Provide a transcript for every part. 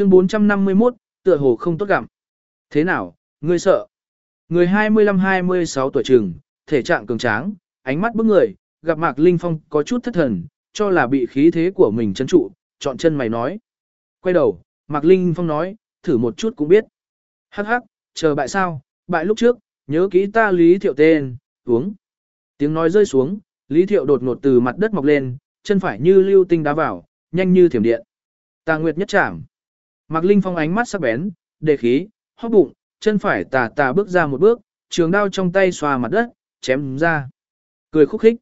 Chương 451, tựa hồ không tốt gặm. Thế nào, ngươi sợ? Người 25-26 tuổi trường, thể trạng cường tráng, ánh mắt bức người, gặp Mạc Linh Phong có chút thất thần, cho là bị khí thế của mình chấn trụ, chọn chân mày nói. Quay đầu, Mạc Linh Phong nói, thử một chút cũng biết. Hắc hắc, chờ bại sao, bại lúc trước, nhớ kỹ ta Lý Thiệu tên, uống. Tiếng nói rơi xuống, Lý Thiệu đột ngột từ mặt đất mọc lên, chân phải như lưu tinh đá vào, nhanh như thiểm điện. Tà Nguyệt nhất chạm. Mạc Linh Phong ánh mắt sắc bén, đề khí, hóp bụng, chân phải tà tà bước ra một bước, trường đao trong tay xoa mặt đất, chém ra. Cười khúc khích.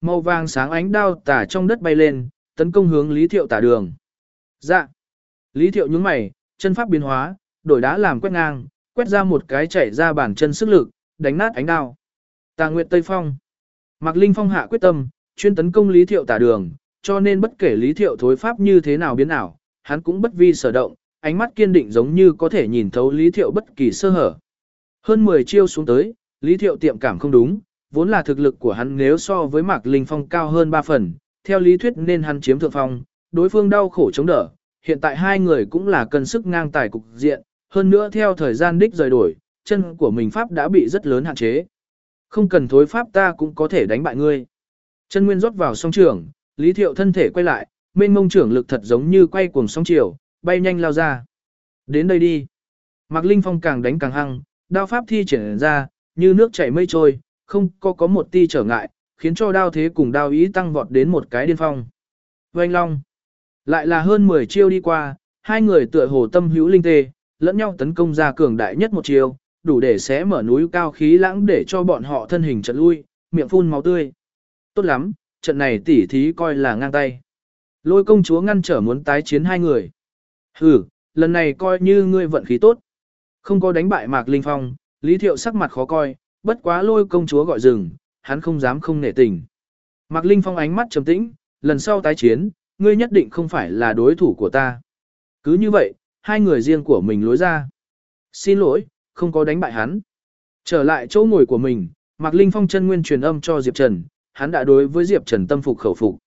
Màu vàng sáng ánh đao tà trong đất bay lên, tấn công hướng Lý Thiệu tả đường. Dạ. Lý Thiệu nhướng mày, chân pháp biến hóa, đổi đá làm quét ngang, quét ra một cái chảy ra bản chân sức lực, đánh nát ánh đao. Tà Nguyệt Tây Phong. Mạc Linh Phong hạ quyết tâm, chuyên tấn công Lý Thiệu tả đường, cho nên bất kể Lý Thiệu thối pháp như thế nào biến ảo, hắn cũng bất vi sở động, ánh mắt kiên định giống như có thể nhìn thấu Lý Thiệu bất kỳ sơ hở. Hơn 10 chiêu xuống tới, Lý Thiệu tiệm cảm không đúng, vốn là thực lực của hắn nếu so với Mạc Linh Phong cao hơn 3 phần, theo lý thuyết nên hắn chiếm thượng phong, đối phương đau khổ chống đỡ, hiện tại hai người cũng là cân sức ngang tài cục diện, hơn nữa theo thời gian đích rời đổi, chân của mình pháp đã bị rất lớn hạn chế. Không cần thối pháp ta cũng có thể đánh bại ngươi. Chân nguyên rót vào song trường, Lý Thiệu thân thể quay lại, mênh mông trưởng lực thật giống như quay cuồng sóng chiều, bay nhanh lao ra. Đến đây đi. Mạc Linh Phong càng đánh càng hăng, đao pháp thi triển ra, như nước chảy mây trôi, không có có một ti trở ngại, khiến cho đao thế cùng đao ý tăng vọt đến một cái điên phong. Vành Long. Lại là hơn 10 chiêu đi qua, hai người tựa hồ tâm hữu linh tê, lẫn nhau tấn công ra cường đại nhất một chiêu, đủ để xé mở núi cao khí lãng để cho bọn họ thân hình chật lui, miệng phun máu tươi. Tốt lắm, trận này tỉ thí coi là ngang tay. Lôi công chúa ngăn trở muốn tái chiến hai người. Hừ, lần này coi như ngươi vận khí tốt. Không có đánh bại Mạc Linh Phong, Lý Thiệu sắc mặt khó coi, bất quá lôi công chúa gọi dừng, hắn không dám không nể tình. Mạc Linh Phong ánh mắt trầm tĩnh, lần sau tái chiến, ngươi nhất định không phải là đối thủ của ta. Cứ như vậy, hai người riêng của mình lối ra. Xin lỗi, không có đánh bại hắn. Trở lại chỗ ngồi của mình, Mạc Linh Phong chân nguyên truyền âm cho Diệp Trần, hắn đã đối với Diệp Trần tâm phục khẩu phục.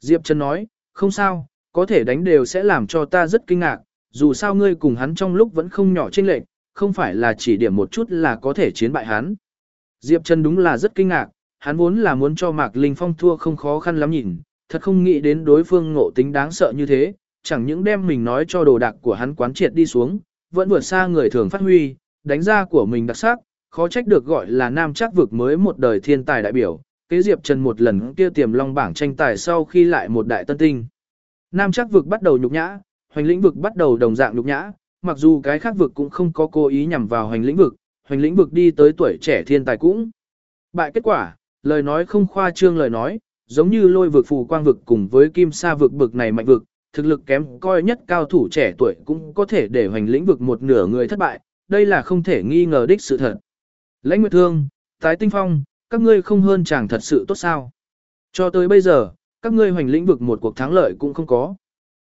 Diệp Trần nói, không sao, có thể đánh đều sẽ làm cho ta rất kinh ngạc, dù sao ngươi cùng hắn trong lúc vẫn không nhỏ chênh lệch, không phải là chỉ điểm một chút là có thể chiến bại hắn. Diệp Trần đúng là rất kinh ngạc, hắn vốn là muốn cho Mạc Linh Phong thua không khó khăn lắm nhìn, thật không nghĩ đến đối phương ngộ tính đáng sợ như thế, chẳng những đem mình nói cho đồ đạc của hắn quán triệt đi xuống, vẫn vượt xa người thường phát huy, đánh ra của mình đặc sắc, khó trách được gọi là nam chắc vực mới một đời thiên tài đại biểu, kế Diệp Trần một lần kia tiềm long bảng tranh tài sau khi lại một đại tân tinh. Nam chắc vực bắt đầu nhục nhã, hoành lĩnh vực bắt đầu đồng dạng nhục nhã, mặc dù cái khác vực cũng không có cố ý nhằm vào hoành lĩnh vực, hoành lĩnh vực đi tới tuổi trẻ thiên tài cũng. Bại kết quả, lời nói không khoa trương lời nói, giống như lôi vực phù quang vực cùng với kim sa vực bực này mạnh vực, thực lực kém coi nhất cao thủ trẻ tuổi cũng có thể để hoành lĩnh vực một nửa người thất bại, đây là không thể nghi ngờ đích sự thật. Lãnh Nguyệt Thương, Tái Tinh Phong, các ngươi không hơn chàng thật sự tốt sao. Cho tới bây giờ, các ngươi hoành lĩnh vực một cuộc thắng lợi cũng không có.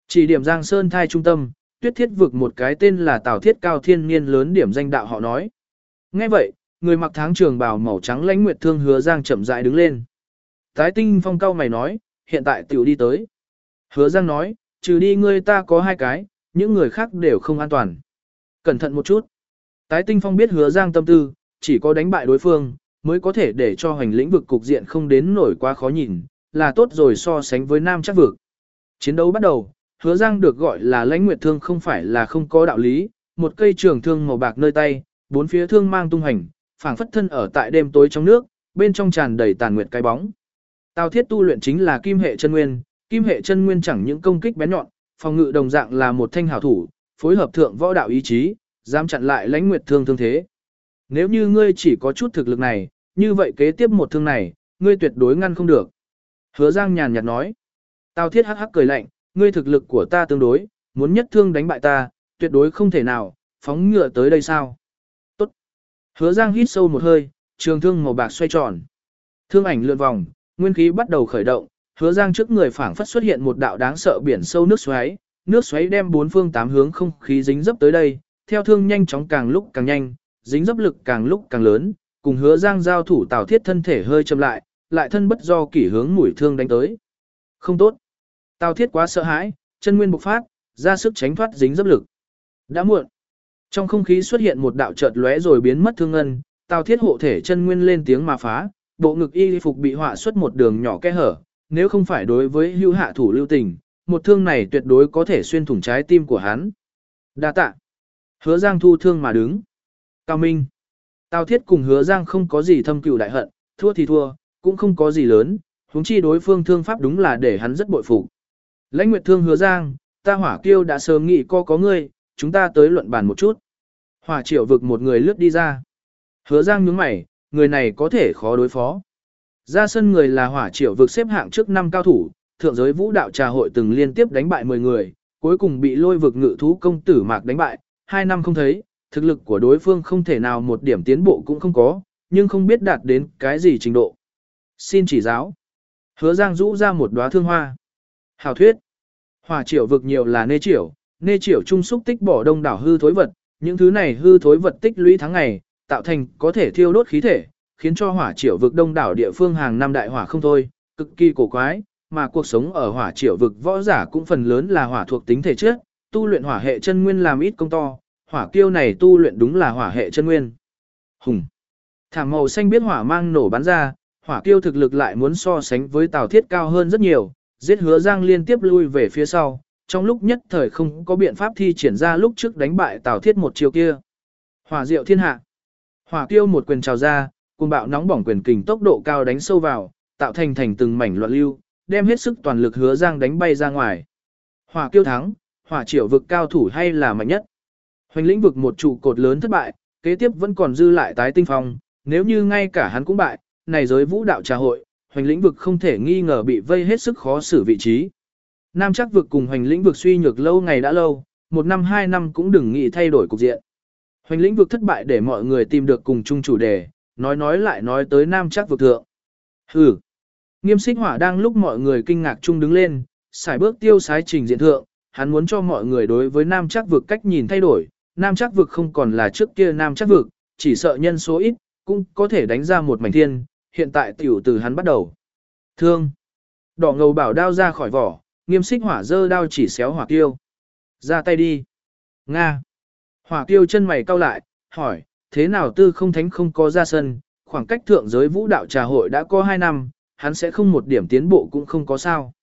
Chỉ điểm Giang Sơn thai trung tâm, tuyết thiết vực một cái tên là Tào Thiết Cao Thiên Niên lớn điểm danh đạo họ nói. Nghe vậy, người mặc tháng trường bào màu trắng lãnh nguyệt thương hứa Giang chậm rãi đứng lên. Tái tinh phong cao mày nói, hiện tại tiểu đi tới. Hứa Giang nói, trừ đi ngươi ta có hai cái, những người khác đều không an toàn. Cẩn thận một chút. Tái tinh phong biết hứa Giang tâm tư, chỉ có đánh bại đối phương, mới có thể để cho hành lĩnh vực cục diện không đến nổi quá khó nhìn, là tốt rồi so sánh với nam chắc vực. Chiến đấu bắt đầu, hứa Giang được gọi là lãnh nguyệt thương không phải là không có đạo lý, một cây trường thương màu bạc nơi tay, bốn phía thương mang tung hành, phảng phất thân ở tại đêm tối trong nước, bên trong tràn đầy tàn nguyệt cái bóng. Tào Thiết tu luyện chính là kim hệ chân nguyên, kim hệ chân nguyên chẳng những công kích bén nhọn, phòng ngự đồng dạng là một thanh hảo thủ, phối hợp thượng võ đạo ý chí, dám chặn lại lãnh nguyệt thương thương thế. Nếu như ngươi chỉ có chút thực lực này, như vậy kế tiếp một thương này, ngươi tuyệt đối ngăn không được. Hứa Giang nhàn nhạt nói. Tào Thiết hắc hắc cười lạnh, ngươi thực lực của ta tương đối, muốn nhất thương đánh bại ta, tuyệt đối không thể nào, phóng ngựa tới đây sao. Tốt. Hứa Giang hít sâu một hơi, trường thương màu bạc xoay tròn. Thương ảnh lượn vòng, nguyên khí bắt đầu khởi động, hứa Giang trước người phảng phất xuất hiện một đạo đáng sợ biển sâu nước xoáy, nước xoáy đem bốn phương tám hướng không khí dính dấp tới đây, theo thương nhanh chóng càng lúc càng nhanh, dính dấp lực càng lúc càng lớn, cùng hứa Giang giao thủ Tào Thiết thân thể hơi chậm lại, lại thân bất do kỷ hướng mũi thương đánh tới. Không tốt. Tào Thiết quá sợ hãi, chân nguyên bộc phát, ra sức tránh thoát dính dấp lực. Đã muộn. Trong không khí xuất hiện một đạo chợt lóe rồi biến mất thương ngân, Tào Thiết hộ thể chân nguyên lên tiếng mà phá, bộ ngực y phục bị họa xuất một đường nhỏ kẽ hở, nếu không phải đối với hưu hạ thủ lưu tình, một thương này tuyệt đối có thể xuyên thủng trái tim của hắn. Đa tạ. Hứa Giang thu thương mà đứng. Cao Minh. Tào Thiết cùng Hứa Giang không có gì thâm cừu đại hận, thua thì thua, cũng không có gì lớn, huống chi đối phương thương pháp đúng là để hắn rất bội phục. Lãnh Nguyệt Thương Hứa Giang, ta hỏa kiêu đã sớm nghĩ co có ngươi, chúng ta tới luận bàn một chút. Hỏa triệu vực một người lướt đi ra. Hứa Giang nhướng mày, người này có thể khó đối phó. Ra sân người là hỏa triệu vực xếp hạng trước năm cao thủ, thượng giới vũ đạo trà hội từng liên tiếp đánh bại 10 người, cuối cùng bị lôi vực ngự thú công tử mạc đánh bại, hai năm không thấy, thực lực của đối phương không thể nào một điểm tiến bộ cũng không có, nhưng không biết đạt đến cái gì trình độ. Xin chỉ giáo. Hứa Giang rũ ra một đóa thương hoa. Hào thuyết. Hỏa triều vực nhiều là nê triều, nê triều trung xúc tích bỏ đông đảo hư thối vật, những thứ này hư thối vật tích lũy tháng ngày, tạo thành có thể thiêu đốt khí thể, khiến cho hỏa triều vực đông đảo địa phương hàng năm đại hỏa không thôi, cực kỳ cổ quái, mà cuộc sống ở hỏa triều vực võ giả cũng phần lớn là hỏa thuộc tính thể chất, tu luyện hỏa hệ chân nguyên làm ít công to, hỏa kiêu này tu luyện đúng là hỏa hệ chân nguyên. Hùng. Thảm màu xanh biết hỏa mang nổ bắn ra, hỏa kiêu thực lực lại muốn so sánh với Tào Thiết cao hơn rất nhiều, giết hứa Giang liên tiếp lui về phía sau, trong lúc nhất thời không có biện pháp thi triển ra lúc trước đánh bại Tào Thiết một chiều kia. Hỏa diệu thiên hạ. Hỏa kiêu một quyền trào ra, cùng bạo nóng bỏng quyền kình tốc độ cao đánh sâu vào, tạo thành thành từng mảnh loạn lưu, đem hết sức toàn lực hứa Giang đánh bay ra ngoài. Hỏa kiêu thắng, hỏa triều vực cao thủ hay là mạnh nhất. Hoành lĩnh vực một trụ cột lớn thất bại, kế tiếp vẫn còn dư lại tái tinh phong, nếu như ngay cả hắn cũng bại, này giới vũ đạo trà hội, hoành lĩnh vực không thể nghi ngờ bị vây hết sức khó xử vị trí. Nam chắc vực cùng hoành lĩnh vực suy nhược lâu ngày đã lâu, một năm hai năm cũng đừng nghĩ thay đổi cục diện. Hoành lĩnh vực thất bại để mọi người tìm được cùng chung chủ đề, nói nói lại nói tới nam chắc vực thượng. Hừ. Nghiêm xích hỏa đang lúc mọi người kinh ngạc chung đứng lên, xài bước tiêu sái trình diện thượng, hắn muốn cho mọi người đối với nam chắc vực cách nhìn thay đổi, nam chắc vực không còn là trước kia nam chắc vực, chỉ sợ nhân số ít, cũng có thể đánh ra một mảnh thiên, hiện tại tiểu từ hắn bắt đầu. Thương. Đỏ ngầu bảo đao ra khỏi vỏ, nghiêm xích hỏa dơ đao chỉ xéo hỏa tiêu. Ra tay đi. Nga. Hỏa tiêu chân mày cau lại, hỏi, thế nào tư không thánh không có ra sân, khoảng cách thượng giới vũ đạo trà hội đã có 2 năm, hắn sẽ không một điểm tiến bộ cũng không có sao.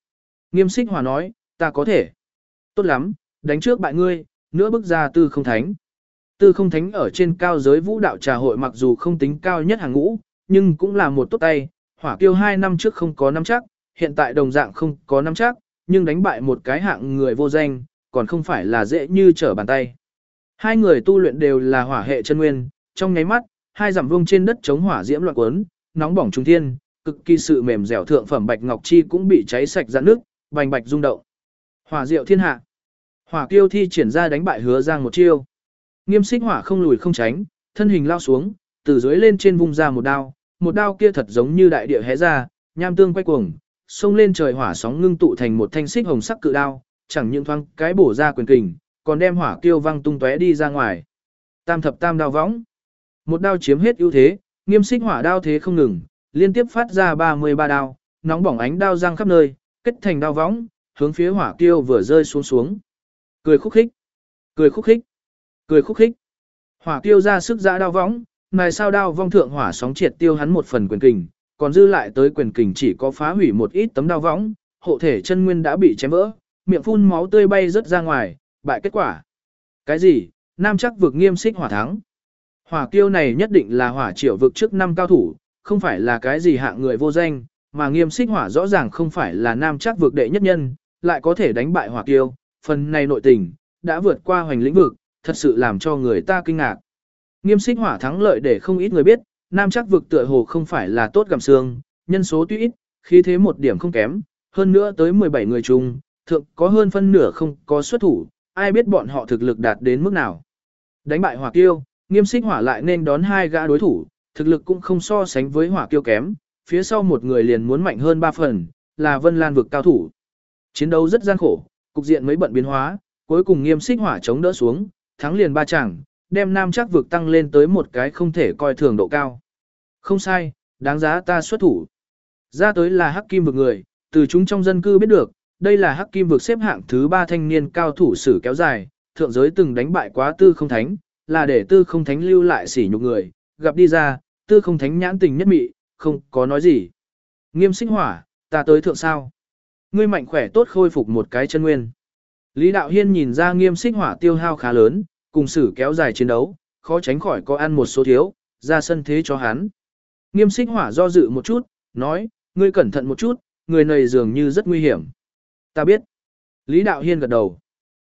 Nghiêm xích hỏa nói, ta có thể. Tốt lắm, đánh trước bại ngươi, nữa bước ra tư không thánh. Tư không thánh ở trên cao giới vũ đạo trà hội mặc dù không tính cao nhất hàng ngũ, nhưng cũng là một tốt tay, hỏa kiêu hai năm trước không có năm chắc, hiện tại đồng dạng không có năm chắc, nhưng đánh bại một cái hạng người vô danh, còn không phải là dễ như trở bàn tay. Hai người tu luyện đều là hỏa hệ chân nguyên, trong nháy mắt, hai giảm vông trên đất chống hỏa diễm loạn cuốn, nóng bỏng trung thiên, cực kỳ sự mềm dẻo thượng phẩm bạch ngọc chi cũng bị cháy sạch ra nước, bành bạch rung động. Hỏa diệu thiên hạ. Hỏa kiêu thi triển ra đánh bại hứa giang một chiêu. Nghiêm xích hỏa không lùi không tránh, thân hình lao xuống, từ dưới lên trên vung ra một đao, một đao kia thật giống như đại địa hé ra, nham tương quay cuồng, xông lên trời hỏa sóng ngưng tụ thành một thanh xích hồng sắc cự đao, chẳng những thoáng cái bổ ra quyền kình, còn đem hỏa kiêu văng tung tóe đi ra ngoài. Tam thập tam đao võng. Một đao chiếm hết ưu thế, nghiêm xích hỏa đao thế không ngừng, liên tiếp phát ra 33 đao, nóng bỏng ánh đao răng khắp nơi, kết thành đao võng, hướng phía hỏa kiêu vừa rơi xuống xuống. Cười khúc khích, cười khúc khích, cười khúc khích. Hỏa kiêu ra sức giã đao võng, này sao đao vong thượng hỏa sóng triệt tiêu hắn một phần quyền kình, còn dư lại tới quyền kình chỉ có phá hủy một ít tấm đao võng, hộ thể chân nguyên đã bị chém vỡ, miệng phun máu tươi bay rất ra ngoài, bại kết quả. Cái gì? Nam chắc vực nghiêm xích hỏa thắng. Hỏa kiêu này nhất định là hỏa triệu vực trước năm cao thủ, không phải là cái gì hạng người vô danh, mà nghiêm xích hỏa rõ ràng không phải là nam chắc vực đệ nhất nhân, lại có thể đánh bại hỏa kiêu, phần này nội tình, đã vượt qua hoành lĩnh vực, thật sự làm cho người ta kinh ngạc. Nghiêm xích hỏa thắng lợi để không ít người biết, nam chắc vực tựa hồ không phải là tốt gặm xương, nhân số tuy ít, khí thế một điểm không kém, hơn nữa tới 17 người chung, thượng có hơn phân nửa không có xuất thủ, ai biết bọn họ thực lực đạt đến mức nào. Đánh bại hỏa kiêu, nghiêm xích hỏa lại nên đón hai gã đối thủ, thực lực cũng không so sánh với hỏa kiêu kém, phía sau một người liền muốn mạnh hơn ba phần, là vân lan vực cao thủ. Chiến đấu rất gian khổ, cục diện mấy bận biến hóa, cuối cùng nghiêm xích hỏa chống đỡ xuống, thắng liền ba chẳng, đem nam chắc vực tăng lên tới một cái không thể coi thường độ cao. Không sai, đáng giá ta xuất thủ. Ra tới là hắc kim vực người, từ chúng trong dân cư biết được, đây là hắc kim vực xếp hạng thứ ba thanh niên cao thủ sử kéo dài, thượng giới từng đánh bại quá tư không thánh, là để tư không thánh lưu lại sỉ nhục người, gặp đi ra, tư không thánh nhãn tình nhất mị, không có nói gì. Nghiêm sinh hỏa, ta tới thượng sao. Ngươi mạnh khỏe tốt khôi phục một cái chân nguyên. Lý Đạo Hiên nhìn ra nghiêm Sinh hỏa tiêu hao khá lớn, cùng sử kéo dài chiến đấu, khó tránh khỏi có ăn một số thiếu, ra sân thế cho hắn. Nghiêm xích hỏa do dự một chút, nói, ngươi cẩn thận một chút, người này dường như rất nguy hiểm. Ta biết. Lý Đạo Hiên gật đầu.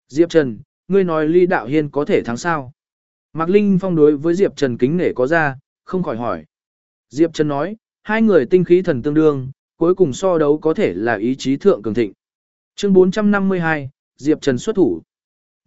Diệp Trần, ngươi nói Lý Đạo Hiên có thể thắng sao? Mạc Linh Phong đối với Diệp Trần kính nể có ra, không khỏi hỏi. Diệp Trần nói, hai người tinh khí thần tương đương, cuối cùng so đấu có thể là ý chí thượng cường thịnh. Chương 452, Diệp Trần xuất thủ.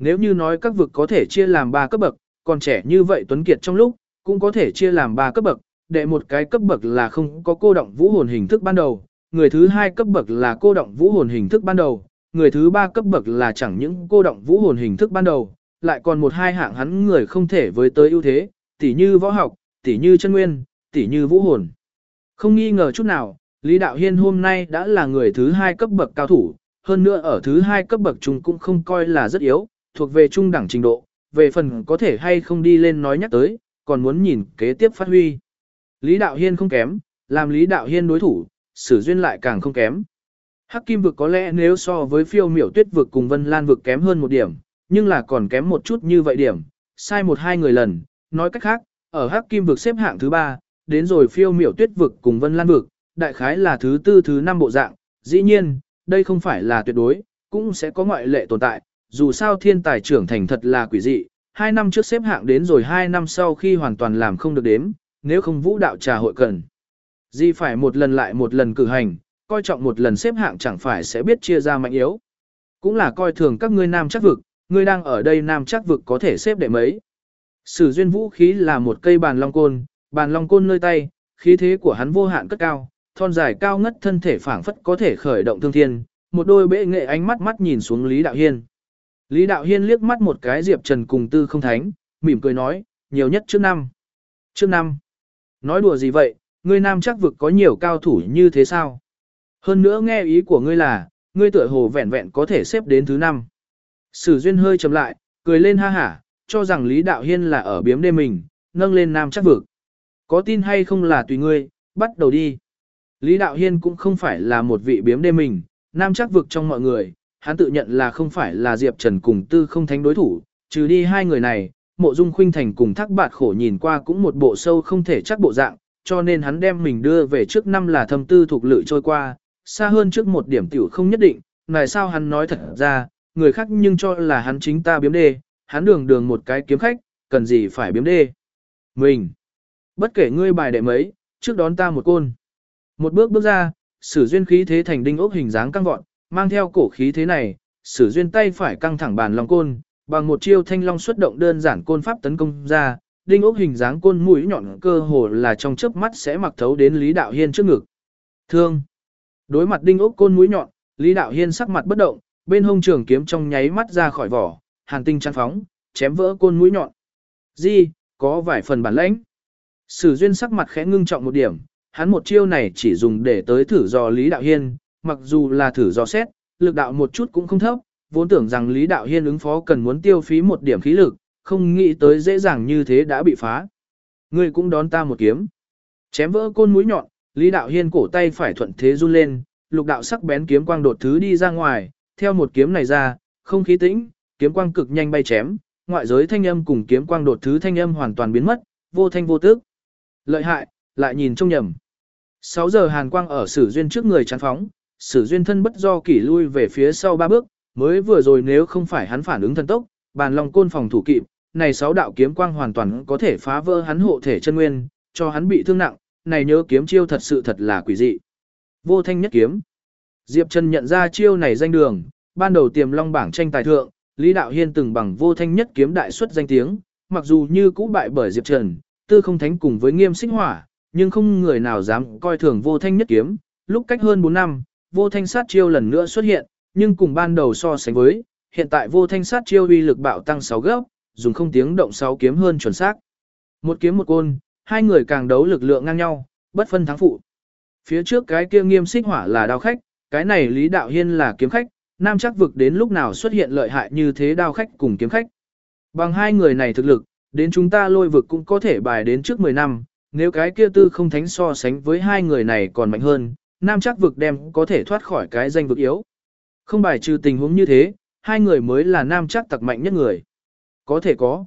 Nếu như nói các vực có thể chia làm 3 cấp bậc, còn trẻ như vậy Tuấn Kiệt trong lúc, cũng có thể chia làm 3 cấp bậc, đệ một cái cấp bậc là không có cô động vũ hồn hình thức ban đầu, người thứ hai cấp bậc là cô động vũ hồn hình thức ban đầu, người thứ ba cấp bậc là chẳng những cô động vũ hồn hình thức ban đầu, lại còn một hai hạng hắn người không thể với tới ưu thế, tỉ như võ học, tỉ như chân nguyên, tỉ như vũ hồn. Không nghi ngờ chút nào, Lý Đạo Hiên hôm nay đã là người thứ hai cấp bậc cao thủ, hơn nữa ở thứ hai cấp bậc chúng cũng không coi là rất yếu, thuộc về trung đẳng trình độ, về phần có thể hay không đi lên nói nhắc tới, còn muốn nhìn kế tiếp phát huy. Lý Đạo Hiên không kém, làm Lý Đạo Hiên đối thủ, sử duyên lại càng không kém. Hắc Kim vực có lẽ nếu so với phiêu miểu tuyết vực cùng Vân Lan vực kém hơn một điểm, nhưng là còn kém một chút như vậy điểm, sai một hai người lần, nói cách khác, ở Hắc Kim vực xếp hạng thứ ba, đến rồi phiêu miểu tuyết vực cùng Vân Lan vực, đại khái là thứ tư thứ năm bộ dạng, dĩ nhiên, đây không phải là tuyệt đối, cũng sẽ có ngoại lệ tồn tại, dù sao thiên tài trưởng thành thật là quỷ dị, hai năm trước xếp hạng đến rồi hai năm sau khi hoàn toàn làm không được đếm, nếu không vũ đạo trà hội cần. Gì phải một lần lại một lần cử hành, coi trọng một lần xếp hạng chẳng phải sẽ biết chia ra mạnh yếu. Cũng là coi thường các ngươi nam chắc vực, ngươi đang ở đây nam chắc vực có thể xếp đệ mấy. Sử duyên vũ khí là một cây bàn long côn, bàn long côn nơi tay, khí thế của hắn vô hạn cất cao, thon dài cao ngất thân thể phảng phất có thể khởi động thương thiên, một đôi bệ nghệ ánh mắt mắt nhìn xuống Lý Đạo Hiên. Lý Đạo Hiên liếc mắt một cái Diệp Trần cùng tư không thánh, mỉm cười nói, nhiều nhất trước năm. Trước năm. Nói đùa gì vậy, ngươi nam chắc vực có nhiều cao thủ như thế sao? Hơn nữa nghe ý của ngươi là, ngươi tựa hồ vẹn vẹn có thể xếp đến thứ năm. Sử duyên hơi chậm lại, cười lên ha hả, cho rằng Lý Đạo Hiên là ở biếm đê mình, nâng lên nam chắc vực. Có tin hay không là tùy ngươi, bắt đầu đi. Lý Đạo Hiên cũng không phải là một vị biếm đê mình, nam chắc vực trong mọi người, hắn tự nhận là không phải là Diệp Trần cùng tư không thánh đối thủ, trừ đi hai người này, mộ dung khuynh thành cùng thác bạt khổ nhìn qua cũng một bộ sâu không thể chắc bộ dạng, cho nên hắn đem mình đưa về trước năm là thâm tư thuộc lự trôi qua, xa hơn trước một điểm tiểu không nhất định, này sao hắn nói thật ra, người khác nhưng cho là hắn chính ta biếm đê, hắn đường đường một cái kiếm khách, cần gì phải biếm đê. Mình, bất kể ngươi bài đệ mấy, trước đón ta một côn. Một bước bước ra, sử duyên khí thế thành đinh ốc hình dáng căng vọt, mang theo cổ khí thế này, sử duyên tay phải căng thẳng bàn long côn, bằng một chiêu thanh long xuất động đơn giản côn pháp tấn công ra, đinh ốc hình dáng côn mũi nhọn cơ hồ là trong chớp mắt sẽ mặc thấu đến Lý Đạo Hiên trước ngực. Thương. Đối mặt đinh ốc côn mũi nhọn, Lý Đạo Hiên sắc mặt bất động, bên hông trường kiếm trong nháy mắt ra khỏi vỏ, hàn tinh chăn phóng, chém vỡ côn mũi nhọn. Di, có vài phần bản lãnh. Sử duyên sắc mặt khẽ ngưng trọng một điểm, hắn một chiêu này chỉ dùng để tới thử dò Lý Đạo Hiên, mặc dù là thử dò xét, lực đạo một chút cũng không thấp, vốn tưởng rằng Lý Đạo Hiên ứng phó cần muốn tiêu phí một điểm khí lực, không nghĩ tới dễ dàng như thế đã bị phá. Ngươi cũng đón ta một kiếm. Chém vỡ côn mũi nhọn, Lý Đạo Hiên cổ tay phải thuận thế run lên, lục đạo sắc bén kiếm quang đột thứ đi ra ngoài, theo một kiếm này ra, không khí tĩnh, kiếm quang cực nhanh bay chém, ngoại giới thanh âm cùng kiếm quang đột thứ thanh âm hoàn toàn biến mất, vô thanh vô tức. Lợi hại, lại nhìn trông nhầm. 6 giờ hàn quang ở sử duyên trước người chán phóng, sử duyên thân bất do kỷ lui về phía sau ba bước, mới vừa rồi nếu không phải hắn phản ứng thần tốc, bàn lòng côn phòng thủ kịp, này sáu đạo kiếm quang hoàn toàn có thể phá vỡ hắn hộ thể chân nguyên, cho hắn bị thương nặng, này nhớ kiếm chiêu thật sự thật là quỷ dị. Vô thanh nhất kiếm. Diệp Trần nhận ra chiêu này danh đường, ban đầu tiềm long bảng tranh tài thượng, Lý Đạo Hiên từng bằng vô thanh nhất kiếm đại xuất danh tiếng, mặc dù như cũ bại bởi Diệp Trần, tư không thánh cùng với nghiêm sinh hỏa, nhưng không người nào dám coi thường vô thanh nhất kiếm. Lúc cách hơn 4 năm, vô thanh sát chiêu lần nữa xuất hiện, nhưng cùng ban đầu so sánh với, hiện tại vô thanh sát chiêu uy lực bạo tăng 6 gấp, dùng không tiếng động 6 kiếm hơn chuẩn xác. Một kiếm một côn, hai người càng đấu lực lượng ngang nhau, bất phân thắng phụ. Phía trước cái kia nghiêm xích hỏa là đao khách, cái này Lý Đạo Hiên là kiếm khách, nam chắc vực đến lúc nào xuất hiện lợi hại như thế đao khách cùng kiếm khách. Bằng hai người này thực lực, đến chúng ta lôi vực cũng có thể bài đến trước 10 năm, nếu cái kia tư không thánh so sánh với hai người này còn mạnh hơn, nam chắc vực đem có thể thoát khỏi cái danh vực yếu. Không bài trừ tình huống như thế, hai người mới là nam chắc tặc mạnh nhất người. Có thể có.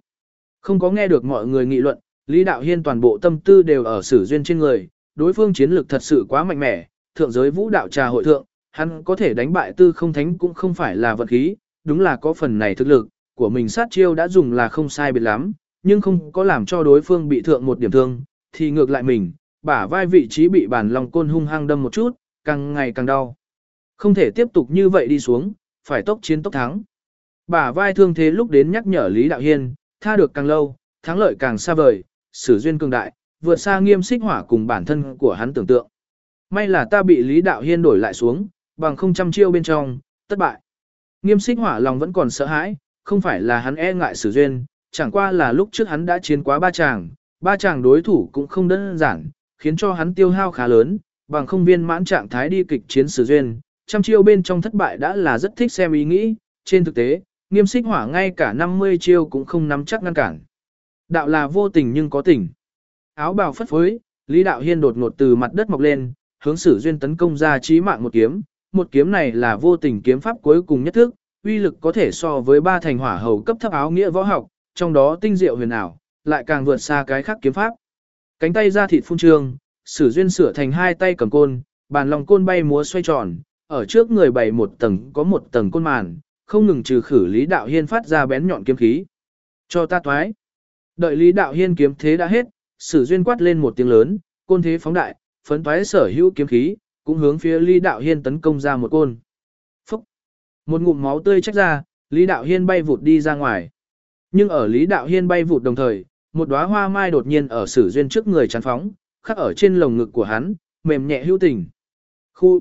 Không có nghe được mọi người nghị luận, Lý Đạo Hiên toàn bộ tâm tư đều ở sử duyên trên người, đối phương chiến lược thật sự quá mạnh mẽ, thượng giới vũ đạo trà hội thượng, hắn có thể đánh bại tư không thánh cũng không phải là vật khí, đúng là có phần này thực lực, của mình sát chiêu đã dùng là không sai biệt lắm, nhưng không có làm cho đối phương bị thượng một điểm thương, thì ngược lại mình, bả vai vị trí bị bản lòng côn hung hăng đâm một chút, càng ngày càng đau. Không thể tiếp tục như vậy đi xuống, phải tốc chiến tốc thắng. Bả vai thương thế lúc đến nhắc nhở Lý Đạo Hiên, tha được càng lâu, thắng lợi càng xa vời, sử duyên cường đại, vượt xa nghiêm xích hỏa cùng bản thân của hắn tưởng tượng. May là ta bị Lý Đạo Hiên đổi lại xuống, bằng không trăm chiêu bên trong, thất bại. Nghiêm xích hỏa lòng vẫn còn sợ hãi, không phải là hắn e ngại sử duyên, chẳng qua là lúc trước hắn đã chiến quá ba chàng, ba chàng đối thủ cũng không đơn giản, khiến cho hắn tiêu hao khá lớn, bằng không viên mãn trạng thái đi kịch chiến sử duyên, trăm chiêu bên trong thất bại đã là rất thích xem ý nghĩ, trên thực tế, nghiêm xích hỏa ngay cả 50 chiêu cũng không nắm chắc ngăn cản. Đạo là vô tình nhưng có tình. Áo bào phất phới, Lý Đạo Hiên đột ngột từ mặt đất mọc lên, hướng sử duyên tấn công ra chí mạng một kiếm, một kiếm này là vô tình kiếm pháp cuối cùng nhất thức, uy lực có thể so với ba thành hỏa hầu cấp thấp áo nghĩa võ học, trong đó tinh diệu huyền ảo, lại càng vượt xa cái khác kiếm pháp. Cánh tay ra thịt phun trương, sử duyên sửa thành hai tay cầm côn, bàn lòng côn bay múa xoay tròn, ở trước người bày một tầng có một tầng côn màn, không ngừng trừ khử Lý Đạo Hiên phát ra bén nhọn kiếm khí. Cho ta toái. Đợi Lý Đạo Hiên kiếm thế đã hết, sử duyên quát lên một tiếng lớn, côn thế phóng đại, phấn toái sở hữu kiếm khí, cũng hướng phía Lý Đạo Hiên tấn công ra một côn. Phúc! Một ngụm máu tươi trách ra, Lý Đạo Hiên bay vụt đi ra ngoài. Nhưng ở Lý Đạo Hiên bay vụt đồng thời, một đóa hoa mai đột nhiên ở sử duyên trước người chắn phóng, khắc ở trên lồng ngực của hắn, mềm nhẹ hữu tình. Khu!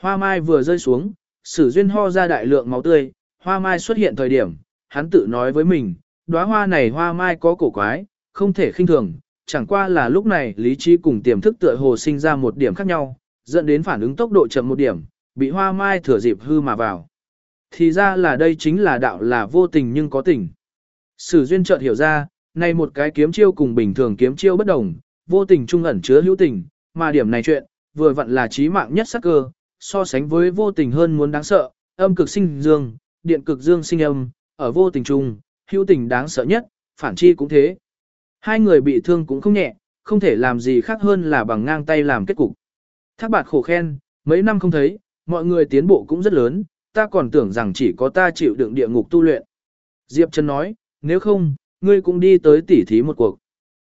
Hoa mai vừa rơi xuống, sử duyên ho ra đại lượng máu tươi, hoa mai xuất hiện thời điểm, hắn tự nói với mình, đóa hoa này hoa mai có cổ quái, không thể khinh thường, chẳng qua là lúc này lý trí cùng tiềm thức tựa hồ sinh ra một điểm khác nhau, dẫn đến phản ứng tốc độ chậm một điểm, bị hoa mai thừa dịp hư mà vào. Thì ra là đây chính là đạo là vô tình nhưng có tình. Sử duyên chợt hiểu ra, này một cái kiếm chiêu cùng bình thường kiếm chiêu bất đồng, vô tình trung ẩn chứa hữu tình, mà điểm này chuyện, vừa vặn là trí mạng nhất sắc cơ, so sánh với vô tình hơn muốn đáng sợ, âm cực sinh dương, điện cực dương sinh âm, ở vô tình trung, hữu tình đáng sợ nhất, phản chi cũng thế. Hai người bị thương cũng không nhẹ, không thể làm gì khác hơn là bằng ngang tay làm kết cục. Thác bạt khổ khen, mấy năm không thấy, mọi người tiến bộ cũng rất lớn, ta còn tưởng rằng chỉ có ta chịu đựng địa ngục tu luyện. Diệp Trần nói, nếu không, ngươi cũng đi tới tỉ thí một cuộc.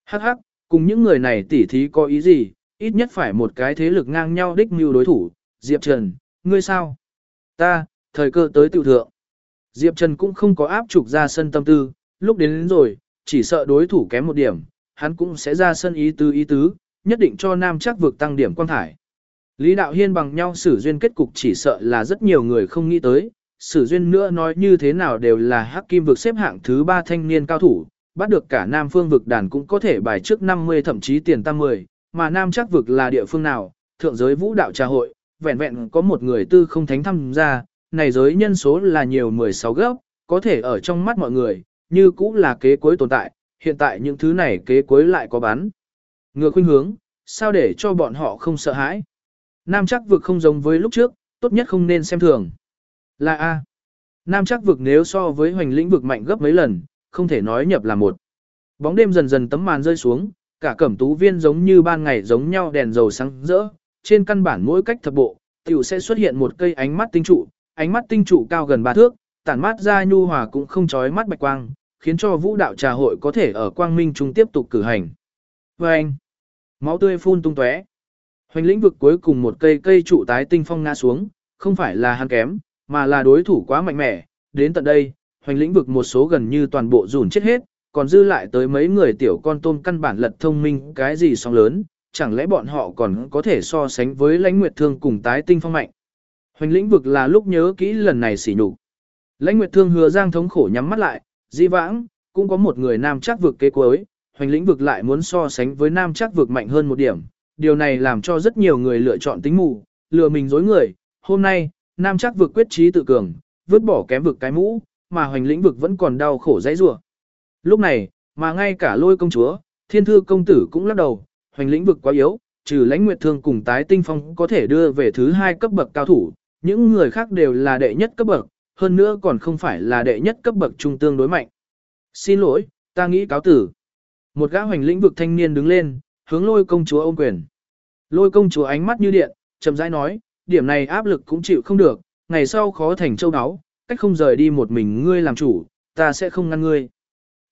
Hắc hắc, cùng những người này tỉ thí có ý gì, ít nhất phải một cái thế lực ngang nhau đích mưu đối thủ. Diệp Trần, ngươi sao? Ta, thời cơ tới tự thượng. Diệp Trần cũng không có áp trục ra sân tâm tư, lúc đến, đến rồi, chỉ sợ đối thủ kém một điểm, hắn cũng sẽ ra sân ý tứ ý tứ, nhất định cho nam chắc vực tăng điểm quan thải. Lý Đạo Hiên bằng nhau xử duyên kết cục chỉ sợ là rất nhiều người không nghĩ tới, sử duyên nữa nói như thế nào đều là hắc kim vực xếp hạng thứ 3 thanh niên cao thủ, bắt được cả nam phương vực đàn cũng có thể bài trước 50 thậm chí tiền tam 10, mà nam chắc vực là địa phương nào, thượng giới vũ đạo trà hội, vẹn vẹn có một người tư không thánh tham gia, này giới nhân số là nhiều 16 gấp, có thể ở trong mắt mọi người, như cũng là kế cuối tồn tại, hiện tại những thứ này kế cuối lại có bán. Ngược khuynh hướng, sao để cho bọn họ không sợ hãi? Nam chắc vực không giống với lúc trước, tốt nhất không nên xem thường. Là A. Nam chắc vực nếu so với hoành lĩnh vực mạnh gấp mấy lần, không thể nói nhập là một. Bóng đêm dần dần tấm màn rơi xuống, cả cẩm tú viên giống như ban ngày giống nhau đèn dầu sáng rỡ, trên căn bản mỗi cách thập bộ, tiểu sẽ xuất hiện một cây ánh mắt tinh trụ, ánh mắt tinh trụ cao gần ba thước, tản mát ra nhu hòa cũng không chói mắt bạch quang, khiến cho vũ đạo trà hội có thể ở quang minh trung tiếp tục cử hành. Và anh, máu tươi phun tung tóe. Hoành lĩnh vực cuối cùng một cây cây trụ tái tinh phong ngã xuống, không phải là hắn kém, mà là đối thủ quá mạnh mẽ, đến tận đây, hoành lĩnh vực một số gần như toàn bộ rủn chết hết, còn dư lại tới mấy người tiểu con tôm căn bản lật thông minh cái gì song lớn, chẳng lẽ bọn họ còn có thể so sánh với lãnh nguyệt thương cùng tái tinh phong mạnh. Hoành lĩnh vực là lúc nhớ kỹ lần này xỉ nhục. Lãnh nguyệt thương hứa giang thống khổ nhắm mắt lại, di vãng, cũng có một người nam chắc vực kế cuối, hoành lĩnh vực lại muốn so sánh với nam chắc vực mạnh hơn một điểm. Điều này làm cho rất nhiều người lựa chọn tính mù, lừa mình dối người, hôm nay, nam chắc vực quyết trí tự cường, vứt bỏ kém vực cái mũ, mà hoành lĩnh vực vẫn còn đau khổ dãy rủa. Lúc này, mà ngay cả lôi công chúa, thiên thư công tử cũng lắc đầu, hoành lĩnh vực quá yếu, trừ lãnh nguyệt thương cùng tái tinh phong có thể đưa về thứ hai cấp bậc cao thủ, những người khác đều là đệ nhất cấp bậc, hơn nữa còn không phải là đệ nhất cấp bậc trung tương đối mạnh. Xin lỗi, ta nghĩ cáo tử. Một gã hoành lĩnh vực thanh niên đứng lên, hướng lôi công chúa ôm quyền. Lôi công chúa ánh mắt như điện, chậm rãi nói, điểm này áp lực cũng chịu không được, ngày sau khó thành châu áo, cách không rời đi một mình ngươi làm chủ, ta sẽ không ngăn ngươi.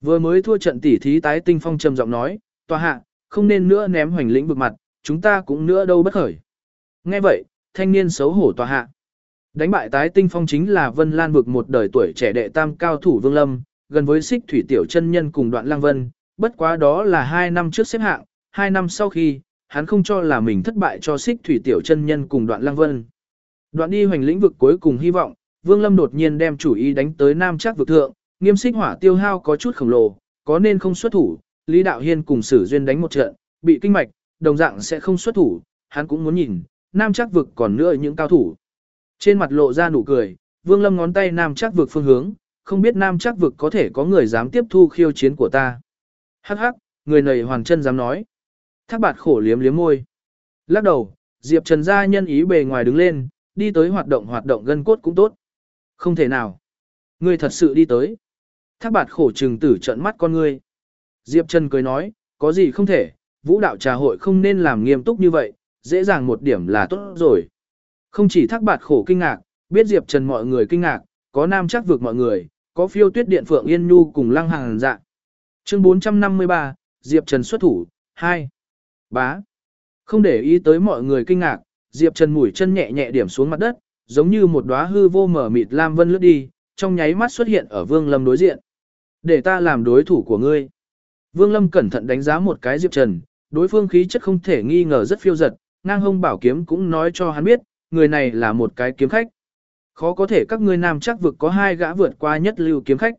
Vừa mới thua trận tỉ thí tái tinh phong trầm giọng nói, tòa hạ, không nên nữa ném hoành lĩnh vực mặt, chúng ta cũng nữa đâu bất khởi. Nghe vậy, thanh niên xấu hổ tòa hạ. Đánh bại tái tinh phong chính là Vân Lan vực một đời tuổi trẻ đệ tam cao thủ Vương Lâm, gần với xích thủy tiểu chân nhân cùng đoạn lang vân, bất quá đó là hai năm trước xếp hạng, hai năm sau khi, hắn không cho là mình thất bại cho xích thủy tiểu chân nhân cùng đoạn lang vân. Đoạn đi hoành lĩnh vực cuối cùng hy vọng, Vương Lâm đột nhiên đem chủ ý đánh tới Nam Trác vực thượng, nghiêm xích hỏa tiêu hao có chút khổng lồ, có nên không xuất thủ, Lý Đạo Hiên cùng Sử Duyên đánh một trận, bị kinh mạch, đồng dạng sẽ không xuất thủ, hắn cũng muốn nhìn, Nam Trác vực còn nữa những cao thủ. Trên mặt lộ ra nụ cười, Vương Lâm ngón tay Nam Trác vực phương hướng, không biết Nam Trác vực có thể có người dám tiếp thu khiêu chiến của ta. Hắc hắc, người này hoàn chân dám nói. Thác bạt khổ liếm liếm môi. Lắc đầu, Diệp Trần gia nhân ý bề ngoài đứng lên, đi tới hoạt động hoạt động gân cốt cũng tốt. Không thể nào. Ngươi thật sự đi tới. Thác bạt khổ trừng tử trận mắt con ngươi. Diệp Trần cười nói, có gì không thể, vũ đạo trà hội không nên làm nghiêm túc như vậy, dễ dàng một điểm là tốt rồi. Không chỉ thác bạt khổ kinh ngạc, biết Diệp Trần mọi người kinh ngạc, có nam chắc vượt mọi người, có phiêu tuyết điện phượng yên nhu cùng lăng hàng dạ. Chương 453, Diệp Trần xuất thủ, 2. Bá. Không để ý tới mọi người kinh ngạc, Diệp Trần mũi chân nhẹ nhẹ điểm xuống mặt đất, giống như một đóa hư vô mở mịt lam vân lướt đi, trong nháy mắt xuất hiện ở Vương Lâm đối diện. Để ta làm đối thủ của ngươi. Vương Lâm cẩn thận đánh giá một cái Diệp Trần, đối phương khí chất không thể nghi ngờ rất phiêu giật, ngang hông bảo kiếm cũng nói cho hắn biết, người này là một cái kiếm khách. Khó có thể các ngươi nam chắc vực có hai gã vượt qua nhất lưu kiếm khách.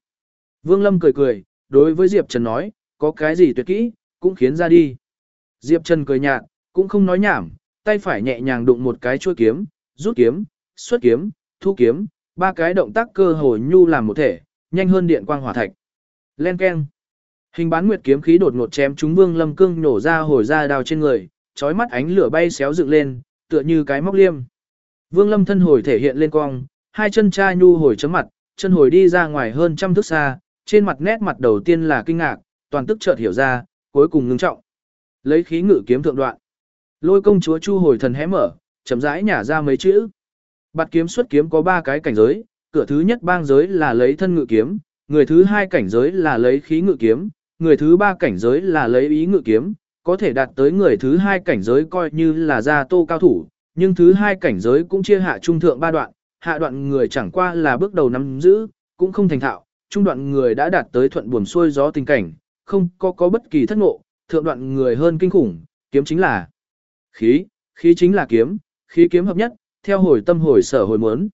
Vương Lâm cười cười, đối với Diệp Trần nói, có cái gì tuyệt kỹ, cũng khiến ra đi. Diệp Trần cười nhạt, cũng không nói nhảm, tay phải nhẹ nhàng đụng một cái chuôi kiếm, rút kiếm, xuất kiếm, thu kiếm, ba cái động tác cơ hồ nhu làm một thể, nhanh hơn điện quang hỏa thạch. Len keng. Hình bán nguyệt kiếm khí đột ngột chém trúng Vương Lâm cương nổ ra hồi ra đao trên người, chói mắt ánh lửa bay xéo dựng lên, tựa như cái móc liêm. Vương Lâm thân hồi thể hiện lên cong, hai chân cha nhu hồi chấm mặt, chân hồi đi ra ngoài hơn trăm thước xa, trên mặt nét mặt đầu tiên là kinh ngạc, toàn tức chợt hiểu ra, cuối cùng ngưng trọng. Lấy khí ngự kiếm thượng đoạn. Lôi công chúa Chu hồi thần hé mở, chậm rãi nhả ra mấy chữ. Bạt kiếm xuất kiếm có ba cái cảnh giới, cửa thứ nhất bang giới là lấy thân ngự kiếm, người thứ hai cảnh giới là lấy khí ngự kiếm, người thứ ba cảnh giới là lấy ý ngự kiếm, có thể đạt tới người thứ hai cảnh giới coi như là gia tô cao thủ, nhưng thứ hai cảnh giới cũng chia hạ trung thượng ba đoạn, hạ đoạn người chẳng qua là bước đầu nắm giữ, cũng không thành thạo, trung đoạn người đã đạt tới thuận buồm xuôi gió tình cảnh, không có có bất kỳ thất ngộ, thượng đoạn người hơn kinh khủng, kiếm chính là khí, khí chính là kiếm, khí kiếm hợp nhất, theo hồi tâm hồi sở hồi muốn.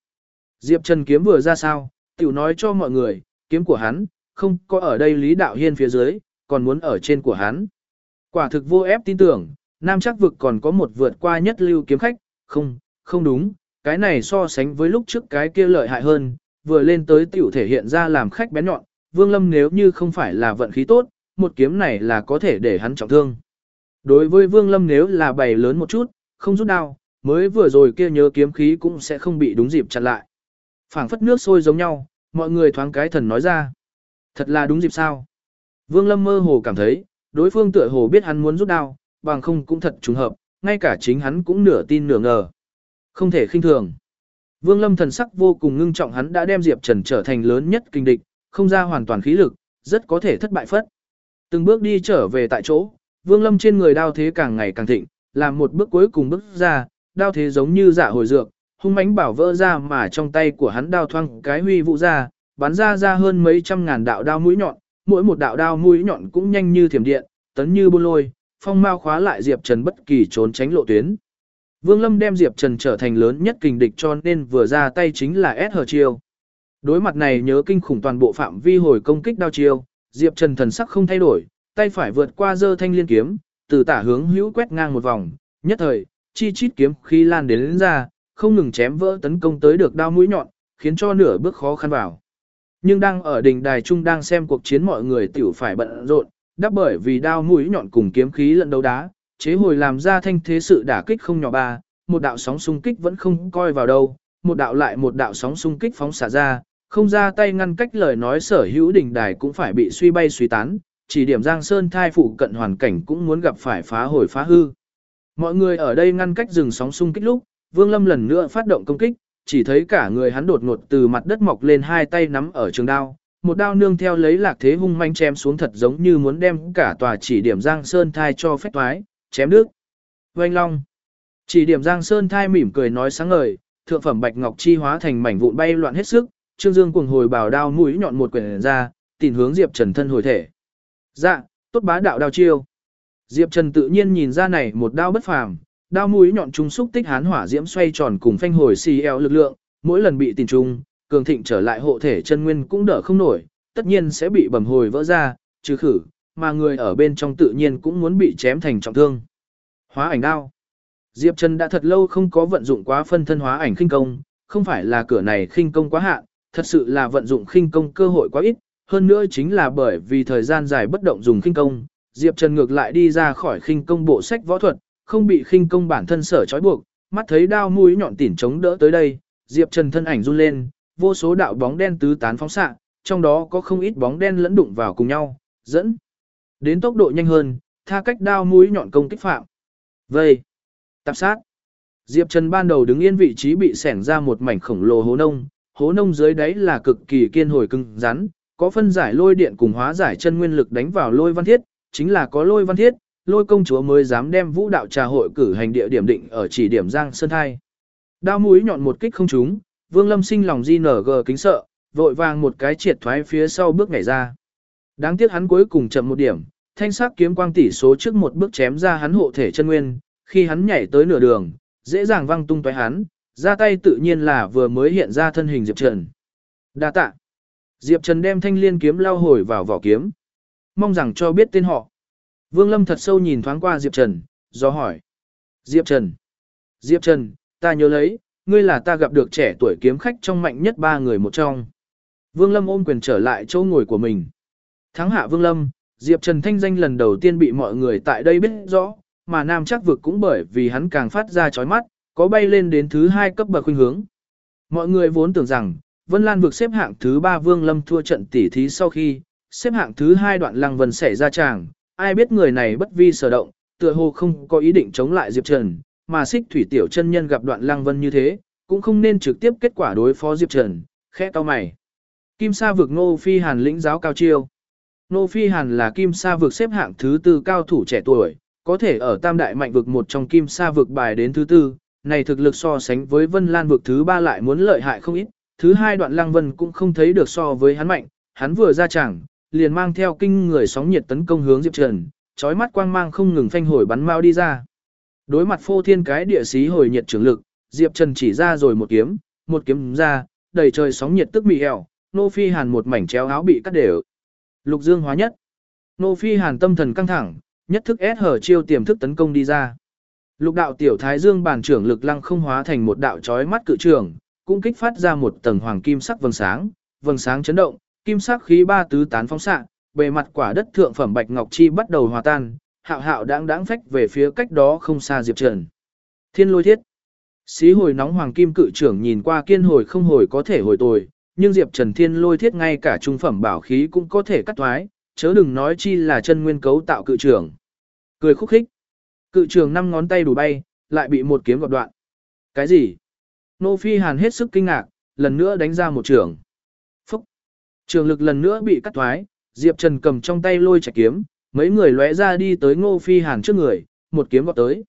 Diệp Trần kiếm vừa ra sao, tiểu nói cho mọi người, kiếm của hắn, không có ở đây Lý Đạo Hiên phía dưới, còn muốn ở trên của hắn. Quả thực vô ép tin tưởng, Nam chắc vực còn có một vượt qua nhất lưu kiếm khách, không, không đúng, cái này so sánh với lúc trước cái kia lợi hại hơn, vừa lên tới tiểu thể hiện ra làm khách bén nhọn, Vương Lâm nếu như không phải là vận khí tốt, một kiếm này là có thể để hắn trọng thương. Đối với Vương Lâm nếu là bày lớn một chút, không rút đao, mới vừa rồi kia nhớ kiếm khí cũng sẽ không bị đúng dịp chặn lại. phảng phất nước sôi giống nhau, mọi người thoáng cái thần nói ra. Thật là đúng dịp sao? Vương Lâm mơ hồ cảm thấy, đối phương tựa hồ biết hắn muốn rút đao, bằng không cũng thật trùng hợp, ngay cả chính hắn cũng nửa tin nửa ngờ. Không thể khinh thường. Vương Lâm thần sắc vô cùng ngưng trọng hắn đã đem Diệp Trần trở thành lớn nhất kinh địch, không ra hoàn toàn khí lực, rất có thể thất bại phất. Từng bước đi trở về tại chỗ, Vương Lâm trên người đao thế càng ngày càng thịnh, làm một bước cuối cùng bước ra, đao thế giống như dạ hồi dược, hung mãnh bảo vỡ ra mà trong tay của hắn đao thoang cái huy vụ ra, bắn ra ra hơn mấy trăm ngàn đạo đao mũi nhọn, mỗi một đạo đao mũi nhọn cũng nhanh như thiểm điện, tấn như buôn lôi, phong mao khóa lại Diệp Trần bất kỳ trốn tránh lộ tuyến. Vương Lâm đem Diệp Trần trở thành lớn nhất kình địch cho nên vừa ra tay chính là S hờ chiêu. Đối mặt này nhớ kinh khủng toàn bộ phạm vi hồi công kích đao chiêu, Diệp Trần thần sắc không thay đổi, tay phải vượt qua dơ thanh liên kiếm, từ tả hướng hữu quét ngang một vòng, nhất thời, chi chít kiếm khí lan đến, đến ra, không ngừng chém vỡ tấn công tới được đao mũi nhọn, khiến cho nửa bước khó khăn vào. Nhưng đang ở đỉnh đài trung đang xem cuộc chiến mọi người tiểu phải bận rộn, đáp bởi vì đao mũi nhọn cùng kiếm khí lẫn đấu đá, chế hồi làm ra thanh thế sự đả kích không nhỏ ba, một đạo sóng xung kích vẫn không coi vào đâu, một đạo lại một đạo sóng xung kích phóng xả ra, không ra tay ngăn cách lời nói sở hữu đỉnh đài cũng phải bị suy bay suy tán, chỉ điểm Giang Sơn thai phụ cận hoàn cảnh cũng muốn gặp phải phá hồi phá hư. Mọi người ở đây ngăn cách dừng sóng xung kích lúc, Vương Lâm lần nữa phát động công kích, chỉ thấy cả người hắn đột ngột từ mặt đất mọc lên hai tay nắm ở trường đao, một đao nương theo lấy lạc thế hung manh chém xuống thật giống như muốn đem cả tòa chỉ điểm Giang Sơn thai cho phách toái, chém nước. Oanh Long. Chỉ điểm Giang Sơn thai mỉm cười nói sáng ngời, thượng phẩm bạch ngọc chi hóa thành mảnh vụn bay loạn hết sức, Trương Dương cuồng hồi bảo đao mũi nhọn một quyển ra, tìm hướng Diệp Trần thân hồi thể. Dạ, tốt bá đạo đao chiêu. Diệp Trần tự nhiên nhìn ra này một đao bất phàm, đao mũi nhọn trung xúc tích hán hỏa diễm xoay tròn cùng phanh hồi CL lực lượng, mỗi lần bị tìm trung, cường thịnh trở lại hộ thể chân nguyên cũng đỡ không nổi, tất nhiên sẽ bị bầm hồi vỡ ra, trừ khử, mà người ở bên trong tự nhiên cũng muốn bị chém thành trọng thương. Hóa ảnh đao. Diệp Trần đã thật lâu không có vận dụng quá phân thân hóa ảnh khinh công, không phải là cửa này khinh công quá hạn, thật sự là vận dụng khinh công cơ hội quá ít, hơn nữa chính là bởi vì thời gian dài bất động dùng khinh công, Diệp Trần ngược lại đi ra khỏi khinh công bộ sách võ thuật, không bị khinh công bản thân sở trói buộc, mắt thấy đao mũi nhọn tỉn chống đỡ tới đây, Diệp Trần thân ảnh run lên, vô số đạo bóng đen tứ tán phóng xạ, trong đó có không ít bóng đen lẫn đụng vào cùng nhau, dẫn đến tốc độ nhanh hơn, tha cách đao mũi nhọn công kích phạm. Vây, tạp sát. Diệp Trần ban đầu đứng yên vị trí bị xẻng ra một mảnh khổng lồ hố nông, hố nông dưới đáy là cực kỳ kiên hồi cứng rắn, có phân giải lôi điện cùng hóa giải chân nguyên lực đánh vào lôi văn thiết, chính là có lôi văn thiết, lôi công chúa mới dám đem vũ đạo trà hội cử hành địa điểm định ở chỉ điểm Giang Sơn Thai. Đao mũi nhọn một kích không trúng, Vương Lâm sinh lòng di nở gờ kính sợ, vội vàng một cái triệt thoái phía sau bước nhảy ra. Đáng tiếc hắn cuối cùng chậm một điểm, thanh sắc kiếm quang tỷ số trước một bước chém ra hắn hộ thể chân nguyên, khi hắn nhảy tới nửa đường, dễ dàng văng tung tóe hắn, ra tay tự nhiên là vừa mới hiện ra thân hình Diệp Trần. Đa tạ. Diệp Trần đem thanh liên kiếm lao hồi vào vỏ kiếm. Mong rằng cho biết tên họ. Vương Lâm thật sâu nhìn thoáng qua Diệp Trần, do hỏi. Diệp Trần. Diệp Trần, ta nhớ lấy, ngươi là ta gặp được trẻ tuổi kiếm khách trong mạnh nhất ba người một trong. Vương Lâm ôm quyền trở lại chỗ ngồi của mình. Thắng hạ Vương Lâm, Diệp Trần thanh danh lần đầu tiên bị mọi người tại đây biết rõ, mà Nam chắc vực cũng bởi vì hắn càng phát ra chói mắt, có bay lên đến thứ hai cấp bậc khuynh hướng. Mọi người vốn tưởng rằng, Vân Lan vực xếp hạng thứ ba Vương Lâm thua trận tỷ thí sau khi, xếp hạng thứ hai đoạn Lăng Vân xảy ra tràng, ai biết người này bất vi sở động, tựa hồ không có ý định chống lại Diệp Trần, mà xích thủy tiểu chân nhân gặp đoạn Lăng Vân như thế, cũng không nên trực tiếp kết quả đối phó Diệp Trần, khẽ cau mày. Kim Sa vực Ngô Phi Hàn lĩnh giáo cao chiêu. Ngô Phi Hàn là Kim Sa vực xếp hạng thứ tư cao thủ trẻ tuổi, có thể ở tam đại mạnh vực một trong Kim Sa vực bài đến thứ tư, này thực lực so sánh với Vân Lan vực thứ ba lại muốn lợi hại không ít, thứ hai đoạn Lăng Vân cũng không thấy được so với hắn mạnh, hắn vừa ra chẳng, liền mang theo kinh người sóng nhiệt tấn công hướng Diệp Trần, chói mắt quang mang không ngừng phanh hồi bắn mau đi ra. Đối mặt phô thiên cái địa xí hồi nhiệt trường lực, Diệp Trần chỉ ra rồi một kiếm, một kiếm ra, đầy trời sóng nhiệt tức mị eo, nô phi hàn một mảnh chéo áo bị cắt đều. Lục dương hóa nhất. Nô phi hàn tâm thần căng thẳng, nhất thức S hở chiêu tiềm thức tấn công đi ra. Lục đạo tiểu thái dương bản trưởng lực lăng không hóa thành một đạo chói mắt cự trường, cũng kích phát ra một tầng hoàng kim sắc vầng sáng, vầng sáng chấn động, kim sắc khí ba tứ tán phóng xạ, bề mặt quả đất thượng phẩm bạch ngọc chi bắt đầu hòa tan, hạo hạo đãng đãng phách về phía cách đó không xa Diệp Trần. Thiên lôi thiết. Xí hồi nóng hoàng kim cự trưởng nhìn qua kiên hồi không hồi có thể hồi tồi, nhưng Diệp Trần thiên lôi thiết ngay cả trung phẩm bảo khí cũng có thể cắt thoái, chớ đừng nói chi là chân nguyên cấu tạo cự trưởng. Cười khúc khích. Cự trường năm ngón tay đủ bay, lại bị một kiếm gọt đoạn. Cái gì? Nô Phi Hàn hết sức kinh ngạc, lần nữa đánh ra một trường. Phúc! Trường lực lần nữa bị cắt thoái, Diệp Trần cầm trong tay lôi chạy kiếm, mấy người lóe ra đi tới Ngô Phi Hàn trước người, một kiếm gọt tới.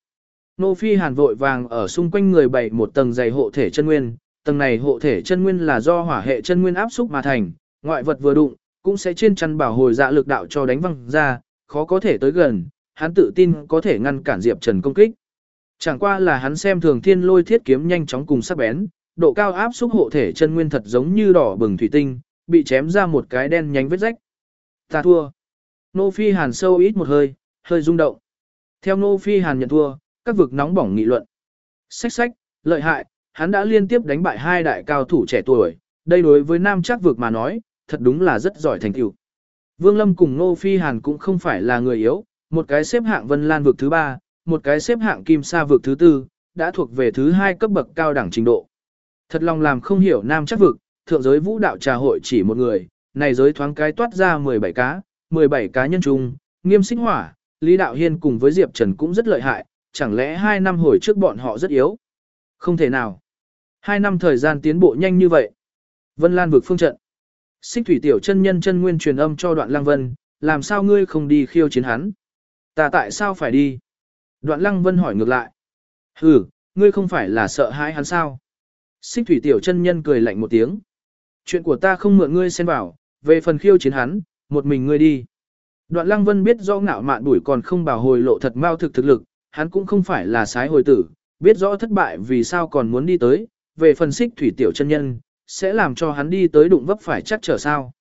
Ngô Phi Hàn vội vàng ở xung quanh người bày một tầng dày hộ thể chân nguyên, tầng này hộ thể chân nguyên là do hỏa hệ chân nguyên áp xúc mà thành, ngoại vật vừa đụng, cũng sẽ trên chăn bảo hồi dạ lực đạo cho đánh văng ra, khó có thể tới gần, hắn tự tin có thể ngăn cản Diệp Trần công kích. Chẳng qua là hắn xem thường thiên lôi thiết kiếm nhanh chóng cùng sắc bén, độ cao áp xúc hộ thể chân nguyên thật giống như đỏ bừng thủy tinh, bị chém ra một cái đen nhánh vết rách. Ta thua. Nô Phi Hàn sâu ít một hơi, hơi rung động. Theo Nô Phi Hàn nhận thua, các vực nóng bỏng nghị luận. Xách xách, lợi hại, Hắn đã liên tiếp đánh bại hai đại cao thủ trẻ tuổi, đây đối với nam chắc vực mà nói, thật đúng là rất giỏi thành tựu. Vương Lâm cùng Nô Phi Hàn cũng không phải là người yếu, một cái xếp hạng Vân Lan vực thứ ba, một cái xếp hạng Kim Sa vực thứ tư, đã thuộc về thứ hai cấp bậc cao đẳng trình độ. Thật lòng làm không hiểu nam chắc vực, thượng giới vũ đạo trà hội chỉ một người, này giới thoáng cái toát ra 17 cá, 17 cá nhân chung, nghiêm sinh hỏa, Lý Đạo Hiên cùng với Diệp Trần cũng rất lợi hại, chẳng lẽ hai năm hồi trước bọn họ rất yếu? Không thể nào. Hai năm thời gian tiến bộ nhanh như vậy. Vân Lan vực phương trận. Xích thủy tiểu chân nhân chân nguyên truyền âm cho đoạn Lang vân, làm sao ngươi không đi khiêu chiến hắn? Ta tại sao phải đi? Đoạn lăng vân hỏi ngược lại. Ừ, ngươi không phải là sợ hãi hắn sao? Xích thủy tiểu chân nhân cười lạnh một tiếng. Chuyện của ta không mượn ngươi xen vào, về phần khiêu chiến hắn, một mình ngươi đi. Đoạn lăng vân biết rõ ngạo mạn đuổi còn không bảo hồi lộ thật mau thực thực lực, hắn cũng không phải là sái hồi tử, biết rõ thất bại vì sao còn muốn đi tới, về phần xích thủy tiểu chân nhân, sẽ làm cho hắn đi tới đụng vấp phải chắc trở sao.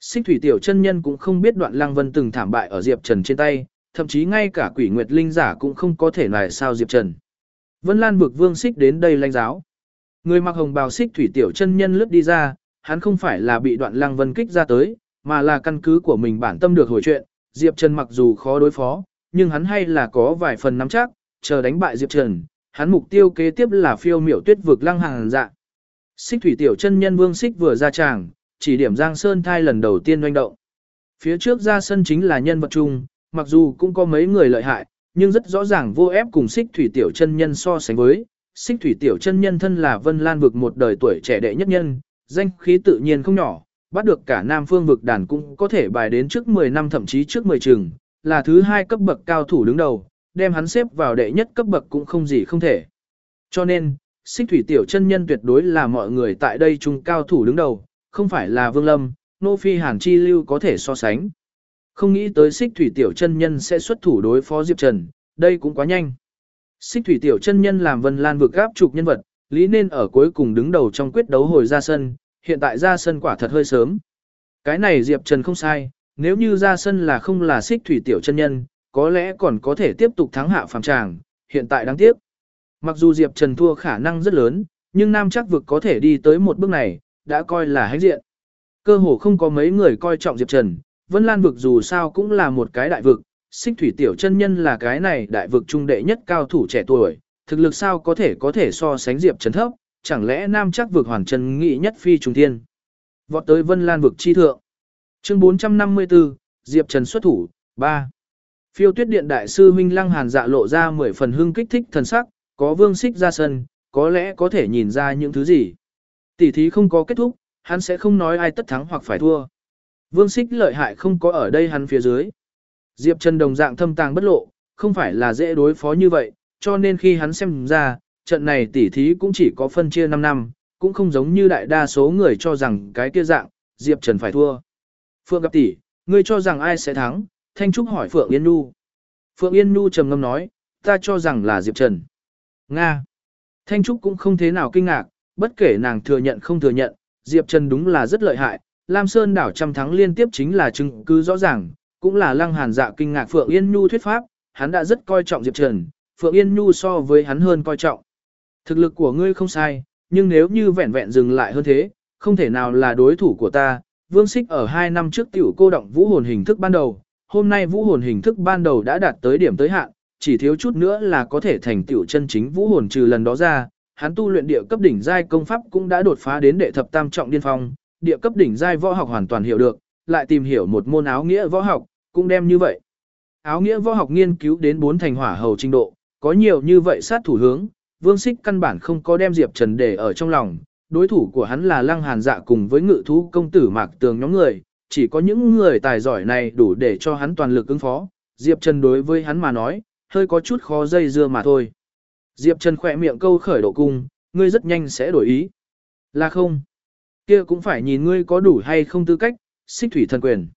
Xích thủy tiểu chân nhân cũng không biết đoạn lăng vân từng thảm bại ở Diệp Trần trên tay, thậm chí ngay cả quỷ nguyệt linh giả cũng không có thể nài sao Diệp Trần. Vân Lan vực vương xích đến đây lãnh giáo. Người mặc hồng bào xích thủy tiểu chân nhân lướt đi ra, hắn không phải là bị đoạn lăng vân kích ra tới, mà là căn cứ của mình bản tâm được hồi chuyện. Diệp Trần mặc dù khó đối phó, nhưng hắn hay là có vài phần nắm chắc, chờ đánh bại Diệp Trần, hắn mục tiêu kế tiếp là phiêu miểu tuyết vực lăng hàng dạ. Xích thủy tiểu chân nhân vương xích vừa ra tràng, chỉ điểm Giang Sơn thai lần đầu tiên doanh động. Phía trước ra sân chính là nhân vật chung, mặc dù cũng có mấy người lợi hại, nhưng rất rõ ràng vô ép cùng xích thủy tiểu chân nhân so sánh với. Xích thủy tiểu chân nhân thân là vân lan vực một đời tuổi trẻ đệ nhất nhân, danh khí tự nhiên không nhỏ, bắt được cả nam phương vực đàn cũng có thể bài đến trước 10 năm thậm chí trước 10 trường, là thứ hai cấp bậc cao thủ đứng đầu, đem hắn xếp vào đệ nhất cấp bậc cũng không gì không thể. Cho nên, xích thủy tiểu chân nhân tuyệt đối là mọi người tại đây chung cao thủ đứng đầu, không phải là Vương Lâm, Nô Phi Hàn Chi Lưu có thể so sánh. Không nghĩ tới xích thủy tiểu chân nhân sẽ xuất thủ đối phó Diệp Trần, đây cũng quá nhanh. Xích thủy tiểu chân nhân làm Vân Lan vực gáp trục nhân vật, lý nên ở cuối cùng đứng đầu trong quyết đấu hồi ra sân, hiện tại ra sân quả thật hơi sớm. Cái này Diệp Trần không sai, nếu như ra sân là không là xích thủy tiểu chân nhân, có lẽ còn có thể tiếp tục thắng hạ phàm tràng, hiện tại đáng tiếc. Mặc dù Diệp Trần thua khả năng rất lớn, nhưng Nam chắc vực có thể đi tới một bước này, đã coi là hãnh diện. Cơ hồ không có mấy người coi trọng Diệp Trần, Vân Lan vực dù sao cũng là một cái đại vực, xích thủy tiểu chân nhân là cái này đại vực trung đệ nhất cao thủ trẻ tuổi, thực lực sao có thể có thể so sánh Diệp Trần thấp, chẳng lẽ Nam chắc vực hoàn trần nghị nhất phi trung thiên. Vọt tới Vân Lan vực chi thượng. Chương 454, Diệp Trần xuất thủ, 3. Phiêu tuyết điện đại sư Minh Lăng Hàn dạ lộ ra 10 phần hưng kích thích thần sắc, có vương xích ra sân, có lẽ có thể nhìn ra những thứ gì. Tỷ thí không có kết thúc, hắn sẽ không nói ai tất thắng hoặc phải thua. Vương xích lợi hại không có ở đây hắn phía dưới. Diệp Trần đồng dạng thâm tàng bất lộ, không phải là dễ đối phó như vậy, cho nên khi hắn xem ra, trận này tỷ thí cũng chỉ có phân chia 5 năm, cũng không giống như đại đa số người cho rằng cái kia dạng, Diệp Trần phải thua. Phượng gặp tỷ, ngươi cho rằng ai sẽ thắng? Thanh Trúc hỏi Phượng Yên Nhu. Phượng Yên Nhu trầm ngâm nói, ta cho rằng là Diệp Trần. Nga. Thanh Trúc cũng không thế nào kinh ngạc, bất kể nàng thừa nhận không thừa nhận, Diệp Trần đúng là rất lợi hại. Lam Sơn đảo trăm thắng liên tiếp chính là chứng cứ rõ ràng, cũng là lăng hàn dạ kinh ngạc Phượng Yên Nhu thuyết pháp, hắn đã rất coi trọng Diệp Trần, Phượng Yên Nhu so với hắn hơn coi trọng. Thực lực của ngươi không sai, nhưng nếu như vẹn vẹn dừng lại hơn thế, không thể nào là đối thủ của ta. Vương Xích ở 2 năm trước tiểu cô động vũ hồn hình thức ban đầu, hôm nay vũ hồn hình thức ban đầu đã đạt tới điểm tới hạn, chỉ thiếu chút nữa là có thể thành tiểu chân chính vũ hồn trừ lần đó ra, hắn tu luyện địa cấp đỉnh giai công pháp cũng đã đột phá đến đệ thập tam trọng điên phong, địa cấp đỉnh giai võ học hoàn toàn hiểu được, lại tìm hiểu một môn áo nghĩa võ học, cũng đem như vậy. Áo nghĩa võ học nghiên cứu đến bốn thành hỏa hầu trình độ, có nhiều như vậy sát thủ hướng, Vương Xích căn bản không có đem Diệp Trần để ở trong lòng, đối thủ của hắn là Lăng Hàn Dạ cùng với Ngự thú công tử Mạc Tường nhóm người, chỉ có những người tài giỏi này đủ để cho hắn toàn lực ứng phó, Diệp Trần đối với hắn mà nói, hơi có chút khó dây dưa mà thôi. Diệp Trần khỏe miệng câu khởi độ cung, ngươi rất nhanh sẽ đổi ý. Là không? Kia cũng phải nhìn ngươi có đủ hay không tư cách, xích thủy thần quyền.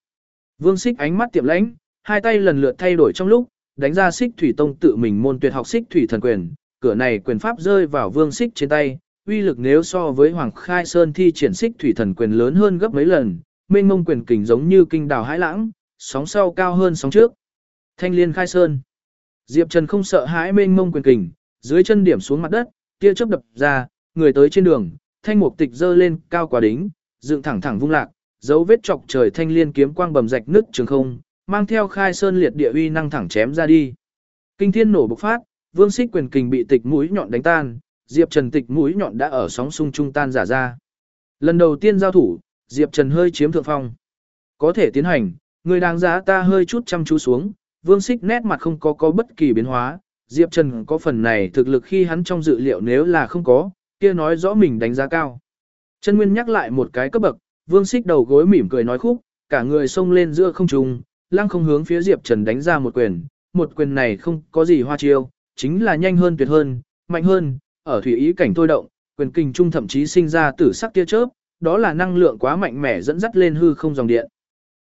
Vương xích ánh mắt tiệm lãnh, hai tay lần lượt thay đổi trong lúc, đánh ra xích thủy tông tự mình môn tuyệt học xích thủy thần quyền, cửa này quyền pháp rơi vào vương xích trên tay, uy lực nếu so với Hoàng Khai Sơn thi triển xích thủy thần quyền lớn hơn gấp mấy lần, mênh mông quyền kình giống như kinh đào hãi lãng, sóng sau cao hơn sóng trước. Thanh liên khai sơn. Diệp Trần không sợ hãi mênh mông quyền kình, dưới chân điểm xuống mặt đất, tia chớp đập ra, người tới trên đường, thanh mục tịch dơ lên cao quả đính, dựng thẳng thẳng vung lạc, dấu vết chọc trời thanh liên kiếm quang bầm rạch nứt trường không, mang theo khai sơn liệt địa uy năng thẳng chém ra đi. Kinh thiên nổ bộc phát, vương xích quyền kình bị tịch mũi nhọn đánh tan, Diệp Trần tịch mũi nhọn đã ở sóng sung trung tan giả ra. Lần đầu tiên giao thủ, Diệp Trần hơi chiếm thượng phong. Có thể tiến hành, người đáng giá ta hơi chút chăm chú xuống, vương xích nét mặt không có có bất kỳ biến hóa, Diệp Trần có phần này thực lực khi hắn trong dự liệu nếu là không có, kia nói rõ mình đánh giá cao. Chân Nguyên nhắc lại một cái cấp bậc, vương xích đầu gối mỉm cười nói khúc, cả người xông lên giữa không trung, lăng không hướng phía Diệp Trần đánh ra một quyền, một quyền này không có gì hoa chiêu, chính là nhanh hơn tuyệt hơn, mạnh hơn, ở thủy ý cảnh thôi động, quyền kinh trung thậm chí sinh ra tử sắc tia chớp, đó là năng lượng quá mạnh mẽ dẫn dắt lên hư không dòng điện.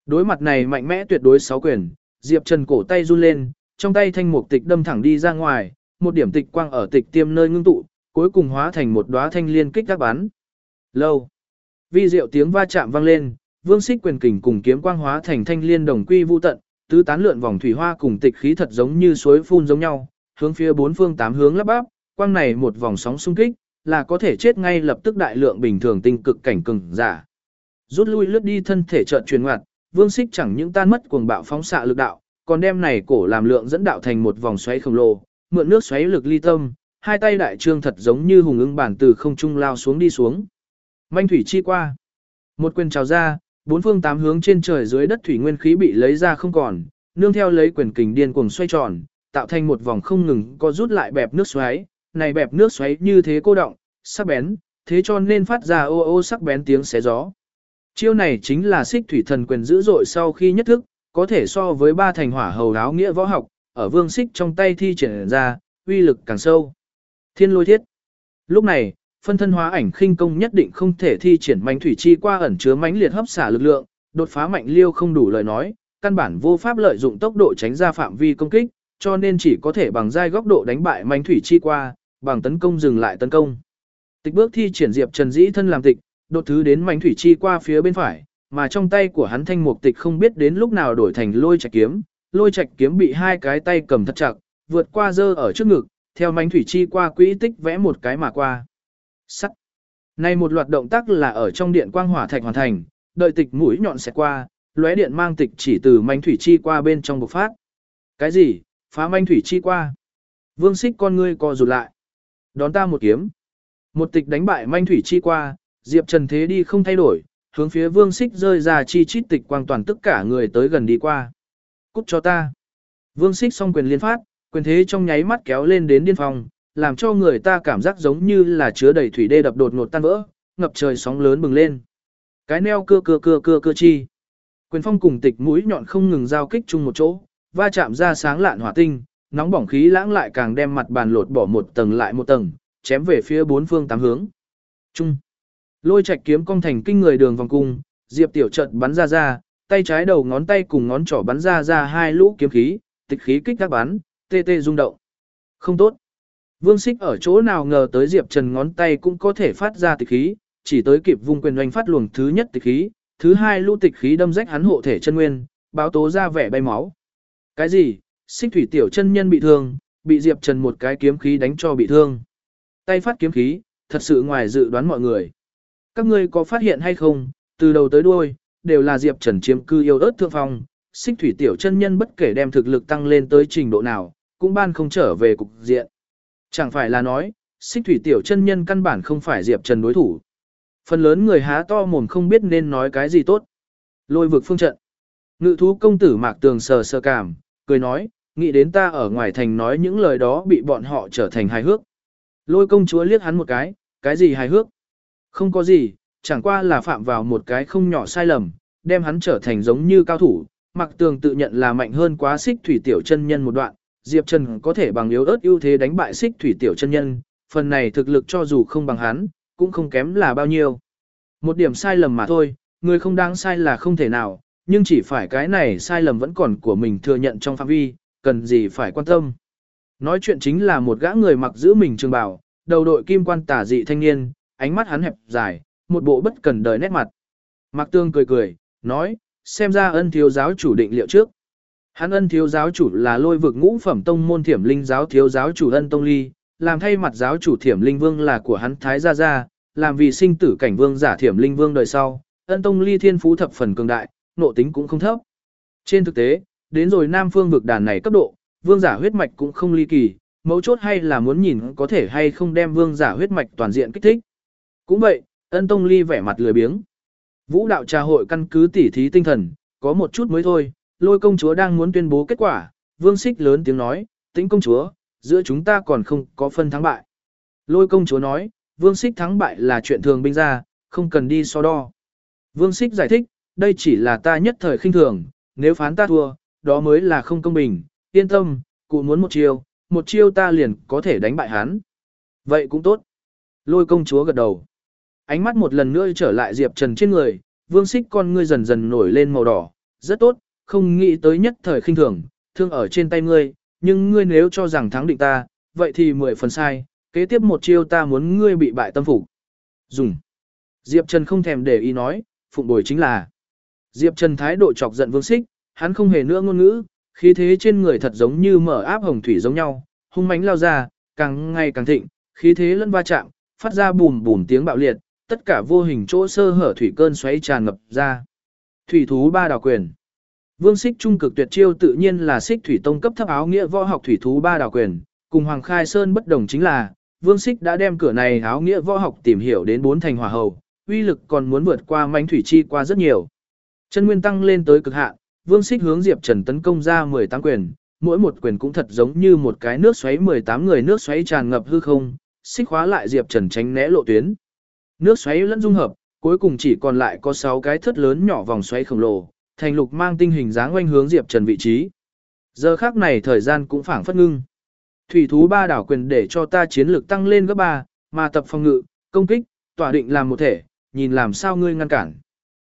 Đối mặt này mạnh mẽ tuyệt đối sáu quyền, Diệp Trần cổ tay run lên, trong tay thanh mục tịch đâm thẳng đi ra ngoài, một điểm tịch quang ở tịch tiêm nơi ngưng tụ, cuối cùng hóa thành một đóa thanh liên kích các bắn. Lâu. Vi diệu tiếng va chạm vang lên, vương xích quyền kình cùng kiếm quang hóa thành thanh liên đồng quy vu tận, tứ tán lượn vòng thủy hoa cùng tịch khí thật giống như suối phun giống nhau, hướng phía bốn phương tám hướng lắp bắp, quang này một vòng sóng xung kích, là có thể chết ngay lập tức đại lượng bình thường tinh cực cảnh cường giả. Rút lui lướt đi thân thể chợt truyền ngoặt, vương xích chẳng những tan mất cuồng bạo phóng xạ lực đạo, còn đem này cổ làm lượng dẫn đạo thành một vòng xoáy khổng lồ, mượn nước xoáy lực ly tâm, hai tay đại trương thật giống như hùng ưng bản từ không trung lao xuống đi xuống. Manh thủy chi qua. Một quyền trào ra, bốn phương tám hướng trên trời dưới đất thủy nguyên khí bị lấy ra không còn, nương theo lấy quyền kình điên cuồng xoay tròn, tạo thành một vòng không ngừng có rút lại bẹp nước xoáy, này bẹp nước xoáy như thế cô động, sắc bén, thế cho nên phát ra ô ô sắc bén tiếng xé gió. Chiêu này chính là xích thủy thần quyền dữ dội sau khi nhất thức, có thể so với ba thành hỏa hầu áo nghĩa võ học, ở vương xích trong tay thi triển ra, uy lực càng sâu. Thiên lôi thiết. Lúc này, phân thân hóa ảnh khinh công nhất định không thể thi triển mánh thủy chi qua ẩn chứa mánh liệt hấp xả lực lượng, đột phá mạnh liêu không đủ lời nói, căn bản vô pháp lợi dụng tốc độ tránh ra phạm vi công kích, cho nên chỉ có thể bằng giai góc độ đánh bại mánh thủy chi qua, bằng tấn công dừng lại tấn công. Tịch bước thi triển diệp trần dĩ thân làm tịch, đột thứ đến mánh thủy chi qua phía bên phải, mà trong tay của hắn thanh mục tịch không biết đến lúc nào đổi thành lôi trạch kiếm, lôi trạch kiếm bị hai cái tay cầm thật chặt, vượt qua dơ ở trước ngực, theo manh thủy chi qua quỹ tích vẽ một cái mà qua. Sắt. Này một loạt động tác là ở trong điện quang hỏa thạch hoàn thành, đợi tịch mũi nhọn sẽ qua, lóe điện mang tịch chỉ từ manh thủy chi qua bên trong bộc phát. Cái gì? Phá manh thủy chi qua. Vương xích con ngươi co rụt lại. Đón ta một kiếm. Một tịch đánh bại manh thủy chi qua, Diệp Trần thế đi không thay đổi, hướng phía vương xích rơi ra chi chít tịch quang toàn tất cả người tới gần đi qua. Cút cho ta. Vương xích song quyền liên phát, quyền thế trong nháy mắt kéo lên đến điên phong, làm cho người ta cảm giác giống như là chứa đầy thủy đê đập đột ngột tan vỡ, ngập trời sóng lớn bừng lên. Cái neo cưa cưa cưa cưa cưa chi. Quyền phong cùng tịch mũi nhọn không ngừng giao kích chung một chỗ, va chạm ra sáng lạn hỏa tinh, nóng bỏng khí lãng lại càng đem mặt bàn lột bỏ một tầng lại một tầng, chém về phía bốn phương tám hướng. Trung. Lôi Trạch kiếm cong thành kinh người đường vòng cung, Diệp Tiểu chợt bắn ra ra, tay trái đầu ngón tay cùng ngón trỏ bắn ra ra hai lũ kiếm khí, tịch khí kích các bắn, tê tê rung động. Không tốt. Vương Xích ở chỗ nào ngờ tới Diệp Trần ngón tay cũng có thể phát ra tịch khí, chỉ tới kịp vung quyền oanh phát luồng thứ nhất tịch khí, thứ hai lũ tịch khí đâm rách hắn hộ thể chân nguyên, báo tố ra vẻ bay máu. Cái gì? Xích thủy tiểu chân nhân bị thương, bị Diệp Trần một cái kiếm khí đánh cho bị thương. Tay phát kiếm khí, thật sự ngoài dự đoán mọi người. Các ngươi có phát hiện hay không, từ đầu tới đuôi, đều là Diệp Trần chiếm cư yêu ớt thượng phong, xích thủy tiểu chân nhân bất kể đem thực lực tăng lên tới trình độ nào, cũng ban không trở về cục diện. Chẳng phải là nói, xích thủy tiểu chân nhân căn bản không phải Diệp Trần đối thủ. Phần lớn người há to mồm không biết nên nói cái gì tốt. Lôi vực phương trận. Ngự thú công tử mạc tường sờ sờ cảm, cười nói, nghĩ đến ta ở ngoài thành nói những lời đó bị bọn họ trở thành hài hước. Lôi công chúa liếc hắn một cái, cái gì hài hước? Không có gì, chẳng qua là phạm vào một cái không nhỏ sai lầm, đem hắn trở thành giống như cao thủ. Mặc tường tự nhận là mạnh hơn quá xích thủy tiểu chân nhân một đoạn, Diệp Trần có thể bằng yếu ớt ưu thế đánh bại xích thủy tiểu chân nhân, phần này thực lực cho dù không bằng hắn, cũng không kém là bao nhiêu. Một điểm sai lầm mà thôi, người không đáng sai là không thể nào, nhưng chỉ phải cái này sai lầm vẫn còn của mình thừa nhận trong phạm vi, cần gì phải quan tâm. Nói chuyện chính là một gã người mặc giữ mình trường bào, đầu đội kim quan tả dị thanh niên, ánh mắt hắn hẹp dài, một bộ bất cần đời nét mặt. Mạc Tương cười cười, nói, xem ra ân thiếu giáo chủ định liệu trước. Hắn ân thiếu giáo chủ là lôi vực ngũ phẩm tông môn thiểm linh giáo thiếu giáo chủ ân tông ly, làm thay mặt giáo chủ thiểm linh vương là của hắn Thái Gia Gia, làm vì sinh tử cảnh vương giả thiểm linh vương đời sau, ân tông ly thiên phú thập phần cường đại, nộ tính cũng không thấp. Trên thực tế, đến rồi Nam Phương vực đàn này cấp độ, vương giả huyết mạch cũng không ly kỳ, mấu chốt hay là muốn nhìn có thể hay không đem vương giả huyết mạch toàn diện kích thích. Cũng vậy, ân tông ly vẻ mặt lười biếng. Vũ đạo trà hội căn cứ tỉ thí tinh thần, có một chút mới thôi, lôi công chúa đang muốn tuyên bố kết quả, vương xích lớn tiếng nói, tĩnh công chúa, giữa chúng ta còn không có phân thắng bại. Lôi công chúa nói, vương xích thắng bại là chuyện thường binh ra, không cần đi so đo. Vương xích giải thích, đây chỉ là ta nhất thời khinh thường, nếu phán ta thua, đó mới là không công bình, yên tâm, cụ muốn một chiêu, một chiêu ta liền có thể đánh bại hắn. Vậy cũng tốt. Lôi công chúa gật đầu. Ánh mắt một lần nữa trở lại Diệp Trần trên người, vương xích con ngươi dần dần nổi lên màu đỏ, rất tốt, không nghĩ tới nhất thời khinh thường, thương ở trên tay ngươi, nhưng ngươi nếu cho rằng thắng định ta, vậy thì mười phần sai, kế tiếp một chiêu ta muốn ngươi bị bại tâm phục. Dùng. Diệp Trần không thèm để ý nói, phụng bồi chính là. Diệp Trần thái độ chọc giận vương xích, hắn không hề nữa ngôn ngữ, khí thế trên người thật giống như mở áp hồng thủy giống nhau, hung mãnh lao ra, càng ngày càng thịnh, khí thế lẫn va chạm, phát ra bùm bùm tiếng bạo liệt, tất cả vô hình chỗ sơ hở thủy cơn xoáy tràn ngập ra. Thủy thú ba đảo quyền. Vương Sích trung cực tuyệt chiêu tự nhiên là Sích thủy tông cấp thấp áo nghĩa võ học thủy thú ba đảo quyền, cùng Hoàng Khai Sơn bất đồng chính là, Vương Sích đã đem cửa này áo nghĩa võ học tìm hiểu đến bốn thành hỏa hầu, uy lực còn muốn vượt qua manh thủy chi qua rất nhiều. Chân nguyên tăng lên tới cực hạn, Vương Sích hướng Diệp Trần tấn công ra 18 quyền, mỗi một quyền cũng thật giống như một cái nước xoáy 18 người nước xoáy tràn ngập hư không, xích khóa lại Diệp Trần tránh né lộ tuyến. Nước xoáy lẫn dung hợp, cuối cùng chỉ còn lại có 6 cái thất lớn nhỏ vòng xoáy khổng lồ, thành lục mang tinh hình dáng oanh hướng Diệp Trần vị trí. Giờ khác này thời gian cũng phảng phất ngưng. Thủy thú ba đảo quyền để cho ta chiến lược tăng lên gấp ba, mà tập phòng ngự, công kích, tỏa định làm một thể, nhìn làm sao ngươi ngăn cản.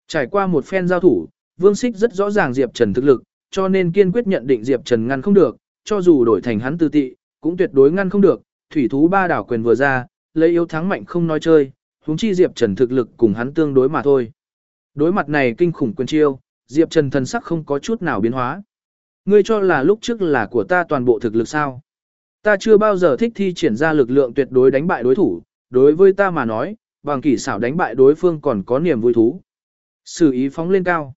Trải qua một phen giao thủ, Vương Xích rất rõ ràng Diệp Trần thực lực, cho nên kiên quyết nhận định Diệp Trần ngăn không được, cho dù đổi thành hắn tư tị, cũng tuyệt đối ngăn không được. Thủy thú ba đảo quyền vừa ra, lấy yếu thắng mạnh không nói chơi, huống chi Diệp Trần thực lực cùng hắn tương đối mà thôi. Đối mặt này kinh khủng quyền chiêu, Diệp Trần thần sắc không có chút nào biến hóa. Ngươi cho là lúc trước là của ta toàn bộ thực lực sao? Ta chưa bao giờ thích thi triển ra lực lượng tuyệt đối đánh bại đối thủ, đối với ta mà nói, bằng kỹ xảo đánh bại đối phương còn có niềm vui thú. Sử ý phóng lên cao.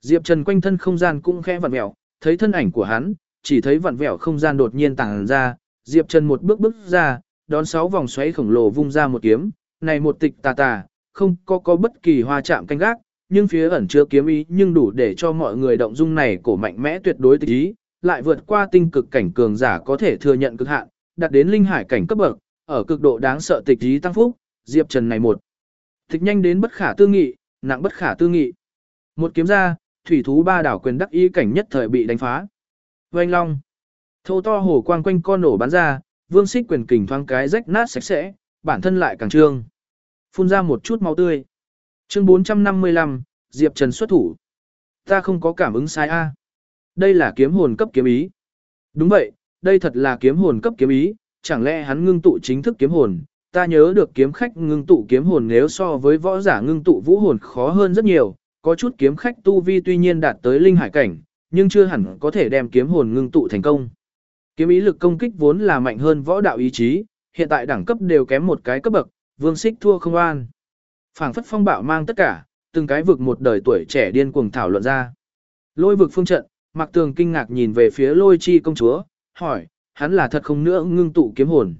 Diệp Trần quanh thân không gian cũng khẽ vặn vẹo, thấy thân ảnh của hắn, chỉ thấy vặn vẹo không gian đột nhiên tàng ra, Diệp Trần một bước bước ra, đón sáu vòng xoáy khổng lồ vung ra một kiếm, này một tịch tà tà, không có có bất kỳ hoa chạm canh gác, nhưng phía ẩn chứa kiếm ý nhưng đủ để cho mọi người động dung này cổ mạnh mẽ tuyệt đối tịch ý, lại vượt qua tinh cực cảnh cường giả có thể thừa nhận cực hạn, đạt đến linh hải cảnh cấp bậc, ở cực độ đáng sợ tịch ý tăng phúc, Diệp Trần này một. Tịch nhanh đến bất khả tư nghị, nặng bất khả tư nghị. Một kiếm ra, thủy thú ba đảo quyền đắc ý cảnh nhất thời bị đánh phá. Oanh long. Thô to hổ quang quanh con nổ bắn ra, vương xích quyền kình thoáng cái rách nát sạch sẽ, bản thân lại càng trương. Phun ra một chút máu tươi. Chương 455, Diệp Trần xuất thủ. Ta không có cảm ứng sai A. Đây là kiếm hồn cấp kiếm ý. Đúng vậy, đây thật là kiếm hồn cấp kiếm ý, chẳng lẽ hắn ngưng tụ chính thức kiếm hồn. Ta nhớ được kiếm khách ngưng tụ kiếm hồn nếu so với võ giả ngưng tụ vũ hồn khó hơn rất nhiều, có chút kiếm khách tu vi tuy nhiên đạt tới linh hải cảnh, nhưng chưa hẳn có thể đem kiếm hồn ngưng tụ thành công. Kiếm ý lực công kích vốn là mạnh hơn võ đạo ý chí, hiện tại đẳng cấp đều kém một cái cấp bậc, vương Sích thua không an. Phảng phất phong bạo mang tất cả, từng cái vực một đời tuổi trẻ điên cuồng thảo luận ra. Lôi vực phương trận, Mạc Tường kinh ngạc nhìn về phía lôi chi công chúa, hỏi, hắn là thật không nữa ngưng tụ kiếm hồn.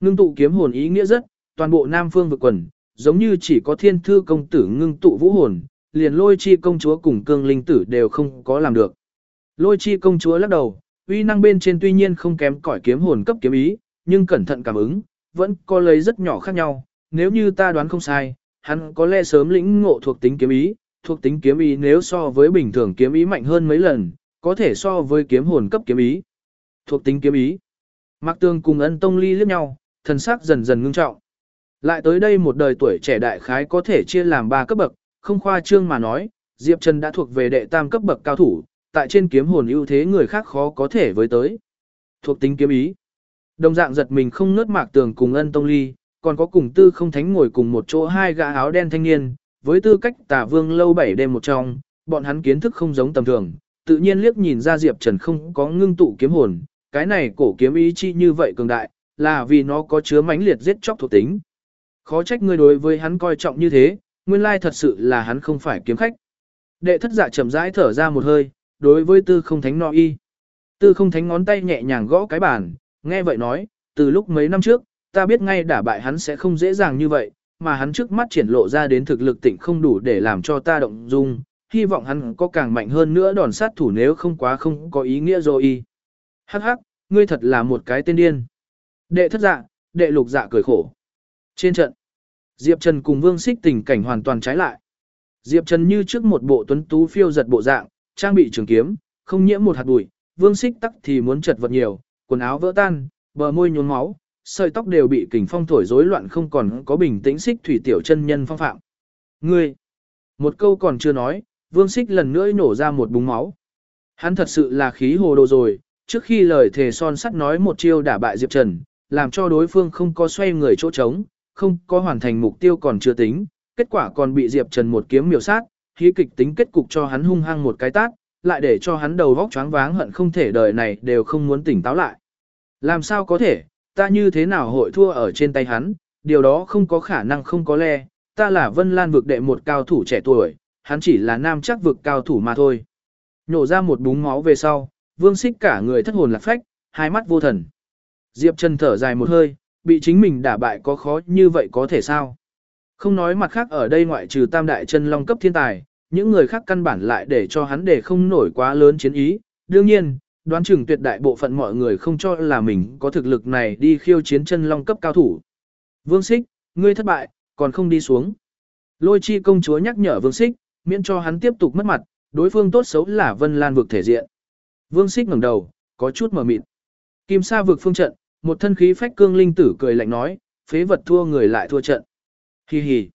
Ngưng tụ kiếm hồn ý nghĩa rất, toàn bộ Nam Phương vực quần, giống như chỉ có thiên thư công tử ngưng tụ vũ hồn, liền lôi chi công chúa cùng cương linh tử đều không có làm được. Lôi chi công chúa lắc đầu, uy năng bên trên tuy nhiên không kém cỏi kiếm hồn cấp kiếm ý, nhưng cẩn thận cảm ứng, vẫn có lấy rất nhỏ khác nhau, nếu như ta đoán không sai, hắn có lẽ sớm lĩnh ngộ thuộc tính kiếm ý, thuộc tính kiếm ý nếu so với bình thường kiếm ý mạnh hơn mấy lần, có thể so với kiếm hồn cấp kiếm ý. Thuộc tính kiếm ý. Mạc Tương cùng ân tông ly liếc nhau, thần sắc dần dần ngưng trọng. Lại tới đây một đời tuổi trẻ đại khái có thể chia làm ba cấp bậc, không khoa trương mà nói, Diệp Trần đã thuộc về đệ tam cấp bậc cao thủ, tại trên kiếm hồn ưu thế người khác khó có thể với tới. Thuộc tính kiếm ý. Đồng dạng giật mình không nớt Mạc Tường cùng ân tông ly, còn có cùng tư không thánh ngồi cùng một chỗ hai gã áo đen thanh niên, với tư cách tả vương lâu bảy đêm một trong, bọn hắn kiến thức không giống tầm thường, tự nhiên liếc nhìn ra Diệp Trần không có ngưng tụ kiếm hồn, cái này cổ kiếm ý chi như vậy cường đại, là vì nó có chứa mãnh liệt giết chóc thuộc tính. Khó trách ngươi đối với hắn coi trọng như thế, nguyên lai thật sự là hắn không phải kiếm khách. Đệ thất dạ chậm rãi thở ra một hơi, đối với tư không thánh no y. Tư không thánh ngón tay nhẹ nhàng gõ cái bàn, nghe vậy nói, từ lúc mấy năm trước, ta biết ngay đả bại hắn sẽ không dễ dàng như vậy, mà hắn trước mắt triển lộ ra đến thực lực tỉnh không đủ để làm cho ta động dung, hy vọng hắn có càng mạnh hơn nữa đòn sát thủ nếu không quá không có ý nghĩa rồi y. Hắc hắc, ngươi thật là một cái tên điên. Đệ thất dạ, đệ lục dạ cười khổ. Trên trận, Diệp Trần cùng Vương Xích tình cảnh hoàn toàn trái lại. Diệp Trần như trước một bộ tuấn tú phiêu giật bộ dạng, trang bị trường kiếm, không nhiễm một hạt bụi, Vương Xích tắc thì muốn chật vật nhiều, quần áo vỡ tan, bờ môi nhuốm máu, sợi tóc đều bị kình phong thổi rối loạn không còn có bình tĩnh xích thủy tiểu chân nhân phong phạm. Ngươi, một câu còn chưa nói, Vương Xích lần nữa nổ ra một búng máu. Hắn thật sự là khí hồ đồ rồi, trước khi lời thề son sắt nói một chiêu đả bại Diệp Trần, làm cho đối phương không có xoay người chỗ trống, không có hoàn thành mục tiêu còn chưa tính, kết quả còn bị Diệp Trần một kiếm miểu sát, khí kịch tính kết cục cho hắn hung hăng một cái tát, lại để cho hắn đầu vóc choáng váng hận không thể đời này đều không muốn tỉnh táo lại. Làm sao có thể, ta như thế nào hội thua ở trên tay hắn, điều đó không có khả năng không có le, ta là Vân Lan vực đệ một cao thủ trẻ tuổi, hắn chỉ là nam chắc vực cao thủ mà thôi. Nhổ ra một búng máu về sau, vương xích cả người thất hồn lạc phách, hai mắt vô thần. Diệp Trần thở dài một hơi, bị chính mình đả bại có khó như vậy có thể sao? Không nói mặt khác ở đây ngoại trừ tam đại chân long cấp thiên tài, những người khác căn bản lại để cho hắn để không nổi quá lớn chiến ý. Đương nhiên, đoán chừng tuyệt đại bộ phận mọi người không cho là mình có thực lực này đi khiêu chiến chân long cấp cao thủ. Vương Xích, ngươi thất bại, còn không đi xuống. Lôi chi công chúa nhắc nhở Vương Xích, miễn cho hắn tiếp tục mất mặt, đối phương tốt xấu là Vân Lan vực thể diện. Vương Xích ngẩng đầu, có chút mờ mịt. Kim Sa vực phương trận, một thân khí phách cương linh tử cười lạnh nói, phế vật thua người lại thua trận. Hi hi.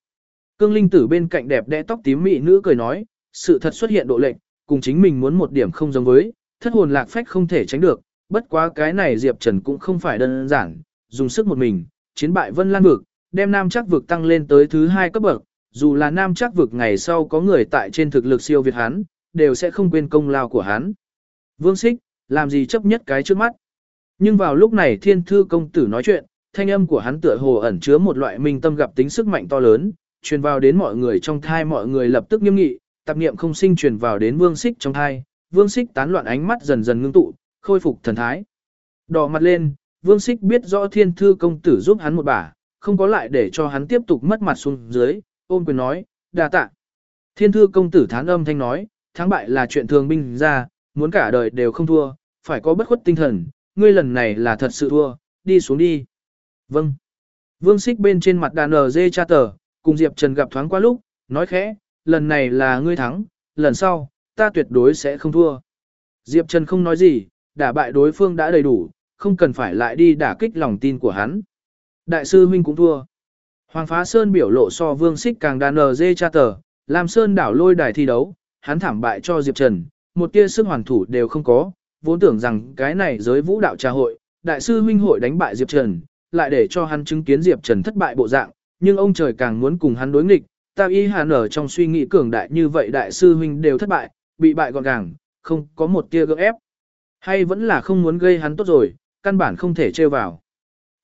Cương linh tử bên cạnh đẹp đẽ tóc tím mị nữ cười nói, sự thật xuất hiện độ lệnh, cùng chính mình muốn một điểm không giống với, thất hồn lạc phách không thể tránh được, bất quá cái này Diệp Trần cũng không phải đơn giản, dùng sức một mình, chiến bại Vân Lan vực, đem Nam Trác vực tăng lên tới thứ hai cấp bậc, dù là Nam Trác vực ngày sau có người tại trên thực lực siêu việt hắn, đều sẽ không quên công lao của hắn. Vương Xích, làm gì chấp nhất cái trước mắt. Nhưng vào lúc này Thiên Thư công tử nói chuyện, thanh âm của hắn tựa hồ ẩn chứa một loại minh tâm gặp tính sức mạnh to lớn, truyền vào đến mọi người trong thai mọi người lập tức nghiêm nghị, tập niệm không sinh truyền vào đến Vương Xích trong thai, Vương Xích tán loạn ánh mắt dần dần ngưng tụ, khôi phục thần thái. Đỏ mặt lên, Vương Xích biết rõ Thiên Thư công tử giúp hắn một bả, không có lại để cho hắn tiếp tục mất mặt xuống dưới, ôm quyền nói, đa tạ. Thiên Thư công tử thán âm thanh nói, thắng bại là chuyện thường binh ra, muốn cả đời đều không thua, phải có bất khuất tinh thần, ngươi lần này là thật sự thua, đi xuống đi. Vâng. Vương Xích bên trên mặt đàn ở dê cha tờ, cùng Diệp Trần gặp thoáng qua lúc, nói khẽ, lần này là ngươi thắng, lần sau, ta tuyệt đối sẽ không thua. Diệp Trần không nói gì, đả bại đối phương đã đầy đủ, không cần phải lại đi đả kích lòng tin của hắn. Đại sư huynh cũng thua. Hoàng Phá Sơn biểu lộ so Vương Xích càng đàn ở dê cha tờ, làm Sơn đảo lôi đài thi đấu, hắn thảm bại cho Diệp Trần, một tia sức hoàn thủ đều không có, vốn tưởng rằng cái này giới vũ đạo trà hội, đại sư huynh hội đánh bại Diệp Trần, lại để cho hắn chứng kiến Diệp Trần thất bại bộ dạng, nhưng ông trời càng muốn cùng hắn đối nghịch, ta y hàn ở trong suy nghĩ cường đại như vậy đại sư huynh đều thất bại, bị bại gọn gàng, không có một tia gỡ ép. Hay vẫn là không muốn gây hắn tốt rồi, căn bản không thể trêu vào.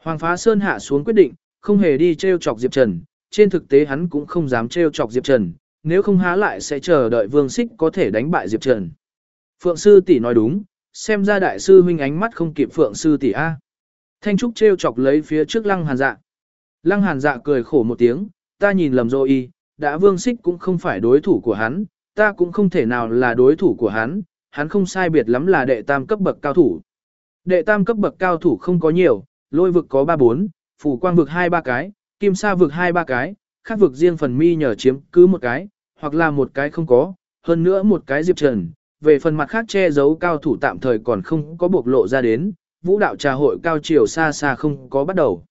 Hoàng Phá Sơn hạ xuống quyết định, không hề đi trêu chọc Diệp Trần, trên thực tế hắn cũng không dám trêu chọc Diệp Trần, nếu không há lại sẽ chờ đợi Vương Xích có thể đánh bại Diệp Trần. Phượng sư tỷ nói đúng, xem ra đại sư huynh ánh mắt không kịp Phượng sư tỷ a. Thanh Trúc trêu chọc lấy phía trước Lăng Hàn Dạ. Lăng Hàn Dạ cười khổ một tiếng, ta nhìn lầm rồi y, đã Vương Xích cũng không phải đối thủ của hắn, ta cũng không thể nào là đối thủ của hắn, hắn không sai biệt lắm là đệ tam cấp bậc cao thủ. Đệ tam cấp bậc cao thủ không có nhiều, lôi vực có 3-4, phủ quang vực 2-3 cái, kim sa vực 2-3 cái, khác vực riêng phần mi nhờ chiếm cứ một cái, hoặc là một cái không có, hơn nữa một cái diệp trần. Về phần mặt khác che giấu cao thủ tạm thời còn không có bộc lộ ra đến, vũ đạo trà hội cao chiều xa xa không có bắt đầu.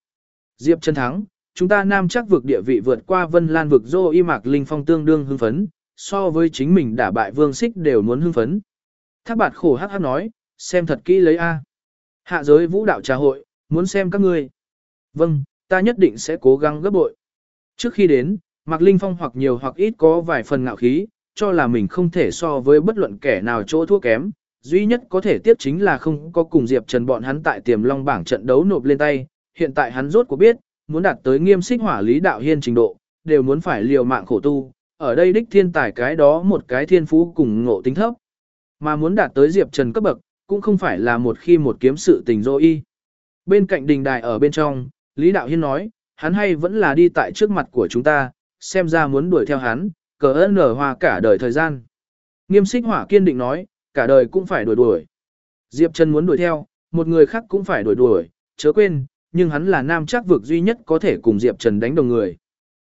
Diệp Trần thắng, chúng ta nam chắc vực địa vị vượt qua vân lan vực dô y mạc linh phong tương đương hưng phấn, so với chính mình đả bại vương xích đều muốn hưng phấn. Thác bạt khổ hát hát nói, xem thật kỹ lấy A. Hạ giới vũ đạo trà hội, muốn xem các ngươi. Vâng, ta nhất định sẽ cố gắng gấp bội. Trước khi đến, Mạc Linh Phong hoặc nhiều hoặc ít có vài phần ngạo khí, cho là mình không thể so với bất luận kẻ nào chỗ thua kém. Duy nhất có thể tiếp chính là không có cùng Diệp Trần bọn hắn tại tiềm long bảng trận đấu nộp lên tay, hiện tại hắn rốt cuộc biết, muốn đạt tới nghiêm xích hỏa lý đạo hiên trình độ, đều muốn phải liều mạng khổ tu, ở đây đích thiên tài cái đó một cái thiên phú cùng ngộ tính thấp. Mà muốn đạt tới Diệp Trần cấp bậc, cũng không phải là một khi một kiếm sự tình dô y. Bên cạnh đình đài ở bên trong, Lý Đạo Hiên nói, hắn hay vẫn là đi tại trước mặt của chúng ta, xem ra muốn đuổi theo hắn, cờ ơn nở hoa cả đời thời gian. Nghiêm xích hỏa kiên định nói, cả đời cũng phải đuổi đuổi. Diệp Trần muốn đuổi theo, một người khác cũng phải đuổi đuổi, chớ quên, nhưng hắn là nam chắc vực duy nhất có thể cùng Diệp Trần đánh đồng người.